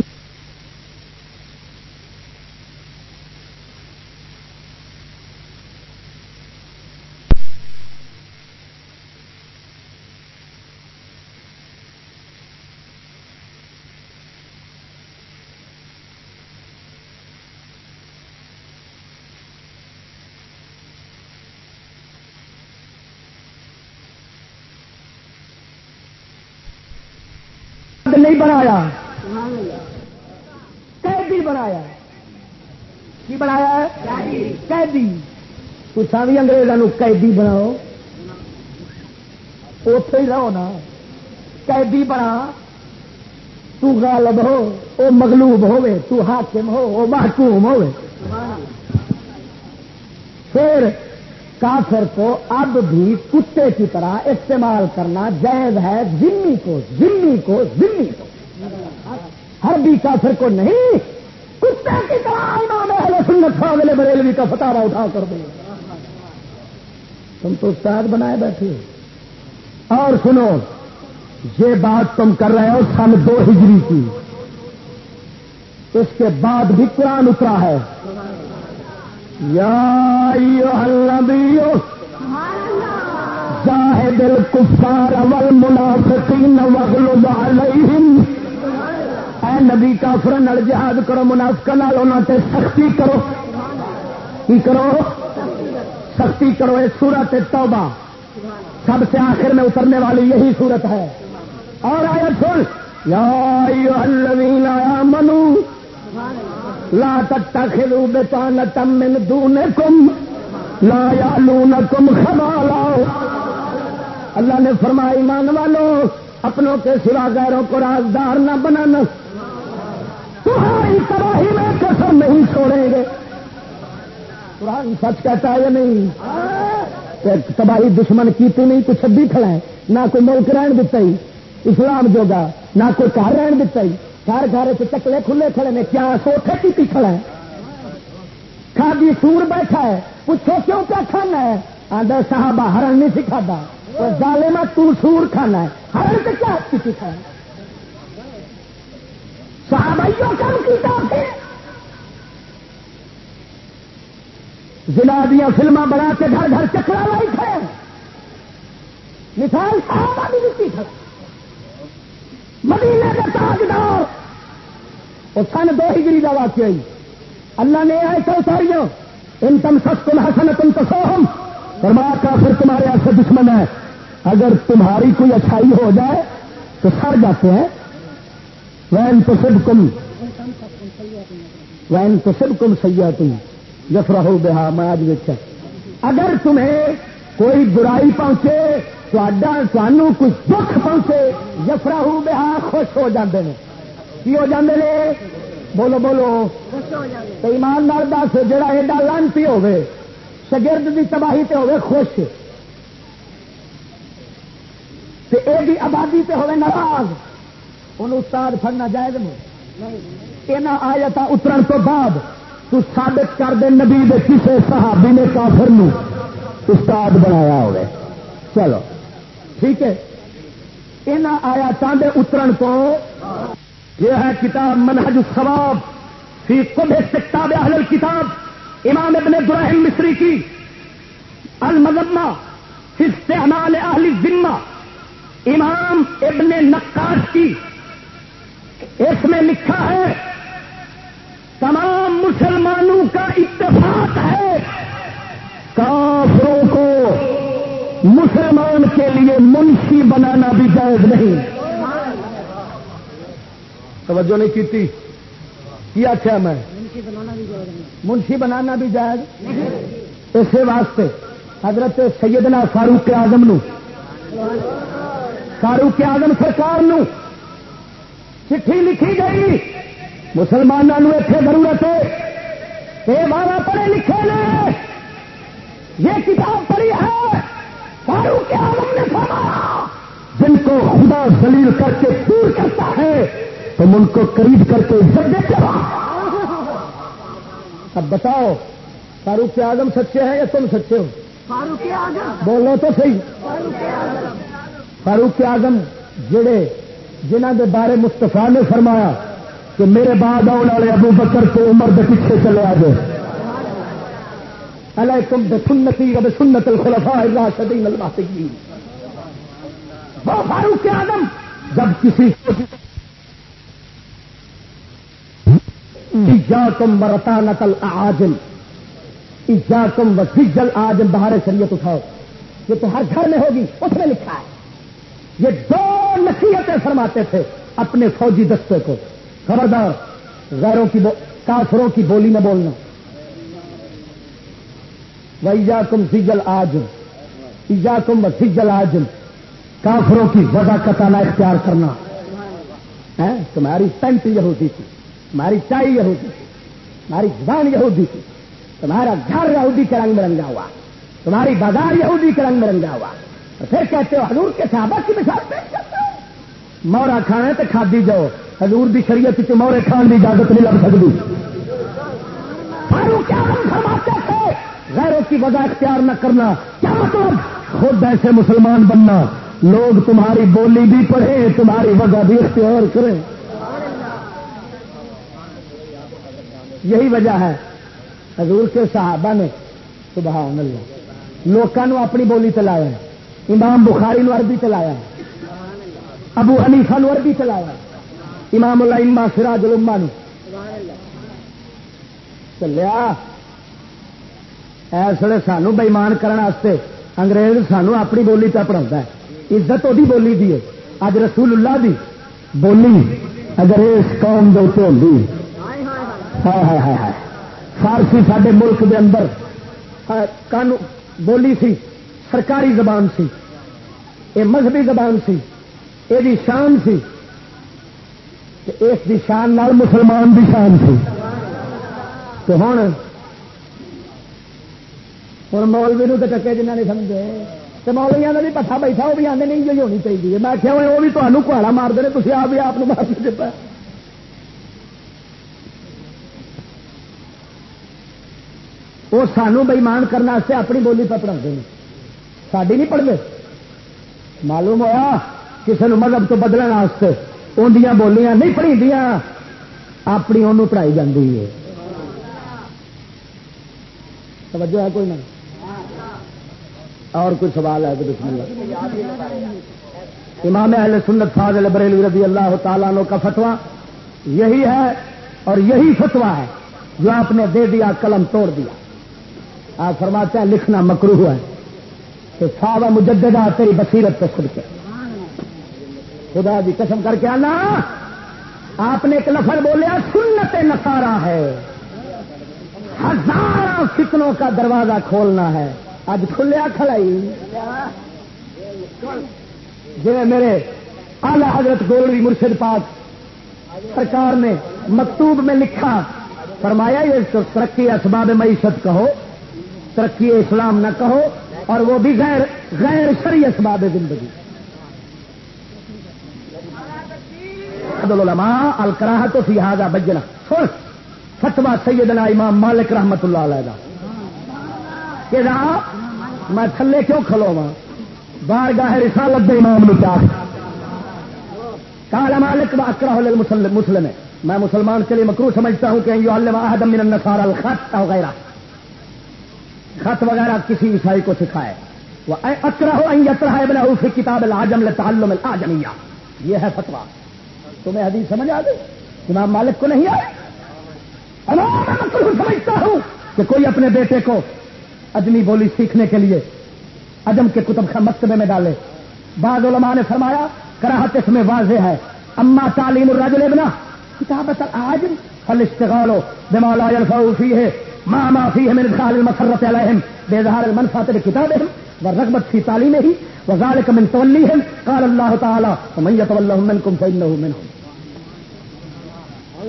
نہیں بنایا۔ قیدی بنایا کی بنایا قیدی۔ کچھ بھی انگریزوں قیدی بناؤ۔ اتے ہی رہو نا۔ قیدی بنا۔ تو غالب ہو وہ مغلوب ہوے تو حاکم ہو وہ محکوم ہوے پھر کافر کو اب بھی کتے کی طرح استعمال کرنا جائز ہے ذمی کو ذمی کو ذمی کو۔ ہر بھی کافر کو نہیں، کتے کی طرح امام اہل سنت اگلے بریلوی کا فتارا اٹھا کر دیں تم تو استاد بنائے بیٹھے ہو۔ اور سنو، یہ بات تم کر رہے ہو سن دو ہجری کی۔ اس کے بعد بھی قرآن اترا ہے۔ یا جاہد الکفار والمنافقین وغلب علیہم۔ اے نبی کافر نال جہاد کرو منافق نال انہاں تے سختی کرو۔ کی کرو؟ سختی کرو اے سورت توبہ۔ سب سے آخر میں اترنے والی یہی صورت ہے۔ اور آیا سن، یا ایوہ الذین آمنوا لا تتخذوا بطانة من دونكم، لا يعلونكم خبالا. اللہ نے فرمایا، ایمان والو، اپنوں کے سوا غیروں کو رازدار نہ بنانا تمہاری تباہی میں قسم نہیں چھوڑیں گے۔ قرآن سچ کہتا ہے یا نہیں؟ تباہی دشمن کیتی نہیں، کچھ بھی کھڑا ہے۔ نہ کوئی ملک رہن دیتا ہی، اسلام جوگا، نہ کوئی گھر رہن دیتا ہی۔ گھر گھر چکلے کھلے کھڑے نے، کیا سوکھے کی کھڑا ہے؟ کھادی سور بیٹھا ہے، پوچھو کیوں کیا کھانا ہے؟ آدھا صحابہ ہرن نہیں سکھا ڈالے میں تو سور کھانا ہے۔ ہرن سے کیا کی کھانا صحابیوں کم کیتا ضلع دیا فلما بنا کے گھر گھر چکرا لائی تھے مثال صحابہ بھی نہیں تھا مدینے کے تاجدار۔ اور سن دو ہجری کا واقعہ ہی۔ اللہ نے ایسا اتاریوں ان تم سس تم حسن تم تو سوہم۔ فرمایا کافر تمہارے ایسے دشمن ہے اگر تمہاری کوئی اچھائی ہو جائے، تو سر جاتے ہیں۔ وین تو سب کم، وین تو سب کم سیا تم جفرا ہو بہا میں آج دیکھا اگر تمہیں کوئی برائی پہنچے تو کچھ دکھ پہنچے جفرا ہو بہا خوش ہو جاتے ہیں کی ہو جاتے ہیں بولو بولو۔ تو ایماندار دس، جڑا ایڈا لانتی ہوے شگرد کی تباہی تے ہوے خوش۔ تے اے بھی آبادی تے ہوے ناراض۔ ان استاد پڑنا جائز نہیں یہاں آیت اترن تو بعد تو ثابت کر دے نبی دے کسے صحابی نے کافر نو استاد بنایا ہوئے چلو۔ ٹھیک ہے؟ یہاں آیا چاندے اترن تو یہ ہے کتاب منہج الثواب فی قبح کتاب اہل الکتاب، امام ابن دراہم مصری کی۔ المذمہ فی استعمال اہل الذمہ، امام ابن نقاش کی۔ اس میں لکھا ہے، تمام مسلمانوں کا اتفاق ہے، کافروں مسلمان کے لیے منشی بنانا بھی جائز نہیں۔ توجہ نہیں کی کیا آخیا میں؟ منشی بنانا بھی جائز۔ اسی واسطے حضرت سیدنا فاروق آزم نو، فاروق آزم سرکار نو چٹھی لکھی گئی۔ مسلمانوں اتنے ضرورت ہے۔ یہ بارہ پڑھے لکھے نے۔ یہ کتاب پڑھی ہے۔ فاروق آزم نے فرمایا جن کو خدا دلیل کر کے دور کرتا ہے تم ان کو قریب کر کے عزت دیتے ہو۔ اب بتاؤ فاروق آزم سچے ہیں یا تم سچے ہو؟ بولو تو صحیح۔ فاروق اعظم۔ جڑے جنہ کے بارے مستفا نے فرمایا کہ میرے بعد آنے والے ابو بکر کو عمر کے پیچھے چلے آ جائے۔ علیکم بسنتی و بسنت الخلفاء الراشدین المحتقین وہ فاروق اعظم جب کسی ایجاکم مرتانت الاعاجم ایجاکم وسجل آجم بہار شریعت اٹھاؤ. یہ تو ہر گھر میں ہوگی، اس نے لکھا ہے. یہ دو نصیحتیں فرماتے تھے اپنے فوجی دستے کو. خبردار، غیروں کی کافروں کی بولی میں بولنا. ویجا کم سجل آجم ایجا کم سجل آجم کافروں کی وضا کتانا اختیار کرنا۔ ہاں، تمہاری پینٹ یہودی تھی، تمہاری چائی یہودی تھی، تمہاری زبان یہودی تھی، تمہارا گھر یہودی کے رنگ میں رنگا ہوا، تمہاری بازار یہودی کے رنگ میں رنگا ہوا پھر کہتے ہو، حضور کے صحابہ کی مثال پیش کرتے ہو مورا کھانا تو کھا دی جاؤ، حضور دی شریعت سے مورے کھان کی اجازت نہیں لگ سکتی۔ کیا فرماتے تھے غیروں کی وجہ اختیار نہ کرنا، کیا مطلب؟ خود ایسے مسلمان بننا۔ لوگ تمہاری بولی بھی پڑھے تمہاری وجہ بھی اختیار کریں۔ یہی وجہ ہے۔ حضور کے صحابہ نے، سبحان اللہ۔ لوگوں اپنی بولی چلایا امام بخاری نو عربی چلایا ابو حنیفہ نو عربی چلایا امام اللہ اما سراج الما نو۔ چلیا۔ اس ویل سانو بےمان کرنے انگریز سانو اپنی بولی پہ پڑھا عزت وہی بولی دی ہے۔ اج رسول اللہ دی بولی اگر اس قوم دے ہوتی فارسی سڈے ملک دے اندر بولی سی، سرکاری زبان سی یہ مذہبی زبان سی یہ شان سی اس دی شان نال مسلمان دی شان سی۔ تو ہوں ہوں مولوی نو تو ٹکے جنہ نے سمجھے تو مولویا کا بھی پٹھا بیٹھا وہ بھی آدھے نہیں جو ہونی چاہیے میں کیا وہ بھی تمہیں کہاڑا مار دے تھی آپ بھی آپ مار دیتا وہ سانو بےمان کرنے اپنی بولی پہ پڑھا ہیں ساری نہیں پڑھتے معلوم ہوا کسی نے مذہب تو بدلنے اندیاں بولیاں نہیں پڑھی دیا اپنی انہوں پڑھائی جاتی ہے توجہ ہے کوئی نہیں اور کوئی سوال ہے تو بسم اللہ۔ امام اہل سنت فاضل بریلوی رضی اللہ تعالیٰ کا فتوا یہی ہے اور یہی فتوا ہے جو آپ نے دے دیا، قلم توڑ دیا۔ آپ فرماتے ہیں، لکھنا مکرو ہے۔ کہ صاحب مجددہ، تیری بصیرت پہ خود کے۔ خدا جی قسم کر کے آنا۔ آپ نے ایک لفظ بولیا سنت نسارا ہے۔ ہزار فتنوں کا دروازہ کھولنا ہے۔ اج کھلیا کھڑائی جی میرے اعلی حضرت گولوی مرشد پاک سرکار نے مکتوب میں لکھا، فرمایا، یہ ترقی اسباب معیشت کہو، ترقی اسلام نہ کہو، اور وہ بھی غیر غیر شری اسباب زندگی۔ الکراہ تو فیحاظہ بجنا سن فتوا سیدنا امام مالک رحمت اللہ علیہ کہ میں تھلے کیوں کھلو بار گاہ رسالت دے امام نے کیا کالا مالک اکرا مسلم ہے۔ میں مسلمان کے لیے مکرو سمجھتا ہوں کہ آدم من النصار الخط وغیرہ خط وغیرہ کسی عیسائی کو سکھائے۔ وہ اکرا ہو اترا ہے بنا کتاب العجم تعلم العجمیہ یہ ہے فتوا تمہیں حدیث سمجھ آ گئی؟ امام مالک کو نہیں آئے؟ سمجھتا ہوں کہ کوئی اپنے بیٹے کو اجمی بولی سیکھنے کے لیے اجم کے کتب مکتبے میں ڈالے۔ بعض علماء نے فرمایا، کراہت اس میں واضح ہے۔ اما تعلیم الرجل ابنا کتابت آج فل استغالو بما لا ينفع فيه ما ما فيه من ادخال المسرة عليهم باظهار المنفعة بكتابهم والرغبة في تعليمه وذلك من توليهم قال الله تعالى ومن يتولهم منكم فإنه منهم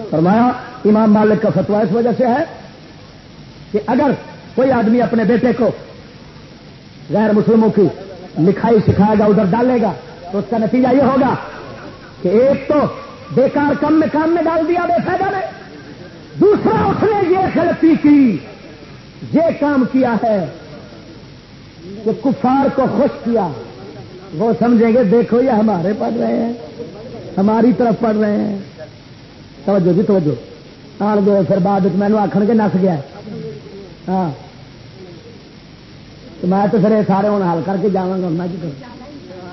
فرمایا، امام مالک کا فتوا اس وجہ سے ہے کہ اگر کوئی آدمی اپنے بیٹے کو غیر مسلموں کی لکھائی سکھائے گا، ادھر ڈالے گا، تو اس کا نتیجہ یہ ہوگا کہ ایک تو بیکار کم میں کام میں ڈال دیا، بے فائدہ نے دوسرا، اس نے یہ غلطی کی، یہ کام کیا ہے کہ کفار کو خوش کیا۔ وہ سمجھیں گے، دیکھو یہ ہمارے پڑھ رہے ہیں، ہماری طرف پڑھ رہے ہیں۔ توجہ جی توجہ۔ آن گئے پھر بعد میں آخر کے نس گیا۔ ہاں۔ تو میں تو پھر سارے ہوں حل کر کے جا گا، میں کی کروں؟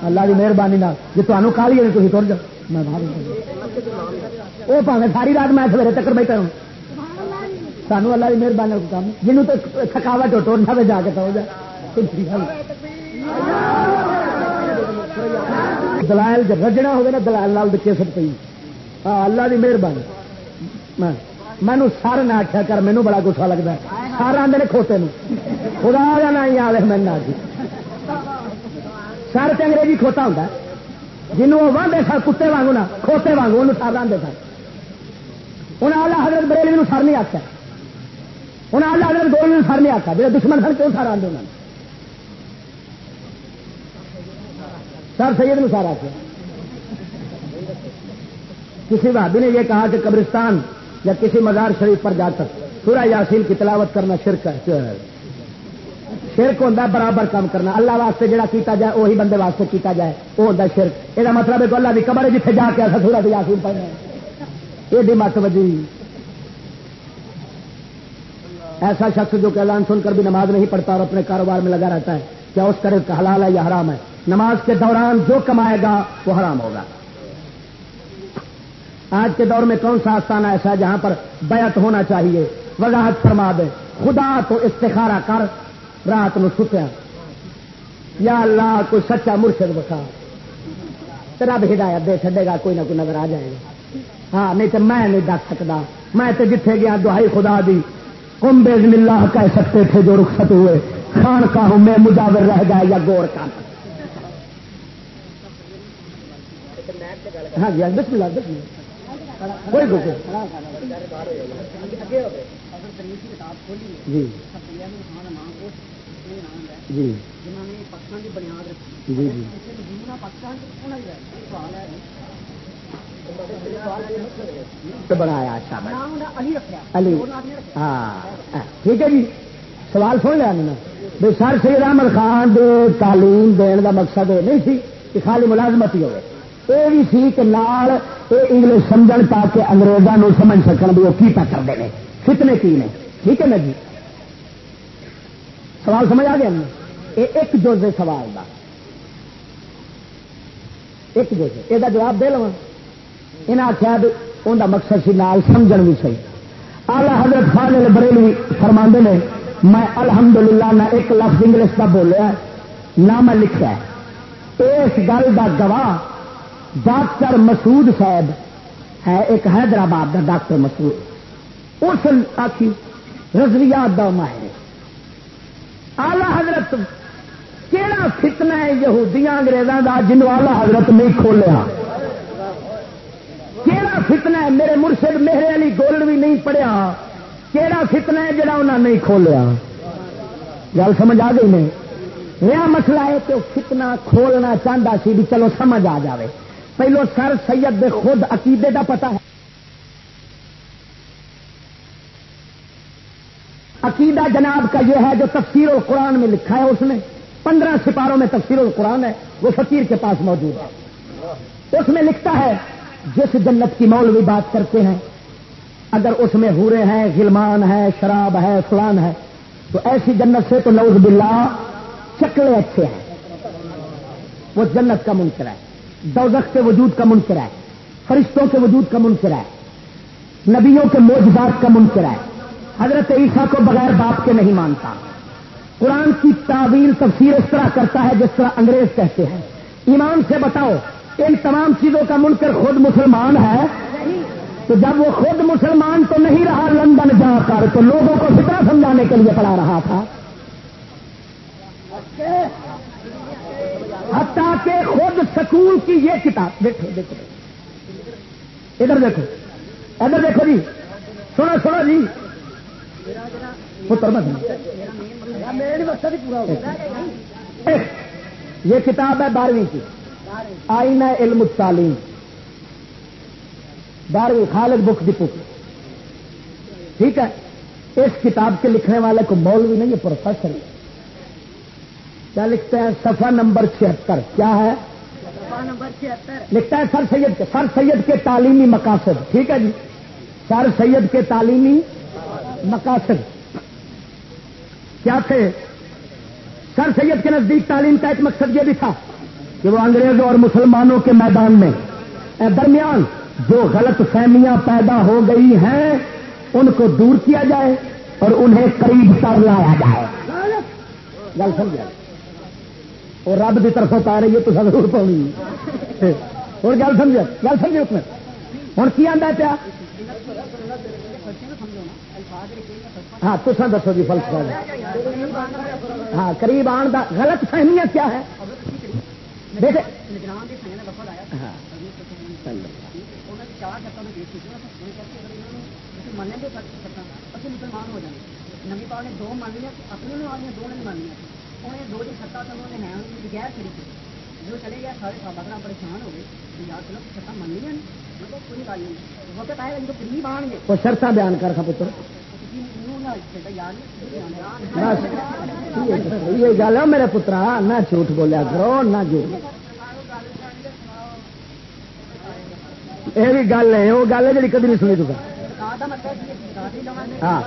اللہ کی مہربانی جی تمہیں کالی ہے تھی تر جاؤ۔ میں باہر وہ پاوے ساری رات میں سویرے تک بیٹھا ہوں۔ سانو اللہ کی مہربانی کام جنوب تو تھکاوٹ ٹوٹنا پہ جا کے تو دلائل رجنا ہوگا نا، دلائل لال کیسٹ پی ہاں اللہ کی مہربانی۔ میں مینو سر نہ آخیا کر مینو بڑا گسا لگتا ہے۔ سر آدھے نے کھوتے خدا کا نہ ہی آئے میں نہ سر تو انگریزی کھوتا ہوں جنوب وہ وہدے سر کتے وانگو نا کھوتے وانگو انہوں سر آدھے سر انہیں آلہ حضرت بریلی سر نہیں آتا انہیں آلہ حضرت گول سر نہیں آتا جی دشمن سر کیوں سر آدھے انہوں سر سید نو سارا کیا کسی بھابی نے یہ کہا کہ قبرستان یا کسی مزار شریف پر جا کر سورہ یاسین کی تلاوت کرنا شرک ہے۔ شرک ہوتا برابر کام کرنا۔ اللہ واسطے جڑا کیتا جائے وہی بندے واسطے کیتا جائے۔ وہ ہوتا شرک۔ یہ مطلب ہے کہ اللہ کی قبر جیتے جا کے سورا یاسین پڑھنا یہ بھی مت وجی ایسا شخص جو کہ اعلان سن کر بھی نماز نہیں پڑھتا اور اپنے کاروبار میں لگا رہتا ہے، کیا اس کا حلال ہے یا حرام ہے؟ نماز کے دوران جو کمائے گا، وہ حرام ہوگا۔ آج کے دور میں کون سا آستان ایسا ہے جہاں پر بیعت ہونا چاہیے؟ وضاحت فرما دے۔ خدا تو استخارا کر، رات نو ستیا یا اللہ، کوئی سچا مرشد بخا رب ہدایت دے چڈے گا، کوئی نہ کوئی نظر آ جائے گا۔ ہاں نہیں تو میں نہیں دس سکتا میں تو جتھے گیا دہائی خدا دی۔ کم بے اللہ کہہ سکتے تھے جو رخصت ہوئے۔ خان کا ہوں میں، مجاور رہ گیا یا گور کا۔ ہاں جی بسم اللہ بسم اللہ۔ کوئی جی۔ جی۔ جی جی۔ بنایا اچھا علی۔ ہاں۔ ٹھیک ہے جی۔ سوال سن لیا بھائی سر سید احمد خان تعلیم دین کا مقصد یہ نہیں سی کہ خالی ملازمت ہی ہوئے۔ یہ بھی سی کہ نال یہ انگلش سمجھ تاکہ اگریزوں سمجھ سکن بھی وہ کی پہ کرتے ہیں؟ کتنے کی نے؟ ٹھیک ہے نا جی؟ سوال سمجھ آ گیا جی؟ یہ ایک جوز سوال کا ایک جوز یہ جواب دے لوا انہیں آخیا ان کا مقصد سی نال سمجھ بھی صحیح۔ آلہ حضرت فاضل بریلوی فرما نے، میں الحمدللہ نہ ایک لفظ انگلش کا بولیا، نہ میں لکھا اس گل کا گواہ ڈاکٹر مسعود صاحب ہے، ایک حیدرآباد کا ڈاکٹر مسعود۔ اس آخی رضویات دا ماہر آلہ حضرت کہڑا فتنا ہے یہودیاں انگریزوں کا جنوب آلہ حضرت نہیں کھولیا۔ کہڑا فتنا ہے، میرے مرشد میرے علی گولڈ بھی نہیں پڑھیا۔ کہڑا فتنا ہے جڑا انہیں نہیں کھولیا۔ گل سمجھ آ گئی نہیں؟ یہ مسئلہ ہے کہ فتنا کھولنا چاہتا سی بھی چلو سمجھ آ جائے پہلو سر سید دے خود عقیدے کا پتا ہے۔ عقیدہ جناب کا یہ ہے جو تفسیر القرآن میں لکھا ہے، اس نے پندرہ سپاروں میں تفسیر القرآن ہے، وہ فقیر کے پاس موجود ہے۔ اس میں لکھتا ہے، جس جنت کی مولوی بات کرتے ہیں، اگر اس میں ہورے ہیں، غلمان ہے شراب ہے، فلان ہے، تو ایسی جنت سے تو نوز باللہ چکلے اچھے ہیں۔ وہ جنت کا منکر ہے۔ دوزخ کے وجود کا منکر ہے، فرشتوں کے وجود کا منکر ہے، نبیوں کے موجودات کا منکر ہے۔ حضرت عیسیٰ کو بغیر باپ کے نہیں مانتا۔ قرآن کی تعویل تفسیر اس طرح کرتا ہے جس طرح انگریز کہتے ہیں۔ ایمان سے بتاؤ، ان تمام چیزوں کا منکر خود مسلمان ہے؟ تو جب وہ خود مسلمان تو نہیں رہا لندن جا کر، تو لوگوں کو فکر سمجھانے کے لیے پڑھا رہا تھا۔ حتیٰ کہ خود سکول کی یہ کتاب دیکھو دیکھو۔ ادھر دیکھو۔ ادھر دیکھو جی۔ سنو سنو جی۔ یہ کتاب ہے بارہویں کی۔ آئین علم تعلیم بارہویں، خالد بک دی ٹھیک ہے؟ اس کتاب کے لکھنے والے کو مولوی نہیں یہ پروفیسر کیا لکھتے ہیں؟ سفا نمبر چھہتر۔ کیا ہے؟ لکھتا ہے سر سید کے سر سید کے تعلیمی مقاصد۔ ٹھیک ہے جی؟ سر سید کے تعلیمی مقاصد۔ کیا تھے؟ سر سید کے نزدیک تعلیم کا ایک مقصد یہ بھی تھا کہ وہ انگریزوں اور مسلمانوں کے میدان میں درمیان جو غلط فہمیاں پیدا ہو گئی ہیں ان کو دور کیا جائے اور انہیں قریب کر لایا جائے۔ گل سمجھا۔ اور رب کی طرف پا رہی ہے، تو ضرور پاؤنی اور گل سمجھ گل سمجھے اس میں؟ ہوں کی آتا پیا؟ ہاں تو دسو جی فلسفہ ہاں قریب آن کا غلط فہمیاں کیا ہے؟ ہاں۔ مسلمان ہو جائیں۔ نبی نے دو مان لیا دو نے مان لیا انہیں دو جی ستا تو انہوں نے ہے غیر کری تھی جو چلے گیا سارے صحابہ پریشان ہو گئے۔ یار چلو ستا من لیا کوئی گل نہیں۔ وقت آئے جو قریب آن گے وہ شرطا بیان کر سا پتر۔ یہ گل ہے میرے پترا نہ جھوٹ بولیا کرو نہ جھوٹ۔ یہ بھی گل ہے وہ گل ہے جی کدی نہیں سنی تو ہاں۔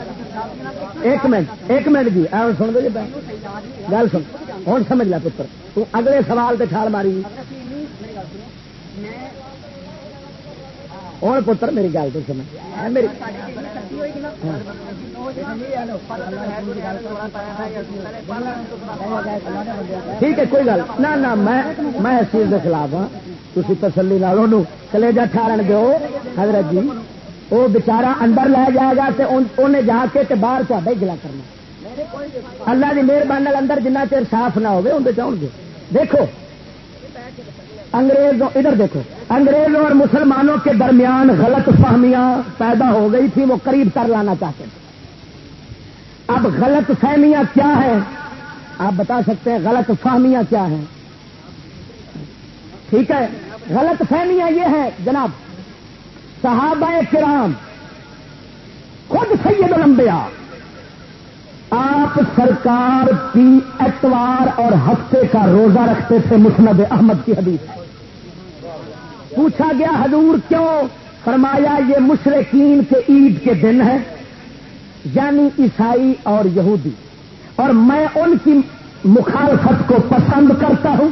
ایک منٹ ایک منٹ جی سن دو جی گل سن۔ ہوں سمجھ لیا پتر۔ تو اگلے سوال تے چھال ماری۔ ہوں پتر، میری گل تو سمجھ۔ ہاں، میری۔ ٹھیک ہے، کوئی گل۔ نہ میں اس چیز کے خلاف ہاں۔ تھی تسلی لال کلیجا ٹھارن دو حضرت جی وہ بچارا اندر لے جائے گا انہیں جا کے تے باہر تا گلا کرنا۔ اللہ کی مہربانی اندر جنہ چیر صاف نہ ہوگی اندر چاہن گے۔ دیکھو، انگریزوں ادھر دیکھو۔ انگریزوں اور مسلمانوں کے درمیان غلط فہمیاں پیدا ہو گئی تھی، وہ قریب کر لانا چاہتے تھے۔ اب غلط فہمیاں کیا ہیں؟ آپ بتا سکتے ہیں غلط فہمیاں کیا ہیں؟ ٹھیک ہے۔ غلط فہمیاں یہ ہیں، جناب صحابہ کرام، خود سید لمبیا آپ سرکار کی اتوار اور ہفتے کا روزہ رکھتے تھے مسند احمد کی حدیث۔ پوچھا گیا، حضور کیوں؟ فرمایا، یہ مشرقین کے عید کے دن ہے یعنی عیسائی اور یہودی۔ اور میں ان کی مخالفت کو پسند کرتا ہوں۔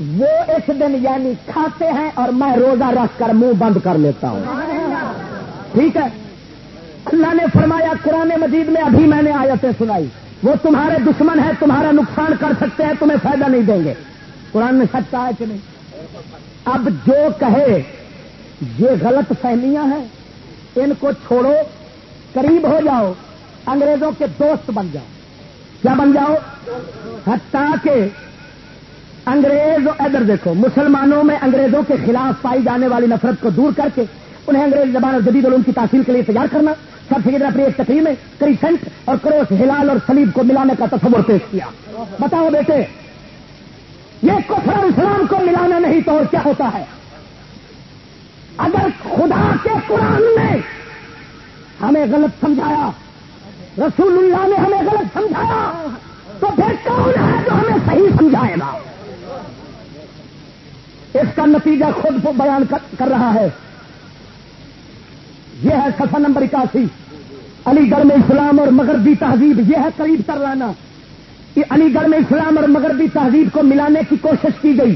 وہ اس دن یعنی کھاتے ہیں اور میں روزہ رکھ کر منہ بند کر لیتا ہوں۔ ٹھیک ہے؟ اللہ نے فرمایا، قرآن مجید میں ابھی میں نے آیتیں سنائی۔ وہ تمہارے دشمن ہے تمہارا نقصان کر سکتے ہیں، تمہیں فائدہ نہیں دیں گے۔ قرآن نے سچ ہے کہ نہیں؟ اب جو کہے، یہ غلط فہمیاں ہیں۔ ان کو چھوڑو، قریب ہو جاؤ۔ انگریزوں کے دوست بن جاؤ۔ کیا بن جاؤ؟ حتیٰ کہ انگریز ادھر دیکھو، مسلمانوں میں انگریزوں کے خلاف پائی جانے والی نفرت کو دور کر کے انہیں انگریز زبان اور جدید علوم کی تاثیر کے لیے تیار کرنا سب سے اپنی ایک تقریر میں کریسنٹ اور کروس ہلال اور سلیب کو ملانے کا تصور پیش کیا۔ بتاؤ بیٹے، یہ کفر اسلام کو ملانا نہیں تو اور کیا ہوتا ہے؟ اگر خدا کے قرآن نے ہمیں غلط سمجھایا، رسول اللہ نے ہمیں غلط سمجھایا، تو پھر کون ہے جو ہمیں صحیح سمجھائے گا؟ اس کا نتیجہ خود بیان کر رہا ہے۔ یہ ہے سفر نمبر اکاسی۔ علی گڑھ میں اسلام اور مغربی تہذیب یہ ہے قریب کر لانا۔ علی گڑھ میں اسلام اور مغربی تہذیب کو ملانے کی کوشش کی گئی۔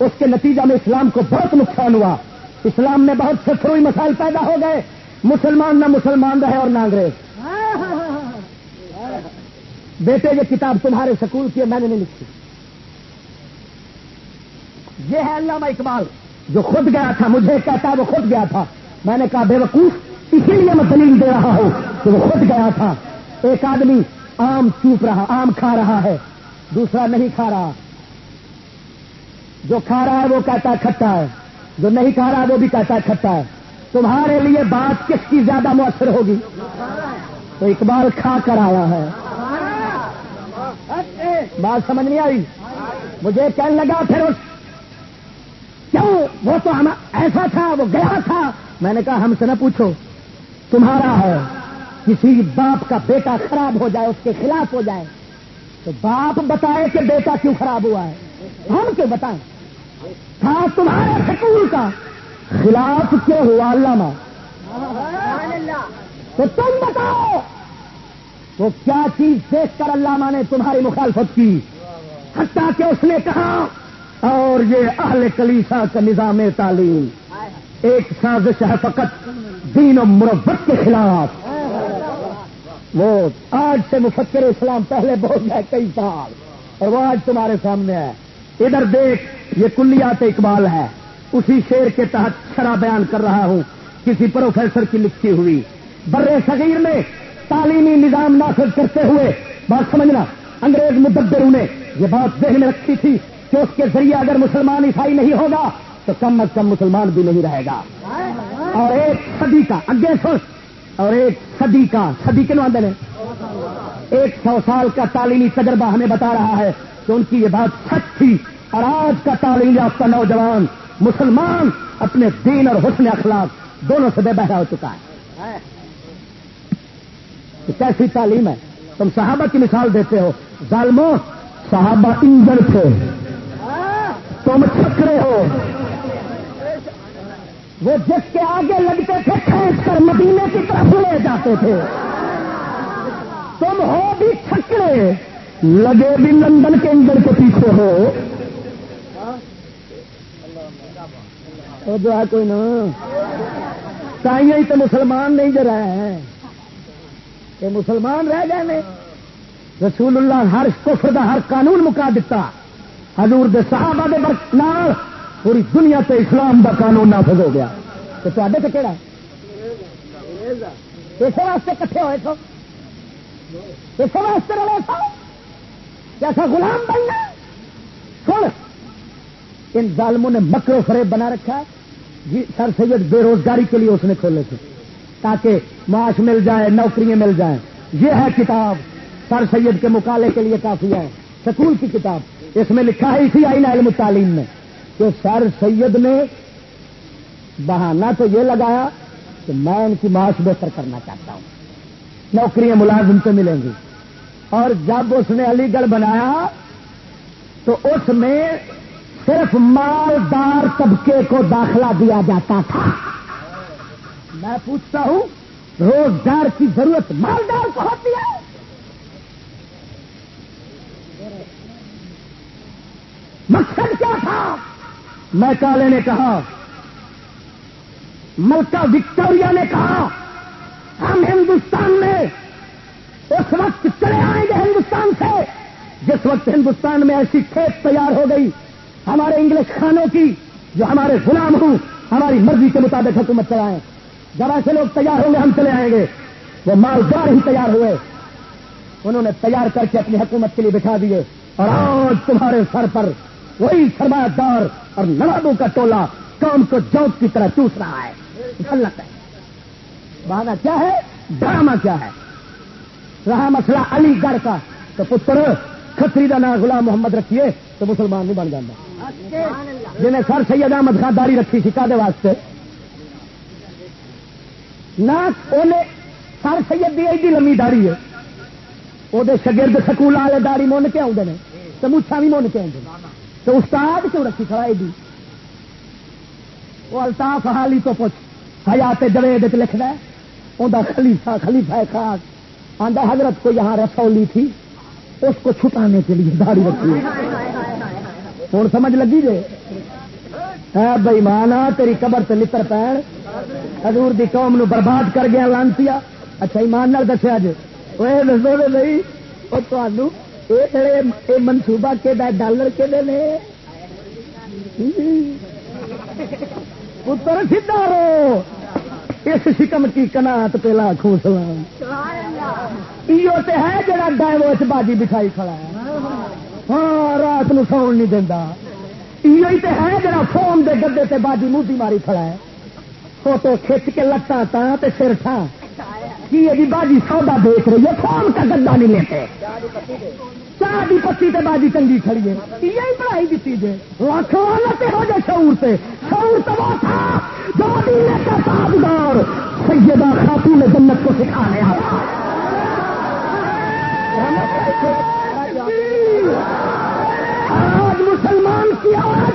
اس کے نتیجہ میں اسلام کو بہت نقصان ہوا۔ اسلام میں بہت سے فروئی مسائل پیدا ہو گئے۔ مسلمان نہ مسلمان رہے اور نہ انگریز۔ بیٹے یہ کتاب تمہارے سکول کی میں نے نہیں لکھی۔ یہ ہے علامہ اقبال جو خود گیا تھا، مجھے کہتا وہ خود گیا تھا۔ میں نے کہا بے وقوف اسی لیے میں دلیل دے رہا ہوں کہ وہ خود گیا تھا۔ ایک آدمی آم چوپ رہا، آم کھا رہا ہے، دوسرا نہیں کھا رہا۔ جو کھا رہا ہے وہ کہتا ہے کھٹا ہے، جو نہیں کھا رہا ہے وہ بھی کہتا ہے کھٹا ہے۔ تمہارے لیے بات کس کی زیادہ مؤثر ہوگی؟ تو اقبال کھا کر آیا ہے۔ بات سمجھ نہیں آئی؟ مجھے کہنے لگا، پھر اس کیوں؟ وہ تو ہم ایسا تھا، وہ گیا تھا۔ میں نے کہا، ہم سے نہ پوچھو۔ تمہارا ہے۔ کسی باپ کا بیٹا خراب ہو جائے، اس کے خلاف ہو جائے۔ تو باپ بتائے کہ بیٹا کیوں خراب ہوا ہے۔ ہم کیوں بتائیں؟ تھا تمہارے سکول کا۔ خلاف کیوں ہوا علامہ؟ تو تم بتاؤ۔ وہ کیا چیز دیکھ کر علامہ نے تمہاری مخالفت کی؟ حتیٰ کہ اس نے کہا اور یہ اہل کلیسا کا نظام تعلیم۔ ایک سازش ہے فقط دین و مربت کے خلاف۔ وہ آج سے مفکر اسلام پہلے بہت گئے کئی سال۔ اور وہ آج تمہارے سامنے ہے۔ ادھر دیکھ، یہ کلیات اقبال ہے۔ اسی شیر کے تحت شرح بیان کر رہا ہوں۔ کسی پروفیسر کی لکھی ہوئی۔ بر صغیر میں تعلیمی نظام نافذ کرتے ہوئے۔ بات سمجھنا، انگریز مدبروں نے یہ بات ذہن میں رکھی تھی۔ کہ اس کے ذریعے اگر مسلمان عیسائی نہیں ہوگا تو کم از کم مسلمان بھی نہیں رہے گا۔ اور ایک صدی کا، اگے سن۔ اور ایک صدی کا، صدی کے نام نے؟ ایک سو سال کا تعلیمی تجربہ ہمیں بتا رہا ہے کہ ان کی یہ بات سچ تھی۔ اور آج کا تعلیم یافتہ نوجوان مسلمان اپنے دین اور حسن اخلاق دونوں سے بے بہرا ہو چکا ہے۔ کیسی تعلیم ہے؟ تم صحابہ کی مثال دیتے ہو۔ ظالموں، صحابہ انجن تھے۔ تم چھکرے ہو۔ وہ جس کے آگے لگتے تھے، کھینچ کر مدینے کی طرف لے جاتے تھے۔ تم ہو بھی چھکرے لگے بھی لندن کے انجن کے پیچھے ہو۔ جو ہے کوئی نا تھی تو مسلمان نہیں جو رہے ہیں۔ کہ مسلمان رہ گئے نے۔ رسول اللہ ہر کفر دا ہر قانون مکا دیتا حضور دے صحابہ دے نال پوری دنیا تے اسلام دا قانون نافذ ہو گیا۔ تو تے کہڑا اس واسطے کٹھے ہوئے تو اس واسطے رہے تھا کیسا غلام بننا سن ان ظالموں نے مکر و فریب بنا رکھا جی سر سید بے روزگاری کے لیے اس نے کھولے تھے۔ تاکہ معاش مل جائے، نوکریاں مل جائیں۔ یہ ہے کتاب۔ سر سید کے مقالے کے لیے کافی ہے۔ سکول کی کتاب۔ اس میں لکھا ہے اسی آئین علم تعلیم میں کہ سر سید نے بہانہ تو یہ لگایا کہ میں ان کی معاش بہتر کرنا چاہتا ہوں۔ نوکریاں ملازم سے ملیں گی۔ اور جب اس نے علی گڑھ بنایا تو اس میں صرف مالدار طبقے کو داخلہ دیا جاتا تھا۔ میں پوچھتا ہوں، روزگار کی ضرورت مالدار کو ہوتی ہے؟ مقصد کیا تھا؟ میں کالے نے کہا، ملکہ وکٹوریا نے کہا، ہم ہندوستان میں اس وقت چلے آئیں گے ہندوستان سے۔ جس وقت ہندوستان میں ایسی کھیت تیار ہو گئی، ہمارے انگلش خانوں کی، جو ہمارے غلام ہوں، ہماری مرضی کے مطابق حکومت چلائیں جب ایسے لوگ تیار ہوں گے، ہم چلے آئیں گے۔ وہ مالدار ہی تیار ہوئے۔ انہوں نے تیار کر کے اپنی حکومت کے لیے بٹھا دیے۔ اور آج تمہارے سر پر وہی سرمایہ دار اور نوابوں کا ٹولہ کام کو جوت کی طرح چوس رہا ہے۔ غلط ہے۔ بہانا کیا ہے؟ ڈرامہ کیا ہے؟ رہا مسئلہ علی گڑھ کا۔ تو پتر کتری کا نام غلام محمد رکھیے تو مسلمان نہیں بن جاتا جنہیں سر سید احمد خان داری رکھی سی کا واسطے۔ نہ سر سید دی ایڈی لمبی داری ہے۔ وہ شگرد سکول والے داری من کے آدھے نے۔ تو مچھا بھی من کے آدھے تو استاد کیوں رکھی کھڑا ایڈی؟ وہ الطاف حالی تو پوچھ، حیات جوید لکھنا ہے؟ انہیں خلیفہ خلیفہ خاص۔ آندہ حضرت کو یہاں رسولی تھی، اس کو چھٹانے کے لیے داڑھی رکھی۔ ہوں سمجھ لگی جی بھائی مانا تیری قبر سے لطر پین۔ حضور دی قوم نو برباد کر گیا لانتی اچھا ایمان نال دسیا جی وہ دسو نہیں وہ تمہیں منصوبہ کہ ڈالر کہ پتر سیدا رو اس شکم کی کنات پہلا خوصلہ تے ہے جڑا ڈائیو چ باجی بچھائی کھڑا ہے۔ ہاں رات نو سو نہیں دینا تے ہے جڑا فون دے گدے تے باجی موتی ماری کھڑا ہے۔ فوٹو کھچ کے لتا تا سر ٹھا کی یہ باجی سودا بیچ رہی ہے؟ کون کا گدا نہیں لیتے؟ چاہ کی پتی سے باجی چنگی کھڑی ہے۔ یہی پڑھائی چیز ہے لاکھوں ہو جائے شعور سے شعور تو وہ تھا جو سازگار سیدہ خاتون جنت کو سکھانے آج مسلمان کی آواز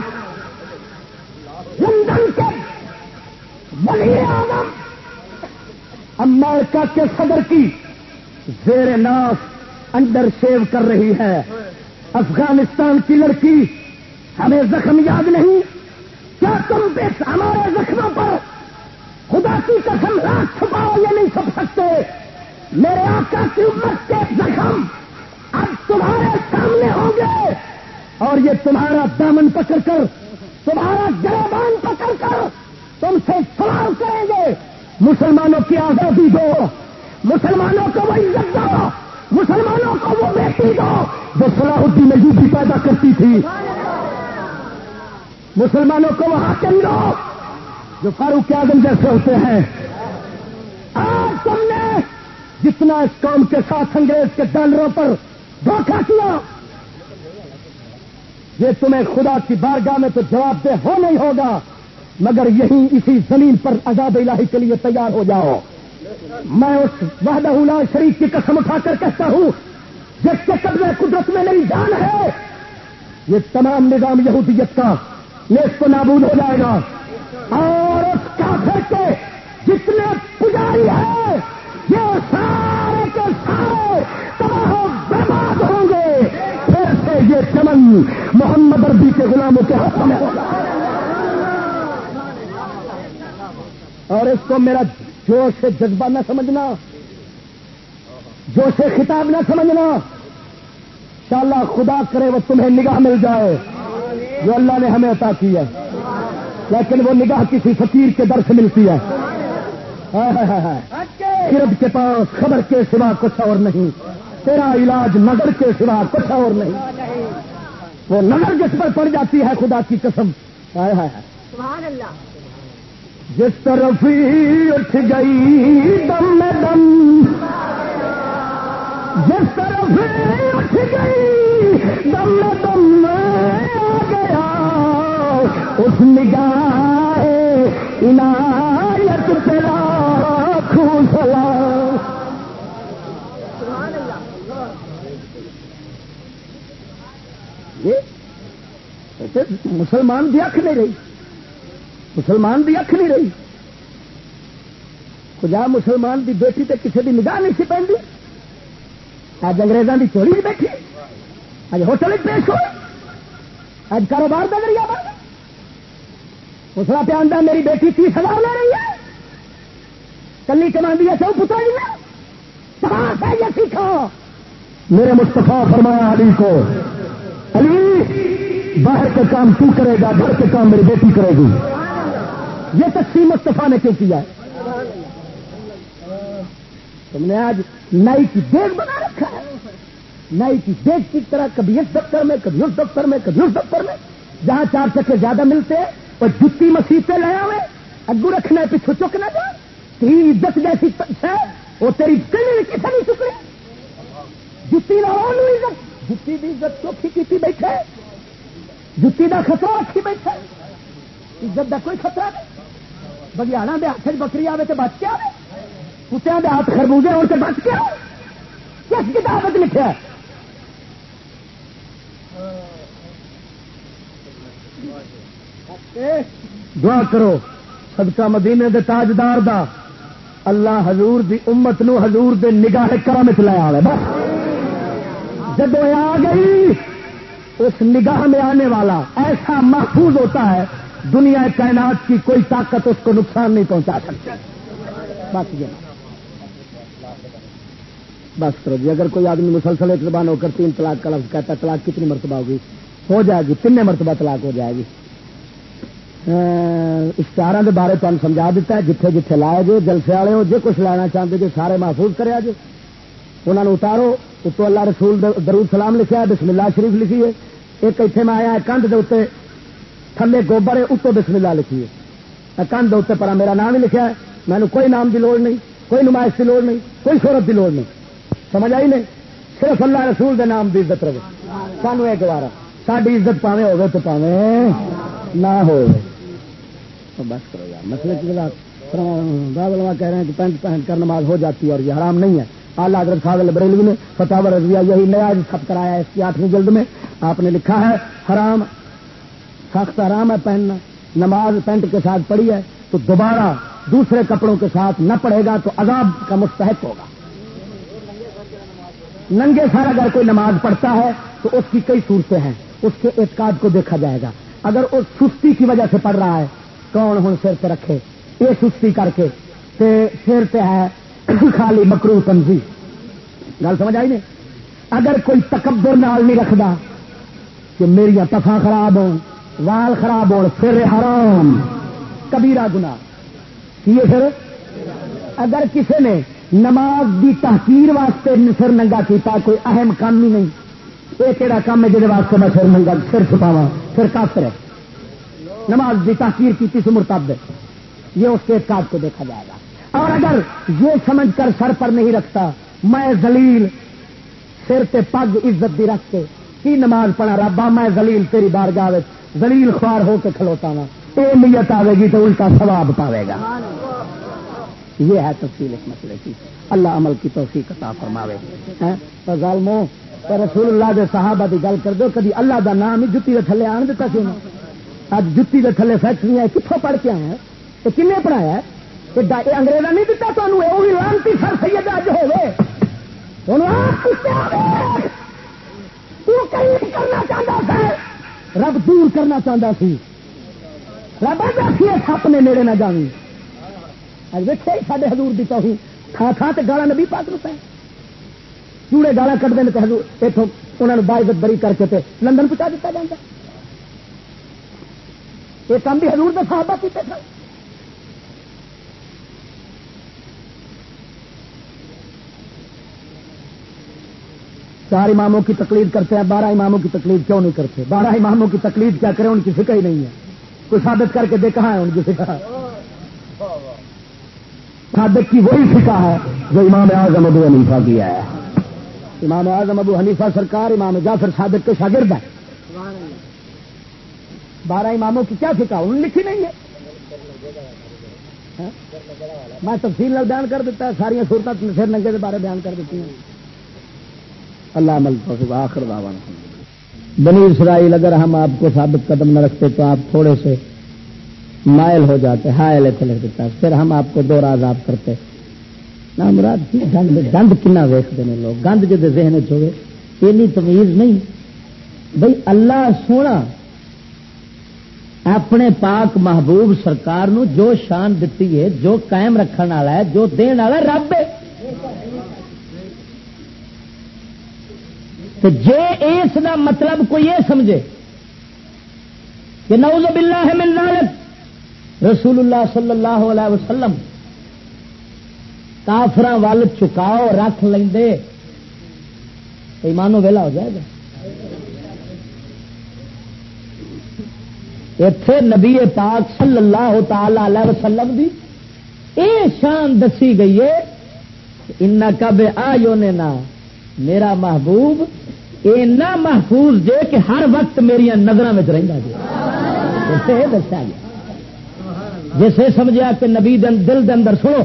لندن کے امریکہ کے صدر کی زیر ناف انڈر شیو کر رہی ہے۔ افغانستان کی لڑکی، ہمیں زخم یاد نہیں۔ کیا تم پہ ہمارے زخموں پر خدا کی قسم رات چھپاؤ یہ نہیں چھپ سکتے؟ میرے آقا کی امت کے زخم اب تمہارے سامنے ہوں گے۔ اور یہ تمہارا دامن پکڑ کر، تمہارا گربان پکڑ کر تم سے سوال کریں گے۔ مسلمانوں کی آزادی دو، مسلمانوں کو وہ عزت دو، مسلمانوں کو وہ بیٹی دو جو صلاح الدین یوبی پیدا کرتی تھی۔ مسلمانوں کو وہ حاکم دو جو فاروق اعظم جیسے ہوتے ہیں۔ آج تم نے جتنا اس قوم کے ساتھ انگریز کے ڈالروں پر دھوکہ کیا، یہ تمہیں خدا کی بارگاہ میں تو جواب دہ ہو نہیں ہوگا۔ مگر یہی اسی زمین پر عذاب الہی کے لیے تیار ہو جاؤ۔ میں اس وحدہ اللہ شریف کی قسم اٹھا کر کہتا ہوں، جس کے قبضے قدرت میں میری جان ہے۔ یہ تمام نظام یہودیت کا نیس کو نابود ہو جائے گا۔ اور اس کافر کے جتنے پجاری ہیں، یہ سارے کے سارے تباہ و برباد ہوں گے۔ پھر سے یہ چمن محمد اربی کے غلاموں کے ہاتھ میں ہوگا۔ اور اس کو میرا جوش جذبہ نہ سمجھنا، جوش خطاب نہ سمجھنا۔ شاء خدا کرے وہ تمہیں نگاہ مل جائے، جو اللہ نے ہمیں عطا کی ہے۔ لیکن وہ نگاہ کسی فقیر کے در سے ملتی ہے۔ خرد کے پاس، خبر کے سوا کچھ اور نہیں۔ تیرا علاج نظر کے سوا کچھ اور نہیں۔ وہ نظر جس پر پڑ جاتی ہے، خدا کی قسم۔ جس طرف ہی اٹھ گئی دم میں دم۔ جس طرف ہی اٹھ گئی دم میں دم آ گیا۔ اس نگاہ عنایت تیرا خوشلا مسلمان بھی اکھ نہیں رہی۔ مسلمان بھی اکھ نہیں رہی۔ خدا مسلمان کی بیٹی تے کسی کی نگاہ نہیں سی پہنتی؟ اج اگریزوں کی چوری بیٹھی؟ اج ہوٹل پیش ہوئے اج کاروبار کا ذریعہ بن اسرا پہ آدھا میری بیٹی تیس ہزار لے رہی ہے۔ کلی کماندی ہے سو پتہ نہیں یہ سیکھو میرے مستفا فرمایا علی کو، علی، باہر کا کام تو کرے گا، گھر کے کام میری بیٹی کرے گی۔ یہ تقسیم مستفا نے کیوں کیا ہے؟ تم نے آج نئی کی دیکھ بنا رکھا ہے۔ نئی کی دیکھ کی طرح کبھی اس دفتر میں، کبھی اس دفتر میں، کبھی اس دفتر میں۔ جہاں چار چکے زیادہ ملتے ہیں اور جتی مسیح سے لیا ہوئے اگو رکھنا ہے پیچھو چکنا جا۔ تیری عزت جیسی ہے، وہ تیری کلی کسی نہیں چکے جتی نہ عزت۔ جتی بھی عزت چوکھی کی بیٹھے۔ جتی کا خطرہ رکھی بیٹھے۔ عزت کا کوئی خطرہ نہیں۔ بگیانا دے ہاتھ بکری آئے تو بچ کے آئے کتیا دے ہاتھ خربوزے ہو کے بچ کے آئے کس کتاب لکھا دعا کرو، صدقہ مدینے دے تاجدار دا اللہ حضور دی امت نو حضور دے نگاہ کرم چ لایا بس۔ جب آ گئی، اس نگاہ میں آنے والا ایسا محفوظ ہوتا ہے دنیا کائنات کی کوئی طاقت اس کو نقصان نہیں پہنچا سکتی۔ بس بس کرو جی اگر کوئی آدمی مسلسل ایک زبان ہو کر تین طلاق کا لفظ کہتا ہے، طلاق کتنی مرتبہ ہوگی؟ ہو جائے گی، تین مرتبہ طلاق ہو جائے گی۔ اشتہار کے بارے تمہیں سمجھا دیتا ہے، جتھے جتھے لائے جے جلسے والے ہو جے کچھ لانا چاہتے جی سارے محفوظ کرے جی انہوں نے اتارو اتو اللہ رسول درود سلام لکھا ہے، بسم اللہ شریف لکھی ہے۔ ایک اتنے میں آیا کندھ کے اتنے تھلے گوبر ہے اتو بسم اللہ لکھی ہے۔ کندھ اتنے پر میرا نام ہی لکھا ہے۔ مینو کوئی نام کی لوڑ نہیں، کوئی نمائش کی لوڑ نہیں، کوئی شہرت کی لوڑ نہیں۔ سمجھ آئی نہیں؟ صرف اللہ رسول دے نام کی عزت رہے۔ سانو ایک بار ساری عزت پاوے ہوگی تو پاوے نہ ہو بس کرو یار مسئلے کی کہہ رہے ہیں کہ پینٹ پہن کر نماز ہو جاتی ہے اور یہ حرام نہیں ہے۔ اعلیٰ حضرت خاض بریلوی نے فتح رضویہ یہی نیا چھپ کرایا اس کی آٹھویں جلد میں آپ نے لکھا ہے، حرام سخت حرام ہے پہننا، نماز پینٹ کے ساتھ پڑھی ہے، تو دوبارہ دوسرے کپڑوں کے ساتھ نہ پڑھے گا تو عذاب کا مستحق ہوگا۔ ننگے سر اگر کوئی نماز پڑھتا ہے، تو اس کی کئی صورتیں ہیں۔ اس کے اعتقاد کو دیکھا جائے گا۔ اگر اس سستی کی وجہ سے پڑھ رہا ہے، کون ہوں سر پہ رکھے؟ یہ سستی کر کے۔ سر پہ ہے خالی مکرو تنظیم گل سمجھ آئی نہیں؟ اگر کوئی تکبر نال نہیں رکھتا کہ میری تفا خراب ہو وال خراب ہو پھر حرام کبیرا گنا کی پھر؟ اگر کسی نے نماز دی تحقیر واسطے سر ننگا کیتا، کوئی اہم کام ہی نہیں۔ یہ کہڑا کام ہے جہاں واسطے میں سر ننگا، سر چھپاوا پھر کافر ہے۔ نماز دی تحقیر کی سے مرتب یہ اس کے اعتقاد کو دیکھا جائے گا۔ اور اگر یہ سمجھ کر سر پر نہیں رکھتا، میں زلیل سر تے پگ عزت دی رکھ کے کی نماز پڑھا ربا، میں زلیل تیری بار گاہ زلیل خوار ہو کے کھلوتا وا یہ نیت آئے گی تو الٹا ثواب پاوے گا۔ یہ ہے تفصیل اس مسئلے کی۔ اللہ عمل کی توفیق عطا فرماوے۔ ہاں؟ ظالمو رسول اللہ دے صحابہ دی گل کر دو کدی اللہ دا نام ہی جتی دے تھلے آن دیتا کیوں اج جتی دے تھلے فیکٹری ہے کتوں پڑھ کے آئے ہیں کن پڑھایا ہے؟ انگریزا نہیں دتا تمہیں وہ بھی لانتی سر سید اج ہوئے۔ کرنا چاہتا تھا رب دور کرنا چاہتا سی۔ رب رکھیے سپ نے میرے نہ جانی اج ویسے ہی سارے ہزور کی تو تھا تھا تو گالا نبی پاک روپے چوڑے گالا کٹتے ہیں تو ہزور اتوں انہوں نے باعزت بری کر کے لندن پہنچا دیتا جاتا یہ کام بھی ہزور کے صحابہ کیتے چار اماموں کی تقلید کرتے ہیں، بارہ اماموں کی تقلید کیوں نہیں کرتے؟ بارہ اماموں کی تقلید کیا کریں، ان کی فکر ہی نہیں ہے۔ کوئی ثابت کر کے دیکھا ہے ان کی فکر ثابت کی وہی فکا ہے جو امام اعظم ابو حنیفہ کیا ہے۔ امام اعظم ابو حنیفہ سرکار، امام جعفر صادق کے شاگرد ہے بارہ اماموں کی کیا فکا انہوں نے لکھی نہیں ہے۔ ہاں؟ میں تفصیل بیان کر دیتا ہے ساری صورتیں پھر ننگے کے بارے بیان کر دیتی ہیں۔ اللہ عمل آخر دعوان بنی اسرائیل اگر ہم آپ کو ثابت قدم نہ رکھتے تو آپ تھوڑے سے مائل ہو جاتے ہائے لے لکھ دیتا پھر ہم آپ کو دو راز آپ کرتے۔ نہ مراد گند گند کنا ویستے ہیں لوگ۔ گند جب ذہن چوے اینی تمیز نہیں۔ بھائی اللہ سونا اپنے پاک محبوب سرکار نو جو شان دیتی ہے، جو قائم رکھنے والا ہے، جو دین والا رب ہے۔ تو جے اس دا مطلب کوئی یہ سمجھے کہ نعوذ باللہ من ذالک رسول اللہ صلی اللہ علیہ وسلم کافر وال چکاؤ، رکھ لیں ایمانو ویلا ہو جائے گا۔ اتے نبی پاک صلی اللہ تعالی علیہ وسلم دی اے شان دسی گئی ہے ان کب آ نا میرا محبوب اینا محفوظ جے کہ ہر وقت میری نظر میں رہتا جی گیا۔ جسے سمجھا کہ نبی دن دل دے اندر سنو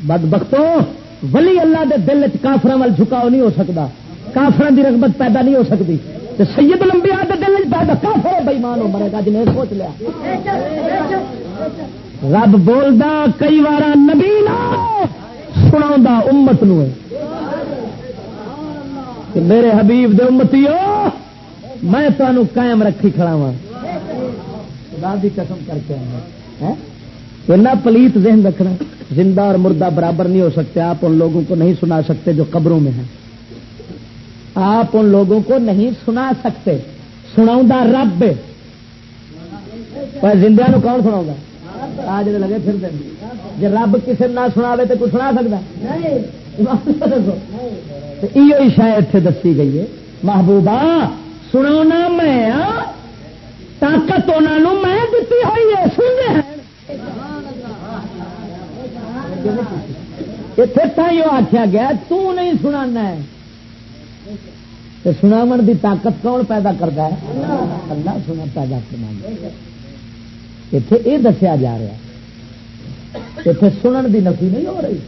بد بختوں ولی اللہ دے دل کافر وال جھکاؤ نہیں ہو سکتا کافر دی رغبت پیدا نہیں ہو سکتی تو سید لمبی دے دل پیدا کافر بےمان ہو مرے گا جی، جنہیں سوچ لیا۔ رب بولدا، کئی بار نبی نہ سنا امت نو۔ کہ میرے حبیب دے امتی ہو میں تمہوں قائم رکھی کھڑا ہاں۔ وا قسم کر کے اتنا پلیت ذہن رکھنا، زندہ اور مردہ برابر نہیں ہو سکتے۔ آپ ان لوگوں کو نہیں سنا سکتے جو قبروں میں ہیں۔ آپ ان لوگوں کو نہیں سنا سکتے۔ سنا رب۔ زندہ نو کون سنا گا؟ آج لگے پھر دیں جی رب کسی نہ سنا تو کوئی سنا سکتا یہ شاید اتنے دسی گئی ہے، محبوبہ سنا میں طاقت انہوں میں دیتی ہوئی ہے سن اتنے آخیا گیا نہیں سنا سناو دی طاقت کون پیدا کرتا ہے؟ اللہ سنا پیدا کرنا اتے یہ دسیا جا رہا اتنے سنن دی نفی نہیں ہو رہی۔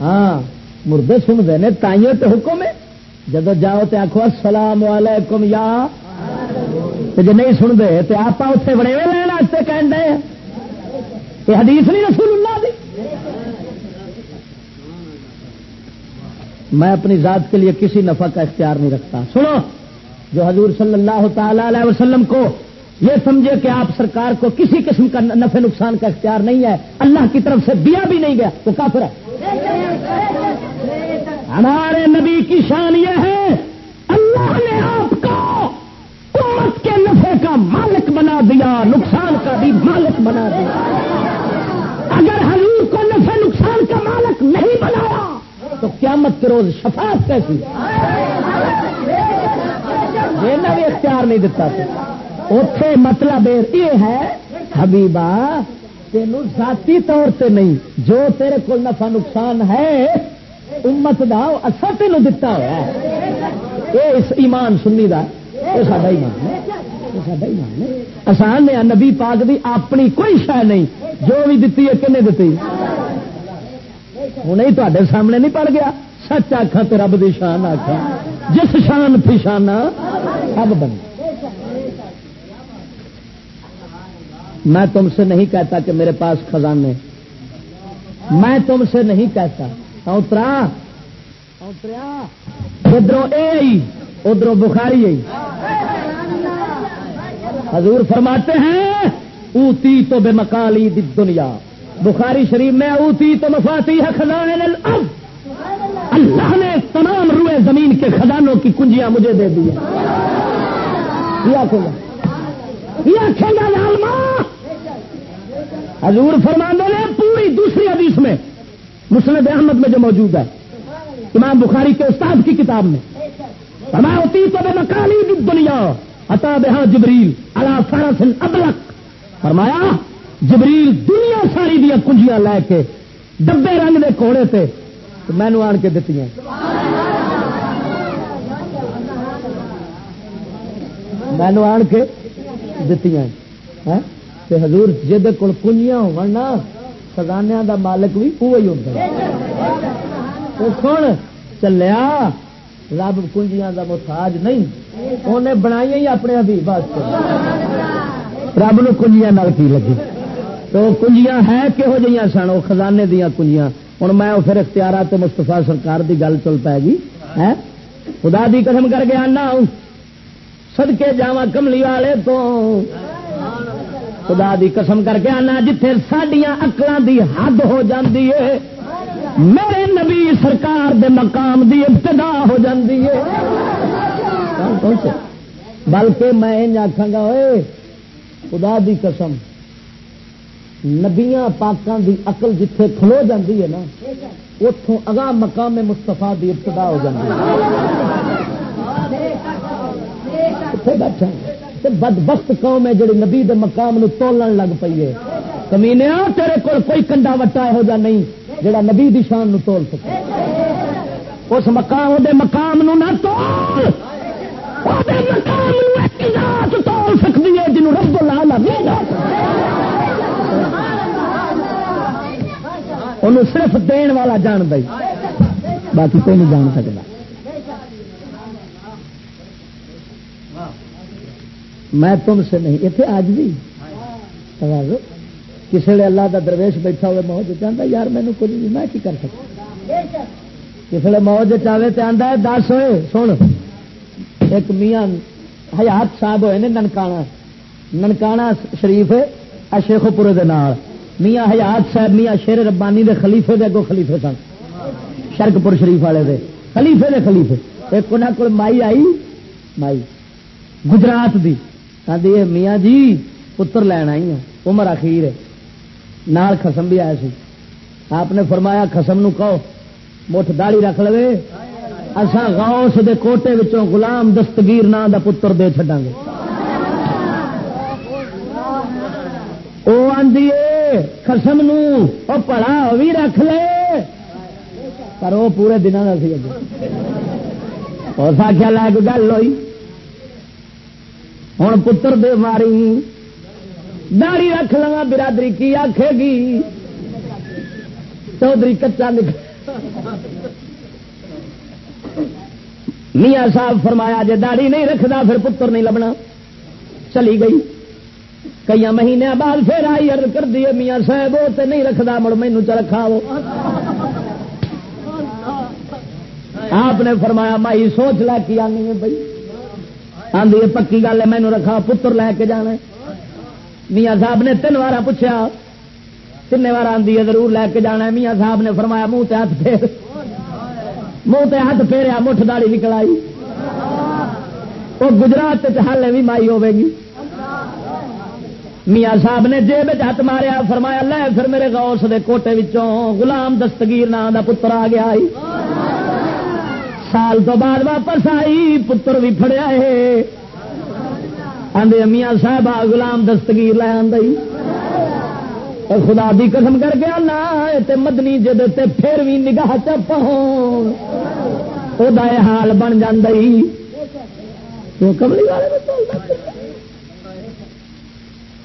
ہاں۔ مردے سنتے ہیں، تائیوں تو حکم ہے۔ جب جاؤ تو آخو السلام علیکم یا۔ جی نہیں سنتے تو آپ اتنے بڑے لین واسطے کہ یہ حدیث نہیں رسول اللہ دی۔ میں اپنی ذات کے لیے کسی نفع کا اختیار نہیں رکھتا۔ سنو، جو حضور صلی اللہ تعالی علیہ وسلم کو یہ سمجھے کہ آپ سرکار کو کسی قسم کا نفع نقصان کا اختیار نہیں ہے، اللہ کی طرف سے دیا بھی نہیں گیا تو کافر ہے۔ ہمارے نبی کی شان یہ ہے، اللہ نے آپ کو امت کے نفع کا مالک بنا دیا، نقصان کا بھی مالک بنا دیا۔ اگر حضور کو نفع، نقصان کا مالک نہیں بنایا، تو قیامت کے روز شفاعت کیسی؟ یہ بھی اختیار نہیں دیتا اتے مطلب یہ ہے حبیبا تین ذاتی طور سے نہیں، جو تیرے کو نفع، نقصان ہے امت دا اصا تین دتا ہوا ہے۔ یہ اس ایمان سنی دا یہ سا ایمان ہے۔ ایمان ہے۔ آسان نے نبی پاک دی اپنی کوئی شہ نہیں۔ جو بھی دتی ہے، کنے دیتی ہوں تے سامنے نہیں پڑ گیا۔ سچ آخا تو رب دی شان آخا جس شان تھی شانا سب بن میں تم سے نہیں کہتا کہ میرے پاس خزانے۔ میں تم سے نہیں کہتا۔ اوترا اوتریا ادھر اے ادھر بخاری آئی حضور فرماتے ہیں، اوتی تو بے مکالی دنیا۔ بخاری شریف میں اوتی تو مفاتی ہے خزان اللہ نے تمام روئے زمین کے خزانوں کی کنجیاں مجھے دے دی۔ حضور فرمانے نے پوری دوسری حدیث میں۔ مسلم احمد میں جو موجود ہے، امام بخاری کے استاد کی کتاب میں۔ ہمیں ہوتی تو بے مکالی دنیا عطا بہا جبریل اللہ فرسن ابلک فرمایا، جبریل دنیا ساری دیا کنجیاں لے کے ڈبے رنگ دے کوڑے تے مینو آن کے دیتی مینو آن کے دیتی ہیں حضور جہد کول کنجیاں ہونا خزانے دا مالک بھی وہی ہوتا سن، چلیا، رب کنجیاں دا محتاج نہیں۔ انہیں بنائی ہی اپنے ابھی واسطے۔ رب نو کنجیاں کی لگی؟ تو کنجیاں ہے کہہو جی سن؟ وہ خزانے دیا کنجیاں۔ ہوں میں پھر اختیارات مستفا سرکار دی گل چل پائے گی۔ ہے خدا دی قسم کر کے آنا۔ سدکے جا کملی والے تو خدا دی قسم کر کے آنا جتھے سڈیا اکلان دی حد ہو جاندی ہے۔ میرے نبی سرکار دے مقام دی ابتدا ہو جاندی ہے۔ بلکہ میں آخا گا خدا دی قسم نبیا پاکوں دی اقل جتھے کھلو جاتی ہے نا اتوں اگاں مقام مستفا دی ابتدا ہو جاتی ہے۔ بدبخت قوم ہے جڑی نبی دے مقام نو تولن لگ پی ہے۔ کمینے تیرے کول کوئی کنڈا وٹا یہو جا نہیں جڑا نبی دی شان نو تول سکے۔ اس مقام دے مقام نو نہ تول۔ مقام تول سکتی ہے جنوب رب اللہ انہوں صرف دین والا جان دے۔ باقی کوئی نہیں جان سکتا میں تم سے نہیں اتنے آج بھی کسی نے اللہ کا درویش بیٹھا ہوئے موج چاہتا یار مینو کچھ نہیں، میں کی کر سکتا؟ کسی نے موج چاہے تو آتا ہے دس ہوئے، سن۔ ایک میاں حیات صاحب ہوئے نے، ننکانا۔ ننکانا شریف اشیخو پورے دے نال۔ میاں حیات صاحب، میاں شیر ربانی دے خلیفے دے اگوں خلیفے سن۔ شرک پور شریف والے دے۔ خلیفے دے خلیفے۔ ایک انہوں کو مائی آئی، مائی۔ گجرات دی۔ آدھی میاں جی پتر لین آئی ہوں عمر اخیر ہے نال خسم بھی آیا سی آپ نے فرمایا خسم نو کہو مٹھ داڑی رکھ لو اصا غوث دے کوٹے وچوں غلام دستگیر نا دا پتر دے چڈا گے وہ آدھی خسم نو پڑا بھی رکھ لے پر وہ پورے دنوں کا سی آخیا لے کے گل ہوئی ہوں پتر دے ماری داڑی رکھ لوا برادری کی آخے گی چودھری کچا نکل میاں صاحب فرمایا جی داڑی نہیں رکھتا پھر پتر نہیں لبنا چلی گئی کئی مہینے بعد پھر آئی ارد کر دیے میاں صاحب وہ تو نہیں رکھتا مڑ مینو چ رکھا وہ آپ نے فرمایا مائی سوچ لے کے آنی ہے بھائی آدھی پکی گل ہے مینو رکھا، پتر لے کے جانا میاں صاحب نے تین بار پوچھا، تین بار آدھی ہے، ضرور لے کے جانا میاں صاحب نے فرمایا، منہ تے ہاتھ پھیر۔ منہ تے ہاتھ پھیریا، مٹھ داڑی نکل آئی۔ وہ گجرات ہالے بھی مائی ہوے گی۔ میاں صاحب نے جیب ہاتھ ماریا، فرمایا، لے پھر میرے غوث دے کوٹے وچوں غلام دستگیر نام دا پتر آ گیا آئی۔ سال تو بعد واپس آئی، پتر بھی فڑیا ہے۔ آدھے امیاں صاحب غلام دستگیر لے آئی اور خدا دی قسم کر کے نہ مدنی جد پھر بھی نگاہ چپاؤ وہ حال بن جی کملی والے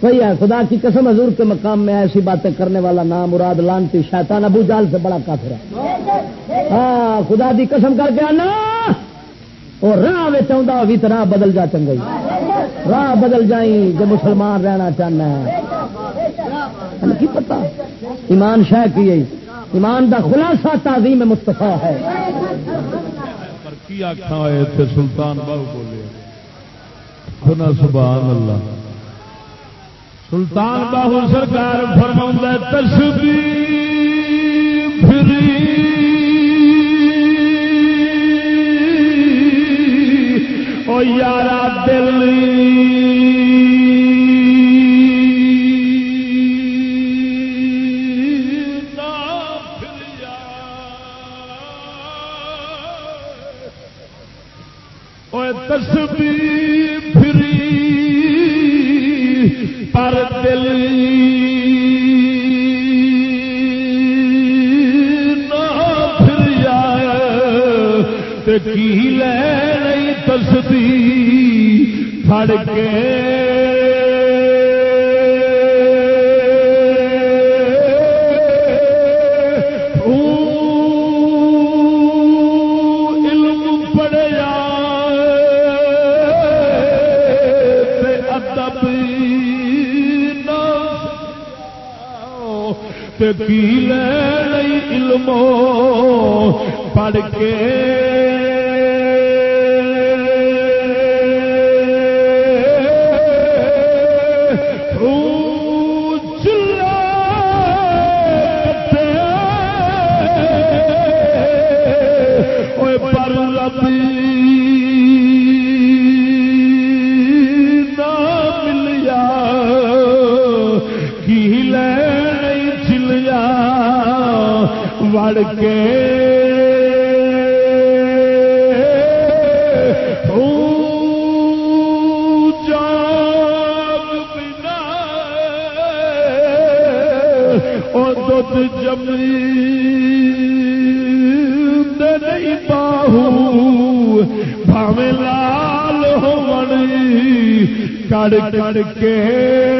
کوئی ہے، خدا کی قسم حضور کے مقام میں ایسی باتیں کرنے والا نام، مراد، لانتی، شیطان ابو جال سے بڑا کافر ہے۔ ہاں خدا کی قسم کر کے آنا۔ وہ راہ میں چاہتا بھی تو راہ بدل جا چنگئی راہ بدل جائیں جو مسلمان رہنا چاہنا ہے۔ کی پتا؟ ایمان شاہ کی ایمان دا خلاصہ تعظیم مستفا ہے۔ سلطان بہو بولے۔ سبحان اللہ۔ سلطان باہو سرکار فرما تسبی پھری او یارا دل پر دل کی لے نہیں تسبی پھڑ کے کی لے نہیں علمو پڑھ کے کے جمی نہیں باہو بھاوے لال ہو کڑ کڑ کے۔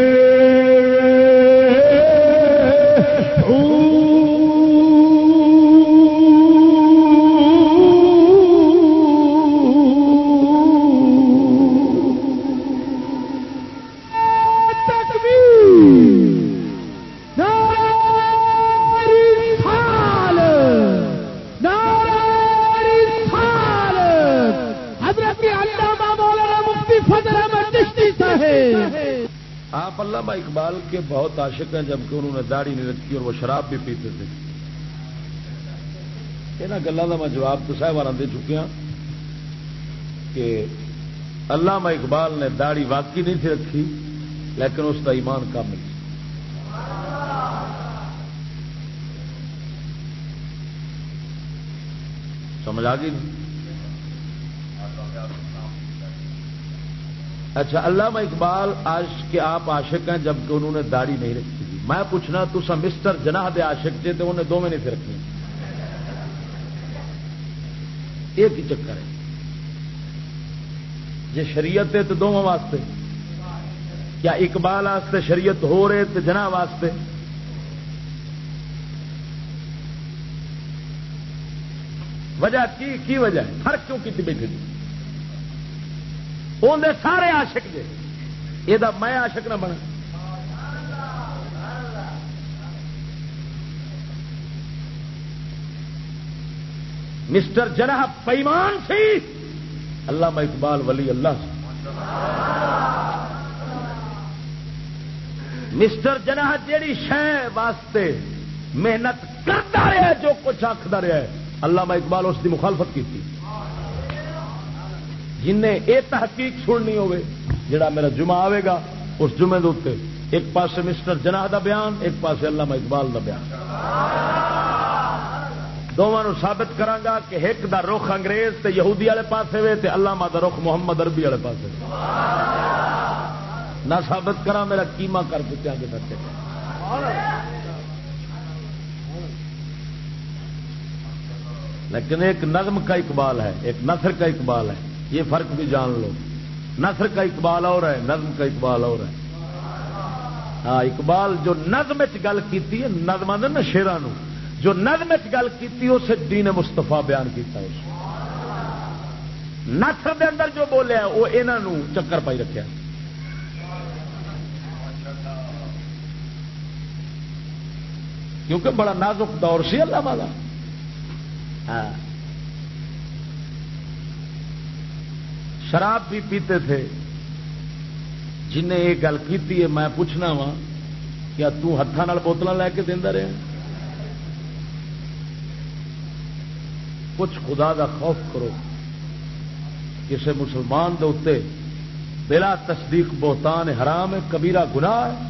عاشق ہیں جبکہ انہوں نے داڑھی نہیں رکھی اور وہ شراب بھی پیتے تھے۔ یہاں گلوں کا میں جواب تو صاحب دے چکیا ہاں کہ علامہ اقبال نے داڑھی واقعی نہیں تھی رکھی، لیکن اس کا ایمان کم نہیں سمجھ آ گئی؟ اچھا علامہ اقبال آج کے آپ عاشق ہیں جبکہ انہوں نے داڑھی نہیں رکھی تھی۔ میں پوچھنا تو سا مسٹر جناح دے عاشق تھے تو انہیں دو مہینے سے رکھی۔ ایک ہی چکر ہے؟ جی شریعت ہے تو دونوں واسطے؟ کیا اقبال واسطے شریعت ہو رہے تو جناح واسطے؟ وجہ کی کی وجہ ہے؟ فرق کیوں کی بیٹھے اندر سارے آشک جی یہ میں آشک نہ بنا مسٹر جناح پیمان سی۔ علامہ اقبال ولی اللہ سی۔ مسٹر جناح جیڑی شہ واسطے محنت کرتا رہا جو کچھ آخر رہا ہے۔ علامہ اقبال اس کی مخالفت کی تھی جن نے یہ تحقیق سننی ہوگی جڑا میرا جمعہ آئے گا، اس جمعے دے ایک پاسے مسٹر جناح دا بیان، ایک پاسے اللہ اقبال دا بیان۔ دونوں ثابت کرانگا کہ ایک دا رخ انگریز تے یہودی والے پاسے وے تے علامہ دا رخ محمد عربی والے پاسے نہ ثابت کرا میرا کیما کر کے آگے بچے لیکن ایک نظم کا اقبال ہے، ایک نثر کا اقبال ہے۔ یہ فرق بھی جان لو۔ نثر کا اقبال اور ہے، نظم کا اقبال اور ہے۔ ہاں اقبال جو نظم گل کی نظم نا شیران جو نظم گل کی اسے دین مستفا بیان کیا نثر دے اندر جو بولیا وہ انہوں چکر پائی رکھا کیونکہ بڑا نازک دور سی، اللہ والا ہاں۔ شراب بھی پیتے تھے۔ جن نے یہ گل کی ہے، میں پوچھنا وا، کیا تاتوں بوتل لے کے دینا رہا کچھ خدا دا خوف کرو۔ کسی مسلمان دے اتنے بلا تصدیق بہتان حرام ہے، کبیرہ گناہ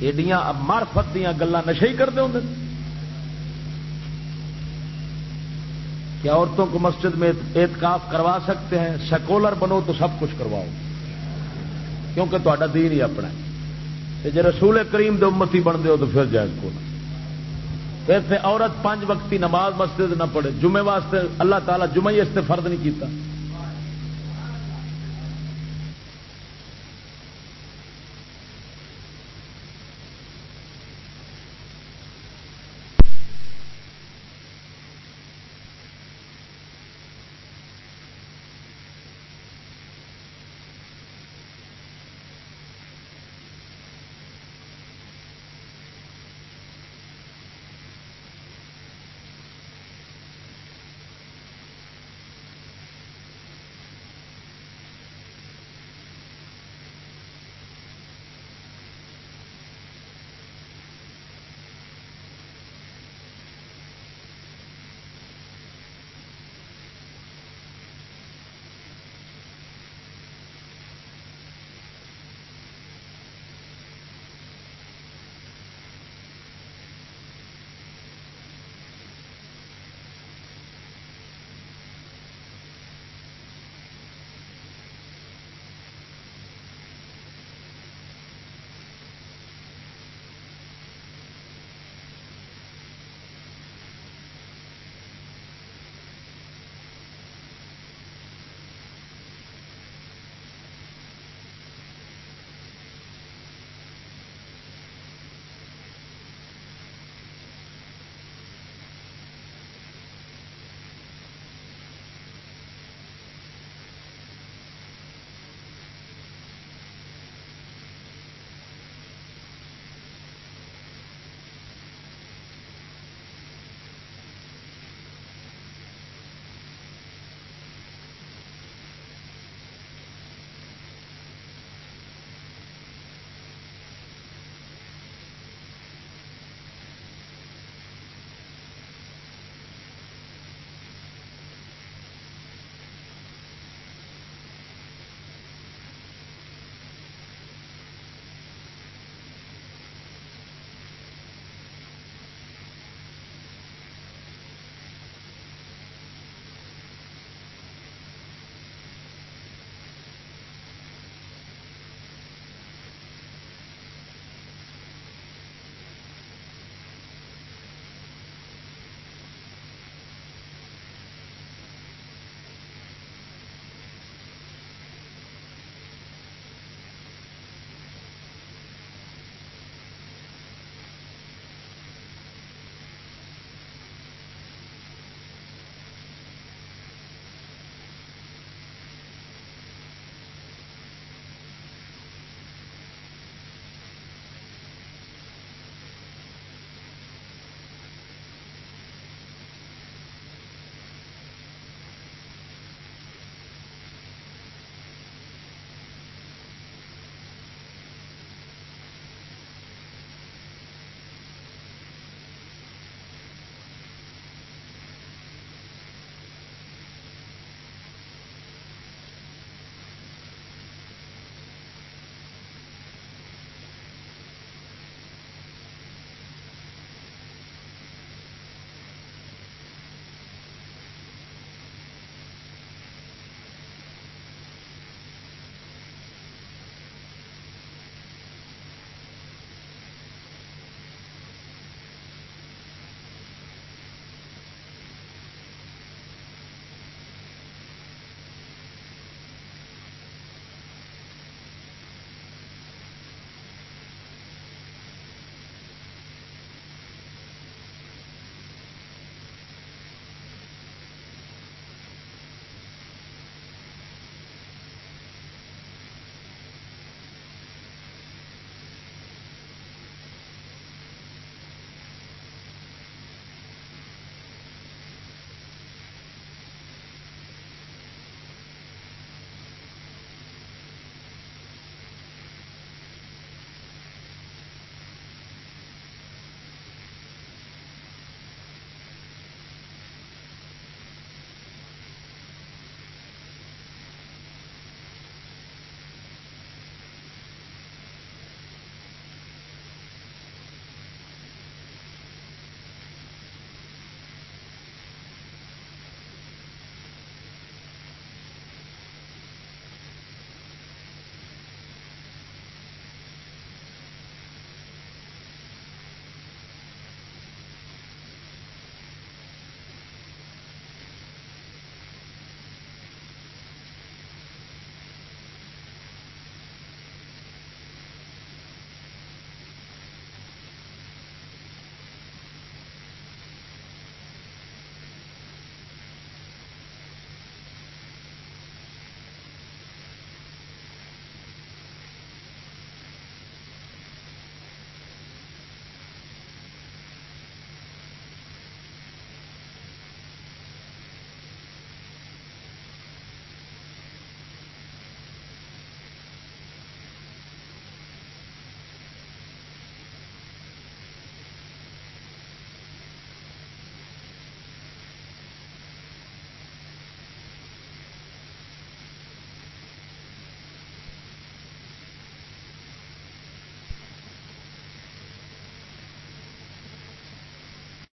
ایڈیاں مارفت دیا گلان نشے ہی کرتے ہوں کیا عورتوں کو مسجد میں اعتکاف کروا سکتے ہیں؟ سیکولر بنو تو سب کچھ کرواؤ۔ کیونکہ تا دین ہی اپنا جی رسول کریم دے امتی بن ہو تو پھر جائز کو پھر عورت پانچ وقتی نماز مسجد نہ پڑھے۔ جمعے واسطے اللہ تعالیٰ جمعہ اس اس فرد نہیں کیتا۔